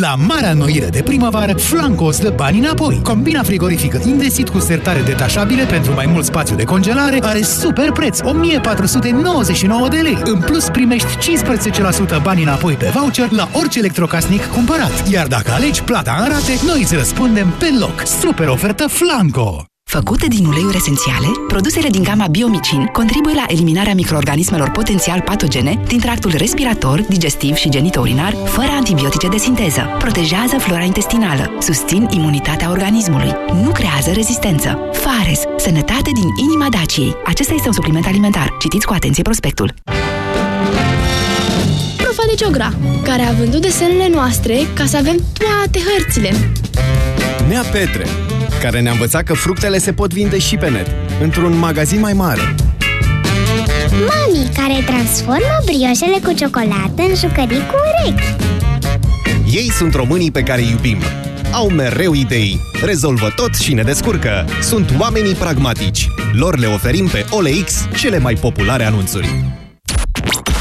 La marea noire de primăvară, Flanco îți dă bani înapoi. Combina frigorifică Indesit cu sertare detașabile pentru mai mult spațiu de congelare are super preț, 1499 de lei. În plus, primești 15% bani înapoi pe voucher la orice electrocasnic cumpărat. Iar dacă alegi plata în rate, noi îți răspundem pe loc. Super ofertă Flanco! Făcute din uleiuri esențiale, produsele din gama Biomicin contribuie la eliminarea microorganismelor potențial patogene din tractul respirator, digestiv și genitourinar, fără antibiotice de sinteză. Protejează flora intestinală, susțin imunitatea organismului, nu creează rezistență. Fares, sănătate din inima Daciei. Acesta este un supliment alimentar. Citiți cu atenție prospectul. Profa de Geogra, care a vândut desenele noastre ca să avem toate hărțile. Nea Petre, care ne-a învățat că fructele se pot vinde și pe net, într-un magazin mai mare. Mami, care transformă brioșele cu ciocolată în jucării cu urechi. Ei sunt românii pe care îi iubim. Au mereu idei, rezolvă tot și ne descurcă. Sunt oamenii pragmatici. Lor le oferim pe OLX cele mai populare anunțuri.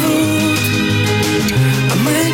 Am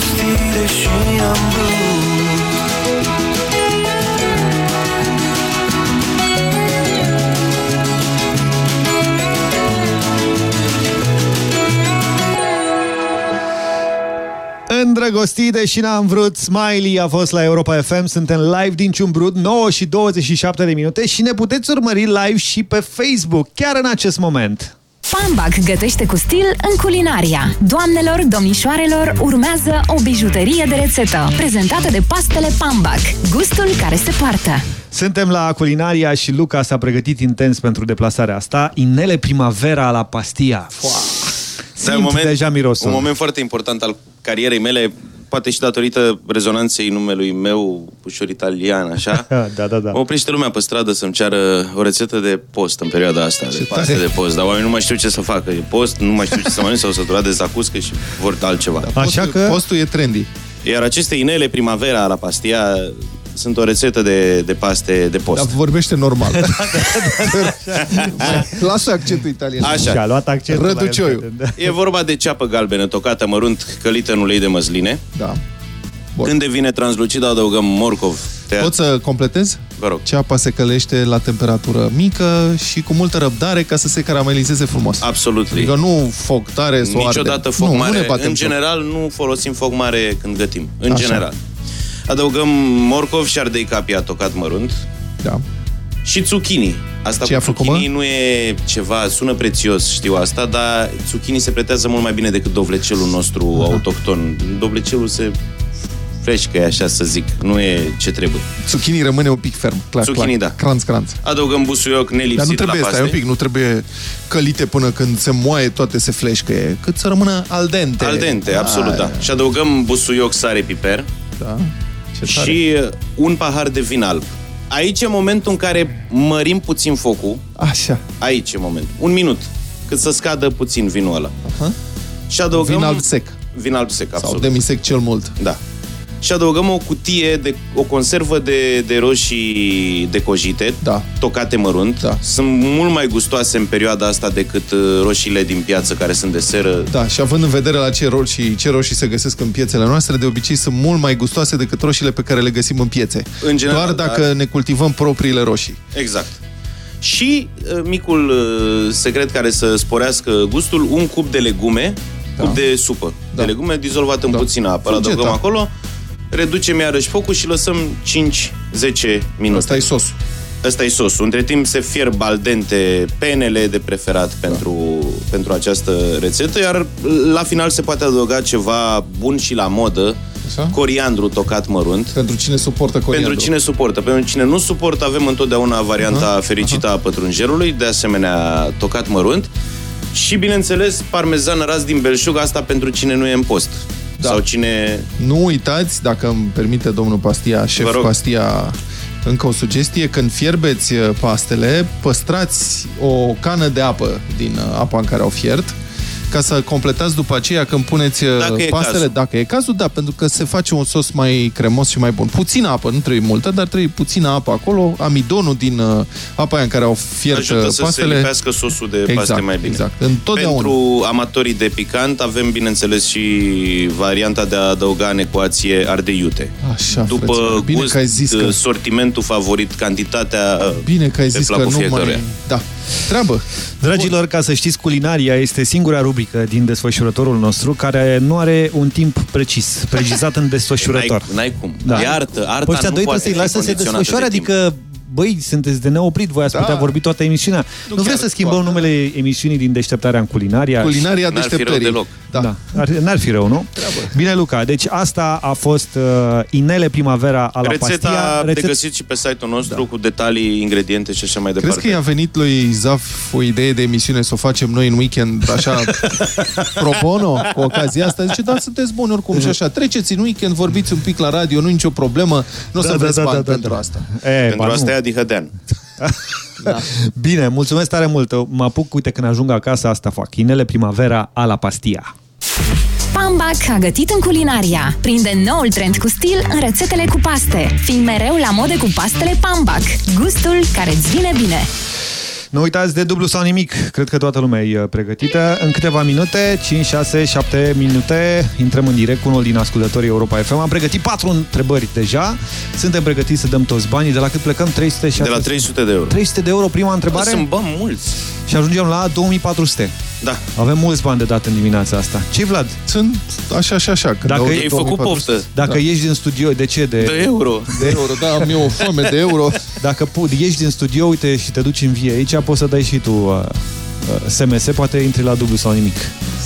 îndrăgostit Deși am vrut. Îndrăgostite și n-am vrut Smiley a fost la Europa FM Suntem live din Ciumbrud 9 și 27 de minute Și ne puteți urmări live și pe Facebook Chiar în acest moment Pambac gătește cu stil în culinaria. Doamnelor, domnișoarelor, urmează o bijuterie de rețetă, prezentată de pastele Pambac. Gustul care se poartă. Suntem la Culinaria și Luca s-a pregătit intens pentru deplasarea asta Inele Primavera la Pastia Da, un moment, deja mirosul un moment foarte important al carierei mele poate și datorită rezonanței numelui meu, ușor italian, așa, da, da, da. mă oprește lumea pe stradă să-mi ceară o rețetă de post în perioada asta, de paste tare. de post. Dar oamenii nu mai știu ce să facă. E post, nu mai știu ce să mănânc sau să săturat de zacuscă și vor altceva. Așa că... Postul e trendy. Iar aceste inele primavera la pastia sunt o rețetă de, de paste de post. Dar vorbește normal. Lasă accentul italian. Așa. Și-a luat accentul la el, Răducioiu. prieten, E vorba de ceapă galbenă tocată mărunt, călită în ulei de măsline. Da. Când devine translucidă, adăugăm morcov. Tăiat. Pot să completez? Vă rog. Ceapa se călește la temperatură mică și cu multă răbdare ca să se caramelizeze frumos. Absolut. Adică nu foc tare să o Niciodată ardem. foc nu, mare. Nu ne batem în joc. general, nu folosim foc mare când gătim. În Așa. general. Adăugăm morcov și șardei capia tocat mărunt. Da. Și zucchini. Asta Ce cu a făcut, zucchini nu e ceva, sună prețios, știu asta, dar zucchini se pretează mult mai bine decât dovlecelul nostru Aha. autohton. Dovlecelul se freșcă, e așa să zic, nu e ce trebuie. Zucchini rămâne un pic ferm. Clac, Zucchini, clac. da. Cranț, cranț. Adăugăm busuioc nelipsit Dar nu trebuie, la stai paste. un pic, nu trebuie călite până când se moaie toate, se fleșcă, cât să rămână al dente. Al dente, absolut, da. Și adăugăm busuioc, sare, piper. Da. Ce tare. și uh, un pahar de vin alb. Aici e momentul în care mărim puțin focul. Așa. Aici e momentul. Un minut. Cât să scadă puțin vinul ăla. Aha. Și adăugăm... Vin alb sec. Vin alb sec, Sau absolut. demisec cel mult. Da. Și adăugăm o cutie, de, o conservă de, de roșii decojite, da. tocate mărunt. Da. Sunt mult mai gustoase în perioada asta decât uh, roșiile din piață, care sunt de seră. Da, și având în vedere la ce roșii, ce roșii se găsesc în piețele noastre, de obicei sunt mult mai gustoase decât roșiile pe care le găsim în piețe. În general, Doar dacă da. ne cultivăm propriile roșii. Exact. Și uh, micul uh, secret care să sporească gustul, un cup de legume, da. cup de supă da. de legume dizolvat în da. puțină apă. Îl Fugeta. adăugăm acolo, reducem iarăși focul și lăsăm 5-10 minute. Asta e sosul. Ăsta e sosul. Între timp se fierb al dente penele de preferat da. pentru, pentru această rețetă, iar la final se poate adăuga ceva bun și la modă, Așa? coriandru tocat mărunt. Pentru cine suportă coriandru. Pentru cine suportă. Pentru cine nu suportă, avem întotdeauna varianta Aha, fericită a pătrunjelului, de asemenea tocat mărunt. Și, bineînțeles, parmezan ras din belșug, asta pentru cine nu e în post. Da. Sau cine... Nu uitați, dacă îmi permite domnul Pastia, șef Pastia, încă o sugestie, când fierbeți uh, pastele, păstrați o cană de apă din uh, apa în care au fiert, ca să completați după aceea când puneți uh, Dacă e pastele, cazul. dacă e cazul, da, pentru că se face un sos mai cremos și mai bun. Puțină apă, nu trebuie multă, dar trebuie puțină apă acolo, amidonul din uh, apa aia în care au fiert Ajută uh, să pastele. se lipească sosul de Exact, paste mai bine. exact. Întotdeauna. Pentru amatorii de picant avem, bineînțeles, și varianta de a adăuga în ecuație ardei iute. Așa, După frăților, bine gust, că ai zis că- sortimentul favorit, cantitatea Bine că ai pe zis că placul nu fiecăruia. mai... Da. Treabă. Dragilor, ca să știți, culinaria este singura rubrică din desfășurătorul nostru care nu are un timp precis, precizat în desfășurător. N-ai, n-ai cum. Da. E artă. Arta Păi ăștia nu doi poate trebuie să-i fi lasă să se condiționată desfășoare, de timp. Adică Băi, sunteți de neoprit, voi ați Da. putea vorbi toată emisiunea. Nu, nu vreți să schimbăm toată. numele emisiunii din deșteptarea în culinaria? Culinaria N-ar fi rău deșteptării. deloc. Da. da. Ar, n-ar fi rău, nu? Bine, Luca. Deci asta a fost uh, Inele Primavera a la Rețeta Pastia. Rețet... de găsit și pe site-ul nostru da. cu detalii, ingrediente și așa mai Crezi departe. că i-a venit lui Zaf o idee de emisiune să o facem noi în weekend, așa, pro bono, cu ocazia asta? Zice, da, sunteți buni oricum și așa. Treceți în weekend, vorbiți un pic la radio, nu e nicio problemă, nu o să Da, da, vreți da, bani da, da, pentru da. asta. E, Pentru ba, asta nu. E Adi Hădean. Bine, mulțumesc tare mult. Mă apuc, uite, când ajung acasă, asta fac. Inele Primavera a la Pastia. Pambac a gătit în culinaria. Prinde noul trend cu stil în rețetele cu paste. Fii mereu la mode cu pastele Pambac. Gustul care îți vine bine. Nu uitați de dublu sau nimic. Cred că toată lumea e uh, pregătită. În câteva minute, 5, 6, 7 minute, intrăm în direct cu unul din ascultătorii Europa FM. Am pregătit patru întrebări deja. Suntem pregătiți să dăm toți banii. De la cât plecăm? 300 De la 300 de euro. 300 de euro prima întrebare. Sunt bani mulți. Și ajungem la 2400. Da. Avem mulți bani de dat în dimineața asta. ce Vlad? Sunt așa și așa. Când Dacă aud Ai făcut 2400. poftă. Dacă Da. ieși din studio, de ce? De, De euro. De euro, da, am eu o foame de euro. Dacă pu- ieși din studio, uite, și te duci în vie aici, poți să dai și tu uh, uh, SMS, poate intri la dublu sau nimic.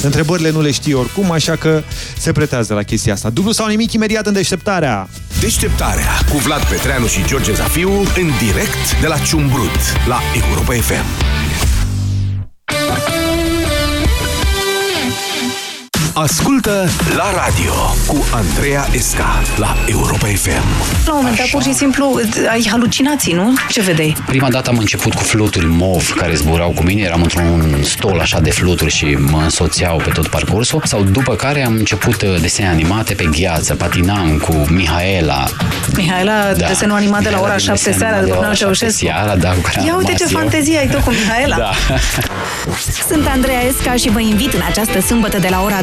Întrebările nu le știi oricum, așa că se pretează la chestia asta. Dublu sau nimic imediat în deșteptarea. Deșteptarea cu Vlad Petreanu și George Zafiu în direct de la Ciumbrut la Europa FM. Ascultă la radio cu Andreea Esca la Europa FM. La un moment dat, pur și simplu, ai halucinații, nu? Ce vedeai? Prima dată am început cu fluturi mov care zburau cu mine, eram într-un stol așa de fluturi și mă însoțeau pe tot parcursul. Sau după care am început uh, desene animate pe gheață, patinam cu Mihaela. Mihaela, da. desenul animat de la ora 7 seara, după Nău Ceaușescu. Seara, da, cu care Ia am uite ce rămas eu. fantezie ai tu cu Mihaela. Da. Sunt Andreea Esca și vă invit în această sâmbătă de la ora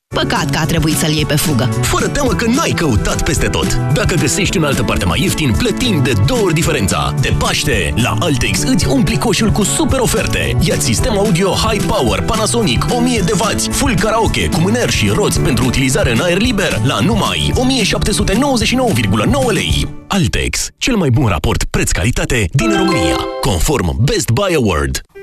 Păcat că a trebuit să-l iei pe fugă. Fără teamă că n-ai căutat peste tot. Dacă găsești în altă parte mai ieftin, plătim de două ori diferența. De Paște, la Altex îți umpli coșul cu super oferte. ia sistem audio High Power Panasonic 1000 de W, full karaoke cu mâner și roți pentru utilizare în aer liber la numai 1799,9 lei. Altex, cel mai bun raport preț-calitate din România, conform Best Buy Award.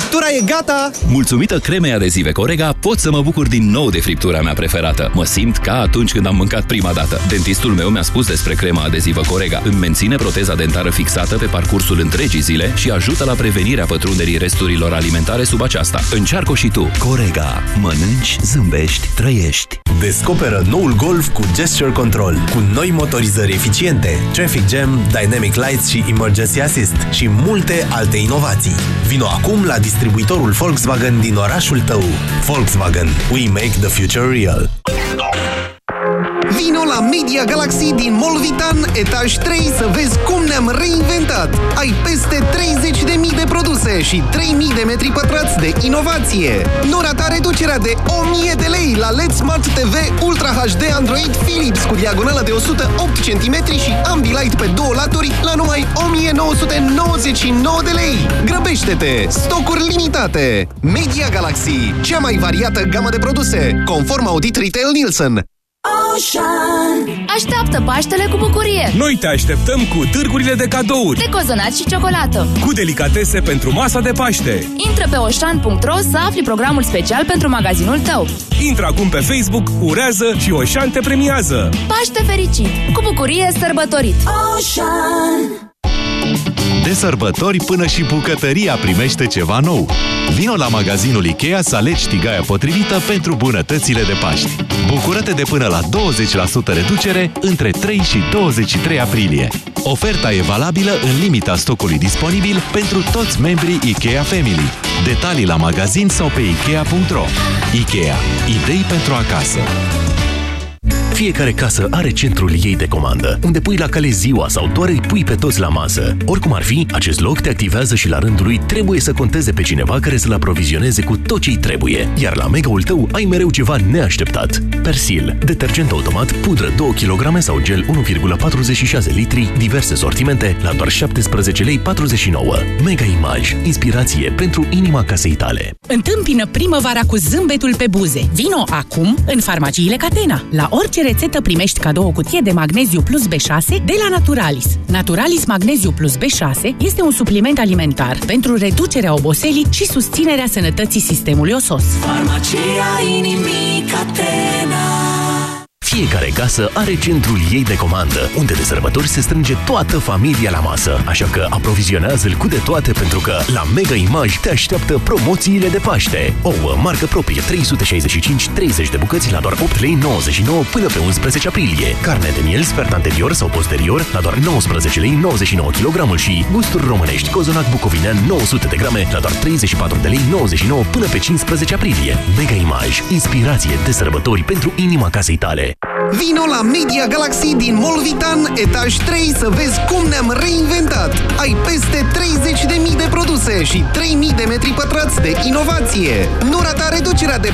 Friptura e gata! Mulțumită cremei adezive Corega, pot să mă bucur din nou de friptura mea preferată. Mă simt ca atunci când am mâncat prima dată. Dentistul meu mi-a spus despre crema adezivă Corega. Îmi menține proteza dentară fixată pe parcursul întregii zile și ajută la prevenirea pătrunderii resturilor alimentare sub aceasta. Încearcă și tu. Corega. Mănânci, zâmbești, trăiești. Descoperă noul Golf cu Gesture Control, cu noi motorizări eficiente, Traffic Jam, Dynamic Lights și Emergency Assist și multe alte inovații. Vino acum la distribuitorul Volkswagen din orașul tău. Volkswagen. We make the future real. Vino la Media Galaxy din Molvitan, etaj 3, să vezi cum ne-am reinventat. Ai peste 30.000 de produse și 3.000 de metri pătrați de inovație. Nu rata reducerea de 1.000 de lei la LED Smart TV Ultra HD Android Philips cu diagonală de 108 cm și Ambilight pe două laturi la numai 1.999 de lei. Grăbește-te! Stocuri limitate! Media Galaxy, cea mai variată gamă de produse, conform Audit Retail Nielsen. Ocean Așteaptă Paștele cu bucurie Noi te așteptăm cu târgurile de cadouri, De cozonat și ciocolată cu delicatese pentru masa de Paște. Intră pe oșan.ro să afli programul special pentru magazinul tău Intră acum pe Facebook, urează și Oșan te premiază. Paște fericit! Cu bucurie sărbătorit! Ocean De sărbători până și bucătăria primește ceva nou. Vino la magazinul Ikea să alegi tigaia potrivită pentru bunătățile de Paști. Bucură-te de până la 20% reducere între 3 și 23 aprilie. Oferta e valabilă în limita stocului disponibil pentru toți membrii Ikea Family. Detalii la magazin sau pe Ikea.ro Ikea. Idei pentru acasă. Fiecare casă are centrul ei de comandă, unde pui la cale ziua sau doar îi pui pe toți la masă. Oricum ar fi, acest loc te activează și la rândul lui trebuie să conteze pe cineva care să-l aprovizioneze cu tot ce-i trebuie. Iar la mega-ul tău ai mereu ceva neașteptat. Persil, detergent automat, pudră 2 kg sau gel 1,46 litri, diverse sortimente la doar 17 lei 49. Mega Image, inspirație pentru inima casei tale. Întâmpină primăvara cu zâmbetul pe buze. Vino acum în farmaciile Catena. La orice rețetă primești cadou o cutie de magneziu plus B6 de la Naturalis. Naturalis Magneziu plus B6 este un supliment alimentar pentru reducerea oboselii și susținerea sănătății sistemului osos. Farmacia inimii Catena Fiecare casă are centrul ei de comandă, unde de sărbători se strânge toată familia la masă. Așa că aprovizionează-l cu de toate pentru că la Mega Image te așteaptă promoțiile de Paște. Ouă, marcă proprie 365, 30 de bucăți la doar 8 lei 99 până pe 11 aprilie. Carne de miel sfert anterior sau posterior la doar 19 lei 99 kg și gusturi românești cozonac bucovinean 900 de grame la doar 34 de lei 99 până pe 15 aprilie. Mega Image, inspirație de sărbători pentru inima casei tale. Vino la Media Galaxy din Molvitan, etaj 3, să vezi cum ne-am reinventat. Ai peste 30.000 de produse și 3.000 de metri pătrați de inovație. Nu rata reducerea de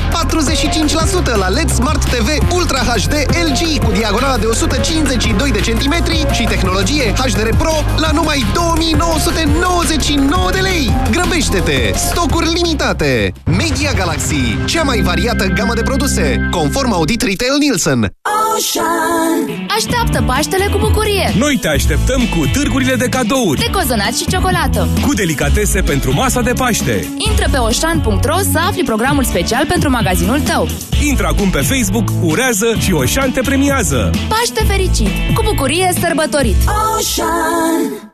45% la LED Smart TV Ultra HD LG cu diagonala de 152 de centimetri și tehnologie HDR Pro la numai 2999 de lei. Grăbește-te! Stocuri limitate! Media Galaxy, cea mai variată gamă de produse, conform Audit Retail Nielsen. Motion Așteaptă Paștele cu bucurie! Noi te așteptăm cu târgurile de cadouri, De decozonat și ciocolată, cu delicatese pentru masa de Paște. Intră pe oșan.ro să afli programul special pentru magazinul tău. Intră acum pe Facebook, urează și Oșan te premiază! Paște fericit! Cu bucurie sărbătorit! Ocean.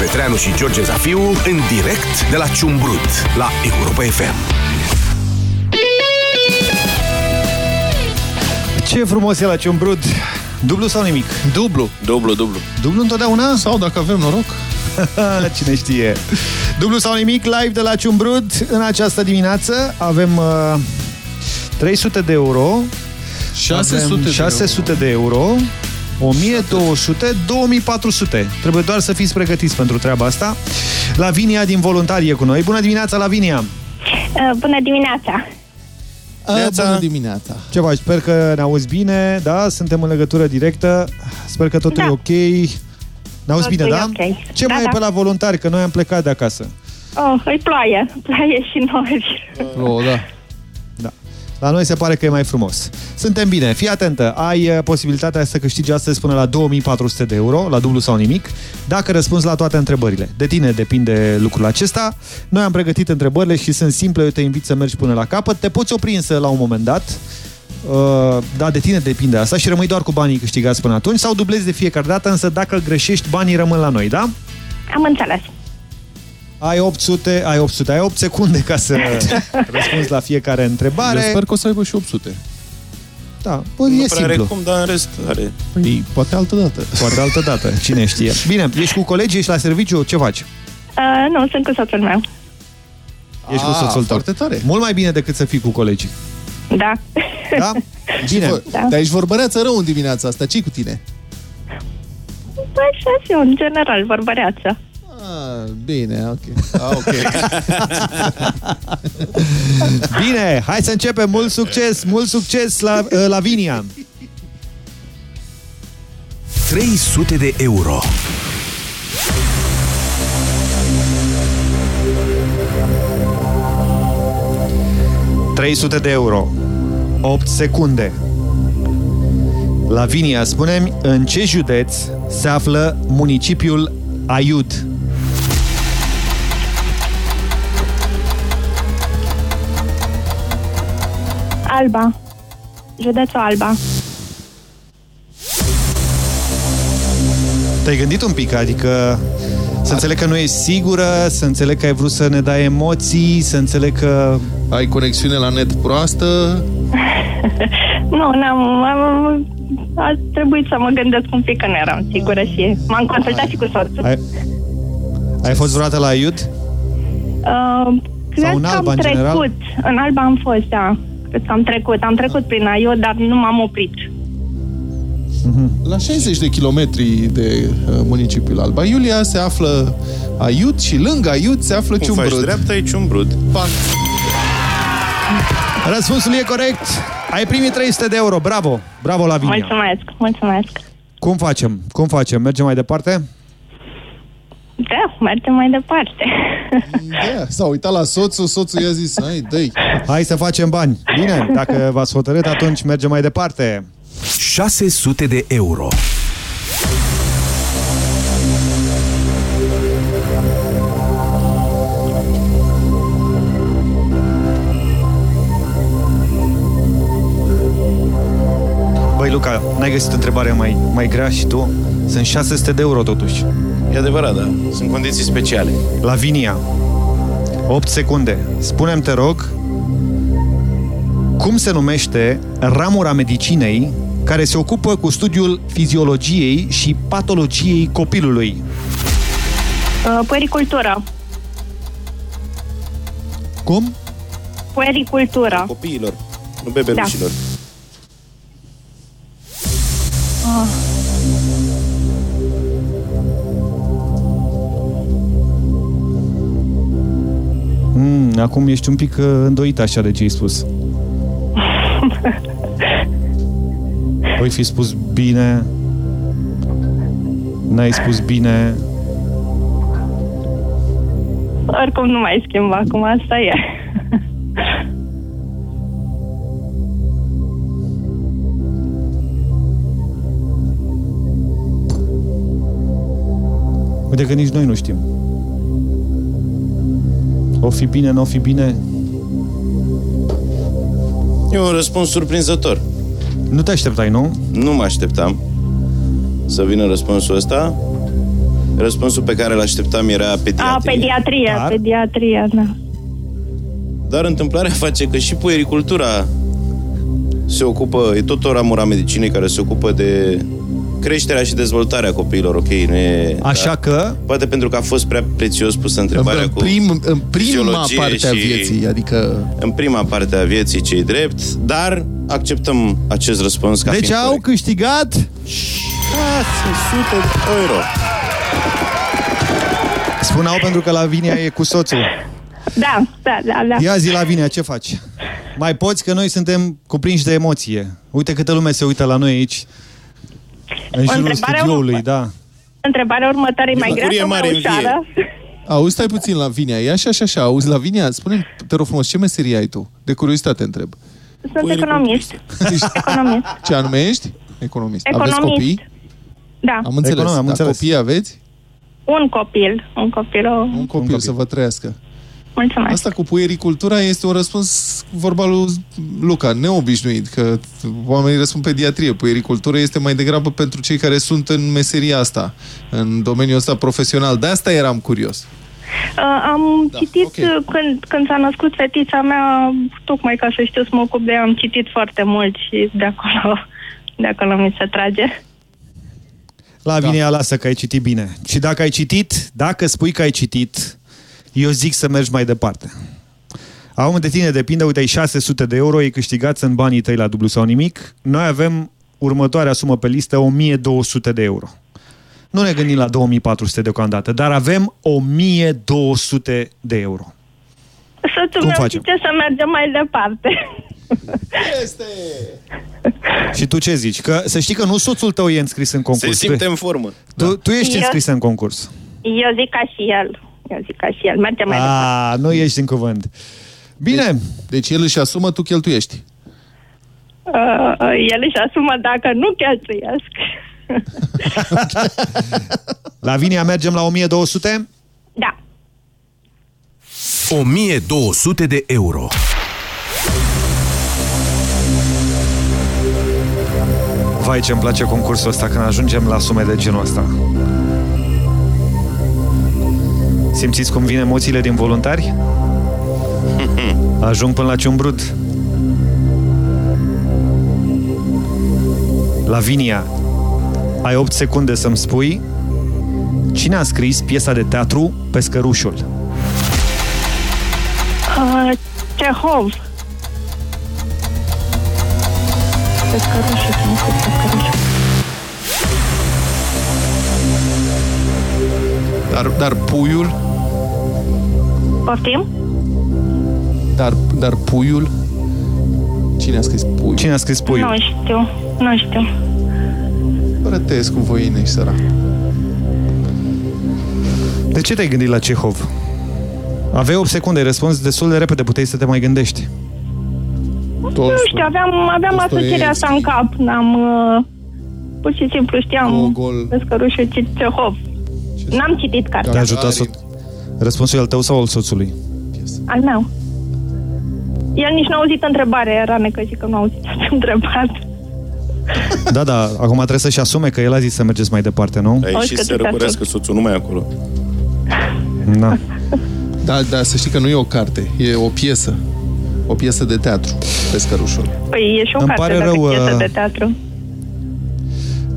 Petreanu și George Zafiu în direct de la Ciumbrut la Europa FM. Ce frumos e la Ciumbrut! Dublu sau nimic? Dublu. Dublu, dublu. Dublu întotdeauna? Sau dacă avem noroc? Cine știe. Dublu sau nimic, live de la Ciumbrud. În această dimineață avem uh, 300 de euro. 600, avem 600 euro. De euro 1200, 2400. Trebuie doar să fiți pregătiți pentru treaba asta. Lavinia din voluntarie cu noi. Bună dimineața, Lavinia! Uh, bună dimineața! Neața. Bună dimineața! Ce faci? Sper că ne auzi bine, da? Suntem în legătură directă. Sper că totul Da. e ok. Ne auzi Totul bine, e da? ok. Ce Da, mai da. e pe la voluntari? Că noi am plecat de acasă. Oh, îi ploaie. Ploaie și nori. Oh, da. Da. La noi se pare că e mai frumos. Suntem bine. Fii atentă. Ai uh, posibilitatea să câștigi astăzi până la 2400 de euro, la dublu sau nimic, dacă răspunzi la toate întrebările. De tine depinde lucrul acesta. Noi am pregătit întrebările și sunt simple. Eu te invit să mergi până la capăt. Te poți opri însă la un moment dat. Uh, da, de tine depinde asta și rămâi doar cu banii câștigați până atunci sau dublezi de fiecare dată, însă dacă greșești, banii rămân la noi, da? Am înțeles. Ai 800, ai 800, ai 8 secunde ca să răspunzi la fiecare întrebare. Eu sper că o să aibă și 800. Da, bă, Nu e prea are simplu. cum, dar în rest are. Păi, poate altă dată. Poate altă dată, cine știe. Bine, ești cu colegii, ești la serviciu, ce faci? Uh, nu, sunt cu soțul meu. Ești cu Ah, soțul tău. foarte tare. Mult mai bine decât să fii cu colegii. Da. Da? Bine. Bine. Da. Dar ești vorbăreață rău în dimineața asta. ce cu tine? Așa și eu, în general, vorbăreață. Ah, bine, ok. Ah, ok. Bine, hai să începem. Mult succes, mult succes la uh, Lavinia. 300 de euro. Uh, 300 de euro. 8 secunde. Lavinia, spunem în ce județ se află municipiul Aiud? Alba. Județul Alba. Te-ai gândit un pic, adică să înțeleg că nu e sigură, să înțeleg că ai vrut să ne dai emoții, să înțeleg că... Ai conexiune la net proastă? nu, n-am... Am, a trebuit să mă gândesc un pic că nu eram sigură și m-am consultat și cu soțul. Ai, ai fost vreodată la Aiud? Uh, cred în că Alba, am în general? trecut. În Alba am fost, da. Cred că am trecut. Am trecut prin Aiod, dar nu m-am oprit. La 60 de kilometri de uh, municipiul Alba Iulia se află Aiud și lângă Aiud se află Cum Ciumbrud. faci dreapta, e ciumbrud. Pac. Răspunsul e corect. Ai primit 300 de euro. Bravo. Bravo, Lavinia. Mulțumesc, mulțumesc. Cum facem? Cum facem? Mergem mai departe? Da, mergem mai departe. Da, s-a uitat la soțul, soțul i-a zis, hai, dă Hai să facem bani. Bine, dacă v-ați hotărât, atunci mergem mai departe. 600 de euro. Băi, Luca, n-ai găsit întrebarea mai, mai grea și tu? Sunt 600 de euro totuși. E adevărat, da. Sunt condiții speciale. Lavinia, 8 secunde. Spune-mi, te rog, cum se numește ramura medicinei care se ocupă cu studiul fiziologiei și patologiei copilului? Uh, puericultură. Cum? Puericultură. Copiilor, nu bebelușilor. Da. Mm, acum ești un pic uh, îndoit așa de ce ai spus. Voi fi spus bine. N-ai spus bine. Oricum nu mai schimb acum, asta e. Uite că nici noi nu știm. O fi bine, nu o fi bine. E un răspuns surprinzător. Nu te așteptai, nu? Nu mă așteptam să vină răspunsul ăsta. Răspunsul pe care l-așteptam era pediatrie. A, pediatria, Dar- pediatria, da. Dar întâmplarea face că și puericultura se ocupă, e tot o ramură a medicinei care se ocupă de creșterea și dezvoltarea copiilor, ok? Nu e, Așa că... Poate pentru că a fost prea prețios pusă întrebarea În, cu prim, în prima fiziologie parte a și- vieții, adică... În prima parte a vieții, cei drept, dar acceptăm acest răspuns ca Deci fiind au corect. câștigat 600 euro. Spuneau pentru că Lavinia e cu soțul. Da, da, da, da. Ia zi, Lavinia, ce faci? Mai poți că noi suntem cuprinși de emoție. Uite câtă lume se uită la noi aici. În jurul întrebare studioului, da. Întrebarea următoare e mai grea Bucurie sau mai mare în ușoară? Auzi, stai puțin, Lavinia, e așa, așa, așa. Auzi, Lavinia, spune te rog frumos, ce meserie ai tu? De curiozitate întreb. Sunt economist. economist. Ce anume ești? Economist. Economist. Aveți copii? Da. Am înțeles. Econom, am da, înțeles. copii aveți? Un copil. Un copil. O... Un copil, copil. să vă trăiască. Mulțumesc. Asta cu puericultura este un răspuns, vorba lui Luca, neobișnuit, că oamenii răspund pediatrie. Puericultură este mai degrabă pentru cei care sunt în meseria asta, în domeniul ăsta profesional. De asta eram curios. Uh, am da, citit okay. când, când s-a născut fetița mea, tocmai ca să știu să mă ocup de ea, am citit foarte mult și de acolo, de acolo mi se trage. Lavinia, da. lasă că ai citit bine. Și dacă ai citit, dacă spui că ai citit, eu zic să mergi mai departe. Acum de tine depinde, uite, ai 600 de euro, ai câștigați în banii tăi la dublu sau nimic. Noi avem următoarea sumă pe listă, 1200 de euro. Nu ne gândim la 2400 deocamdată, dar avem 1200 de euro. Soțul Cum meu facem? zice să mergem mai departe. Este! Și tu ce zici? Că să știi că nu soțul tău e înscris în concurs. Se simte tu, în formă. tu, tu ești Eu- înscris în concurs. Eu zic ca și el. Eu zic ca și el. Mergem mai departe. A, nu ești în cuvânt. Bine. Deci, deci el își asumă, tu cheltuiești. Uh, el își asumă dacă nu cheltuiesc. Lavinia, mergem la 1200? Da. 1200 de euro. Vai, ce-mi place concursul ăsta când ajungem la sume de genul ăsta. Simțiți cum vin emoțiile din voluntari? Ajung până la ciumbrut. Lavinia, ai 8 secunde să-mi spui cine a scris piesa de teatru Pescărușul? Uh, Cehov. Pescărușul, cum se pescărușul. Dar, dar puiul, Poftim? dar, dar puiul, cine a scris puiul? Cine a scris Nu știu. Nu știu. Rătesc cu voineș și săra. De ce te-ai gândit la Cehov? Aveai 8 secunde, răspuns destul de repede, puteai să te mai gândești. Nu știu, aveam, aveam asocierea asta în cap. N-am... Uh, pur și simplu știam Gogol. Pescărușul Cehov. N-am citit cartea. Te-a ajutat so- Răspunsul e al tău sau al soțului? Al meu. El nici n-a auzit întrebarea, era necăjit că nu a auzit întrebare. Da, da, acum trebuie să-și asume că el a zis să mergeți mai departe, nu? Ai și să răgurească soțul numai acolo. Da. Da, da, să știi că nu e o carte, e o piesă. O piesă de teatru, Pescărușul. Păi e și o Îmi carte pare dacă rău, piesă uh, de teatru.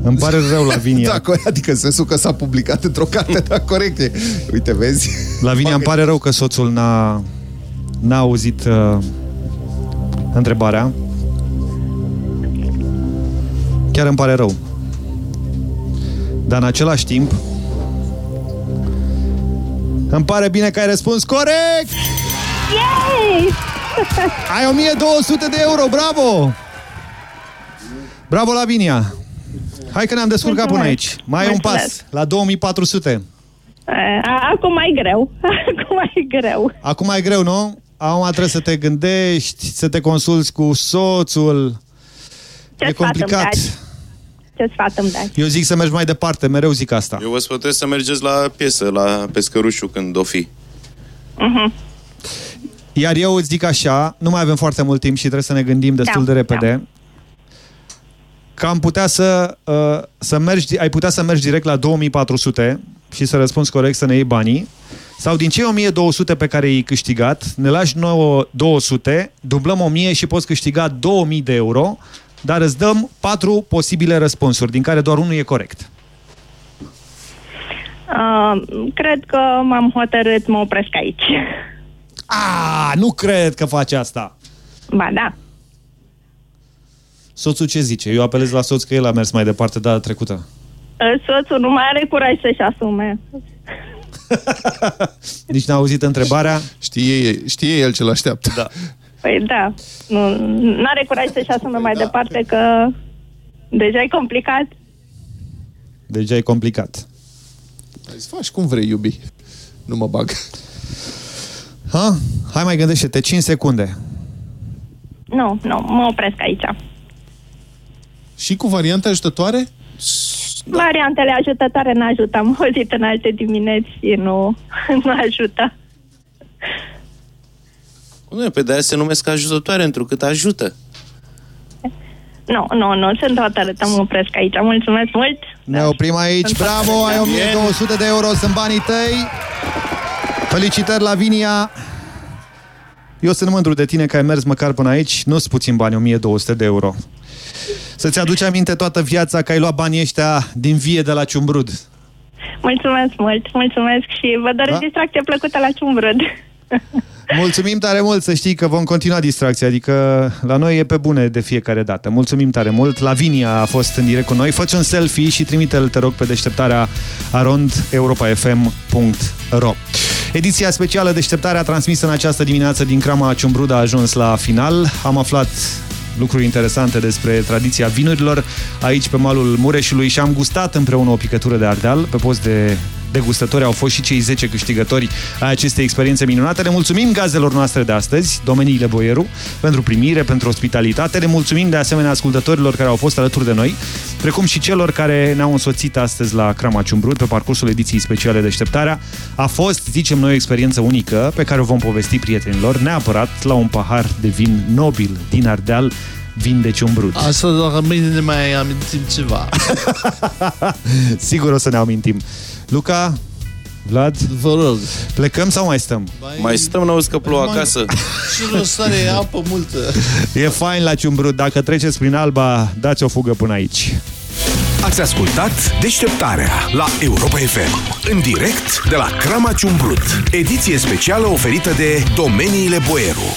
Îmi pare rău, Lavinia. Da, co- adică în sensul că s-a publicat într-o carte, da, corect e. Uite, vezi? Lavinia, îmi pare rău că soțul n-a, n-a auzit uh, întrebarea. Chiar îmi pare rău. Dar în același timp, îmi pare bine că ai răspuns corect! Yay! Ai 1200 de euro, bravo! Bravo, Lavinia! Hai că ne-am descurcat până aici. Mai e un pas Mulțumesc. la 2400. Uh, Acum mai greu. Acum mai greu. Acum e greu, nu? Acum trebuie să te gândești, să te consulți cu soțul. Ce e sfat îmi complicat. dai? Ce sfat îmi dai? Eu zic să mergi mai departe, mereu zic asta. Eu vă sfătuiesc să mergeți la piesă, la Pescărușul când o fi. Mhm. Iar eu îți zic așa, nu mai avem foarte mult timp și trebuie să ne gândim destul Da, de repede. Că am putea să, uh, să mergi, ai putea să mergi direct la 2400 și să răspunzi corect să ne iei banii. Sau din cei 1200 pe care i-ai câștigat, ne lași nouă 200, dublăm 1000 și poți câștiga 2000 de euro, dar îți dăm patru posibile răspunsuri, din care doar unul e corect. Uh, cred că m-am hotărât, mă opresc aici. A, nu cred că faci asta. Ba da. Soțul ce zice? Eu apelez la soț că el a mers mai departe data trecută. Uh, Soțul nu mai are curaj să-și asume. Nici n-a auzit întrebarea? Știe, știe el ce l-așteaptă. Da. Păi da, nu are curaj să-și asume mai departe că deja e complicat. Deja e complicat. Îți faci cum vrei, iubi. Nu mă bag. Ha? Hai mai gândește-te, 5 secunde. Nu, nu, mă opresc aici. Și cu variante ajutătoare? Variantele ajutătoare nu ajută. Am auzit în alte dimineți și nu, nu ajută. Nu, pe de se numesc ajutătoare, întrucât ajută. Nu, nu, nu, sunt hotărâtă, mă opresc aici. Mulțumesc mult! Ne oprim aici. Sunt Bravo, foarte ai bine. 1200 de euro, sunt banii tăi. Felicitări, Lavinia. Eu sunt mândru de tine că ai mers măcar până aici. Nu-ți puțin bani, 1200 de euro. Să-ți aduci aminte toată viața că ai luat banii ăștia din vie de la Ciumbrud. Mulțumesc mult, mulțumesc și vă doresc Da? distracție plăcută la Ciumbrăd. Mulțumim tare mult, să știi că vom continua distracția, adică la noi e pe bune de fiecare dată. Mulțumim tare mult. Lavinia a fost în direct cu noi. Fă un selfie și trimite-l, te rog, pe deșteptarea arond europafm.ro Ediția specială Deșteptarea transmisă în această dimineață din Crama Ciumbrud a ajuns la final. Am aflat lucruri interesante despre tradiția vinurilor aici pe malul Mureșului și am gustat împreună o picătură de ardeal pe post de degustători au fost și cei 10 câștigători ai acestei experiențe minunate. Le mulțumim gazelor noastre de astăzi, domeniile Boieru, pentru primire, pentru ospitalitate. Le mulțumim de asemenea ascultătorilor care au fost alături de noi, precum și celor care ne-au însoțit astăzi la Crama Ciumbrud pe parcursul ediției speciale Deșteptarea. A fost, zicem noi, o experiență unică pe care o vom povesti prietenilor, neapărat la un pahar de vin nobil din Ardeal, vin de Ciumbrud. Asta doar mâine ne mai amintim ceva. Sigur o să ne amintim. Luca, Vlad, vă rog. Plecăm sau mai stăm? Mai stăm, n-auzi că plouă acasă. Și rost are apă multă. E fain la Ciumbrud. Dacă treceți prin Alba, dați o fugă până aici. Ați ascultat Deșteptarea la Europa FM. În direct de la Crama Ciumbrut. Ediție specială oferită de Domeniile Boieru.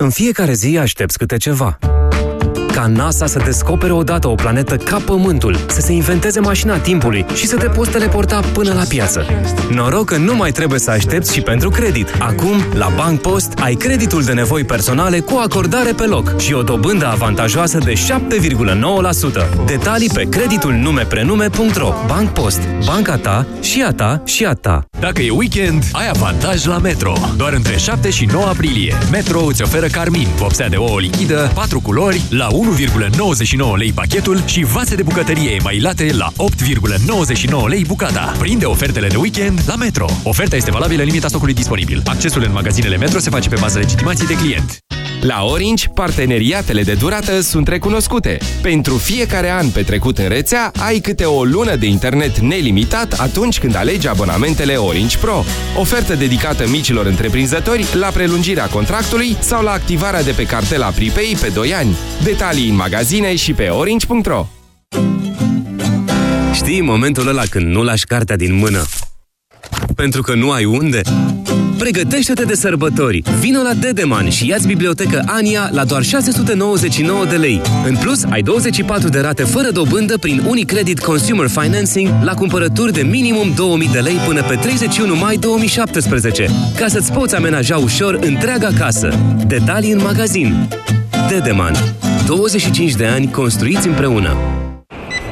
În fiecare zi aștepți câte ceva. Ca NASA să descopere odată o planetă ca Pământul, să se inventeze mașina timpului și să te poți teleporta până la piață. Noroc că nu mai trebuie să aștepți și pentru credit. Acum, la Bank Post, ai creditul de nevoi personale cu acordare pe loc și o dobândă avantajoasă de 7,9%. Detalii pe creditul numeprenume.ro Bank Post. Banca ta și a ta și a ta. Dacă e weekend, ai avantaj la Metro. Doar între 7 și 9 aprilie. Metro îți oferă carmin, vopsea de ouă lichidă, 4 culori, la 1,99 lei pachetul și vase de bucătărie emailate la 8,99 lei bucata. Prinde ofertele de weekend la Metro. Oferta este valabilă în limita stocului disponibil. Accesul în magazinele Metro se face pe bază legitimației de client. La Orange, parteneriatele de durată sunt recunoscute. Pentru fiecare an petrecut în rețea, ai câte o lună de internet nelimitat atunci când alegi abonamentele Orange Pro. Ofertă dedicată micilor întreprinzători la prelungirea contractului sau la activarea de pe cartela Pripei pe 2 ani. Detalii în magazine și pe orange.ro Știi momentul ăla când nu lași cartea din mână? Pentru că nu ai unde? Pregătește-te de sărbători! Vino la Dedeman și ia-ți bibliotecă Ania la doar 699 de lei. În plus, ai 24 de rate fără dobândă prin Unicredit Consumer Financing la cumpărături de minimum 2000 de lei până pe 31 mai 2017, ca să-ți poți amenaja ușor întreaga casă. Detalii în magazin. Dedeman. 25 de ani construiți împreună.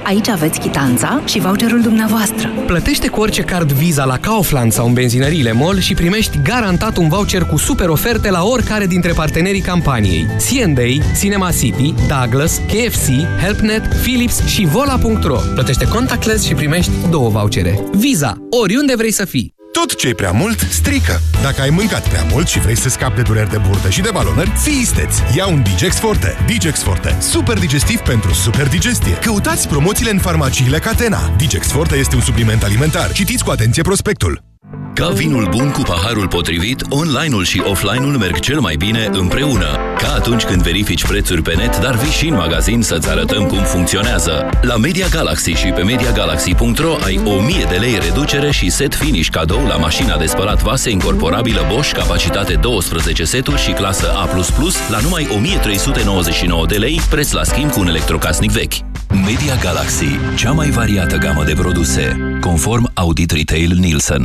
Aici aveți chitanța și voucherul dumneavoastră. Plătește cu orice card Visa la Kaufland sau în benzinăriile MOL și primești garantat un voucher cu super oferte la oricare dintre partenerii campaniei. C&A, Cinema City, Douglas, KFC, HelpNet, Philips și Vola.ro. Plătește contactless și primești două vouchere. Visa. Oriunde vrei să fii. Tot ce e prea mult, strică. Dacă ai mâncat prea mult și vrei să scapi de dureri de burtă și de balonări, fii isteți! Ia un Digex Forte. Digex Forte. Super digestiv pentru super digestie. Căutați promoțiile în farmaciile Catena. Digex Forte este un supliment alimentar. Citiți cu atenție prospectul. Ca vinul bun cu paharul potrivit, online-ul și offline-ul merg cel mai bine împreună. Ca atunci când verifici prețuri pe net, dar vii și în magazin să-ți arătăm cum funcționează. La Media Galaxy și pe MediaGalaxy.ro ai 1000 de lei reducere și set finish cadou la mașina de spălat vase incorporabilă Bosch, capacitate 12 seturi și clasă A++ la numai 1399 de lei, preț la schimb cu un electrocasnic vechi. Media Galaxy, cea mai variată gamă de produse, conform Audit Retail Nielsen.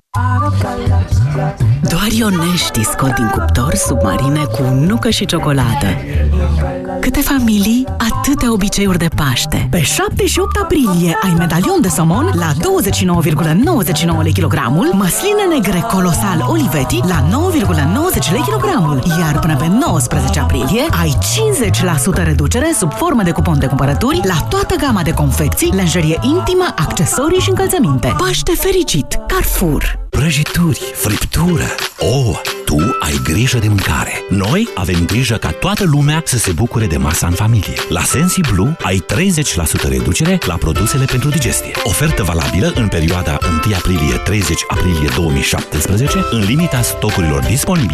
Doar ionești scot din cuptor submarine cu nucă și ciocolată. Câte familii, atâtea obiceiuri de Paște. Pe 7 și 8 aprilie ai medalion de somon la 29,99 lei kilogramul, măsline negre colosal Olivetti la 9,90 lei kilogramul, iar până pe 19 aprilie ai 50% reducere sub formă de cupon de cumpărături la toată gama de confecții, lenjerie intimă, accesorii și încălțăminte. Paște fericit! Carrefour! Prăjituri, friptură. Oh, tu ai grijă de mâncare. Noi avem grijă ca toată lumea să se bucure de masa în familie. La Sensi Blue ai 30% reducere la produsele pentru digestie. Ofertă valabilă în perioada 1 aprilie-30 aprilie 2017 în limita stocurilor disponibile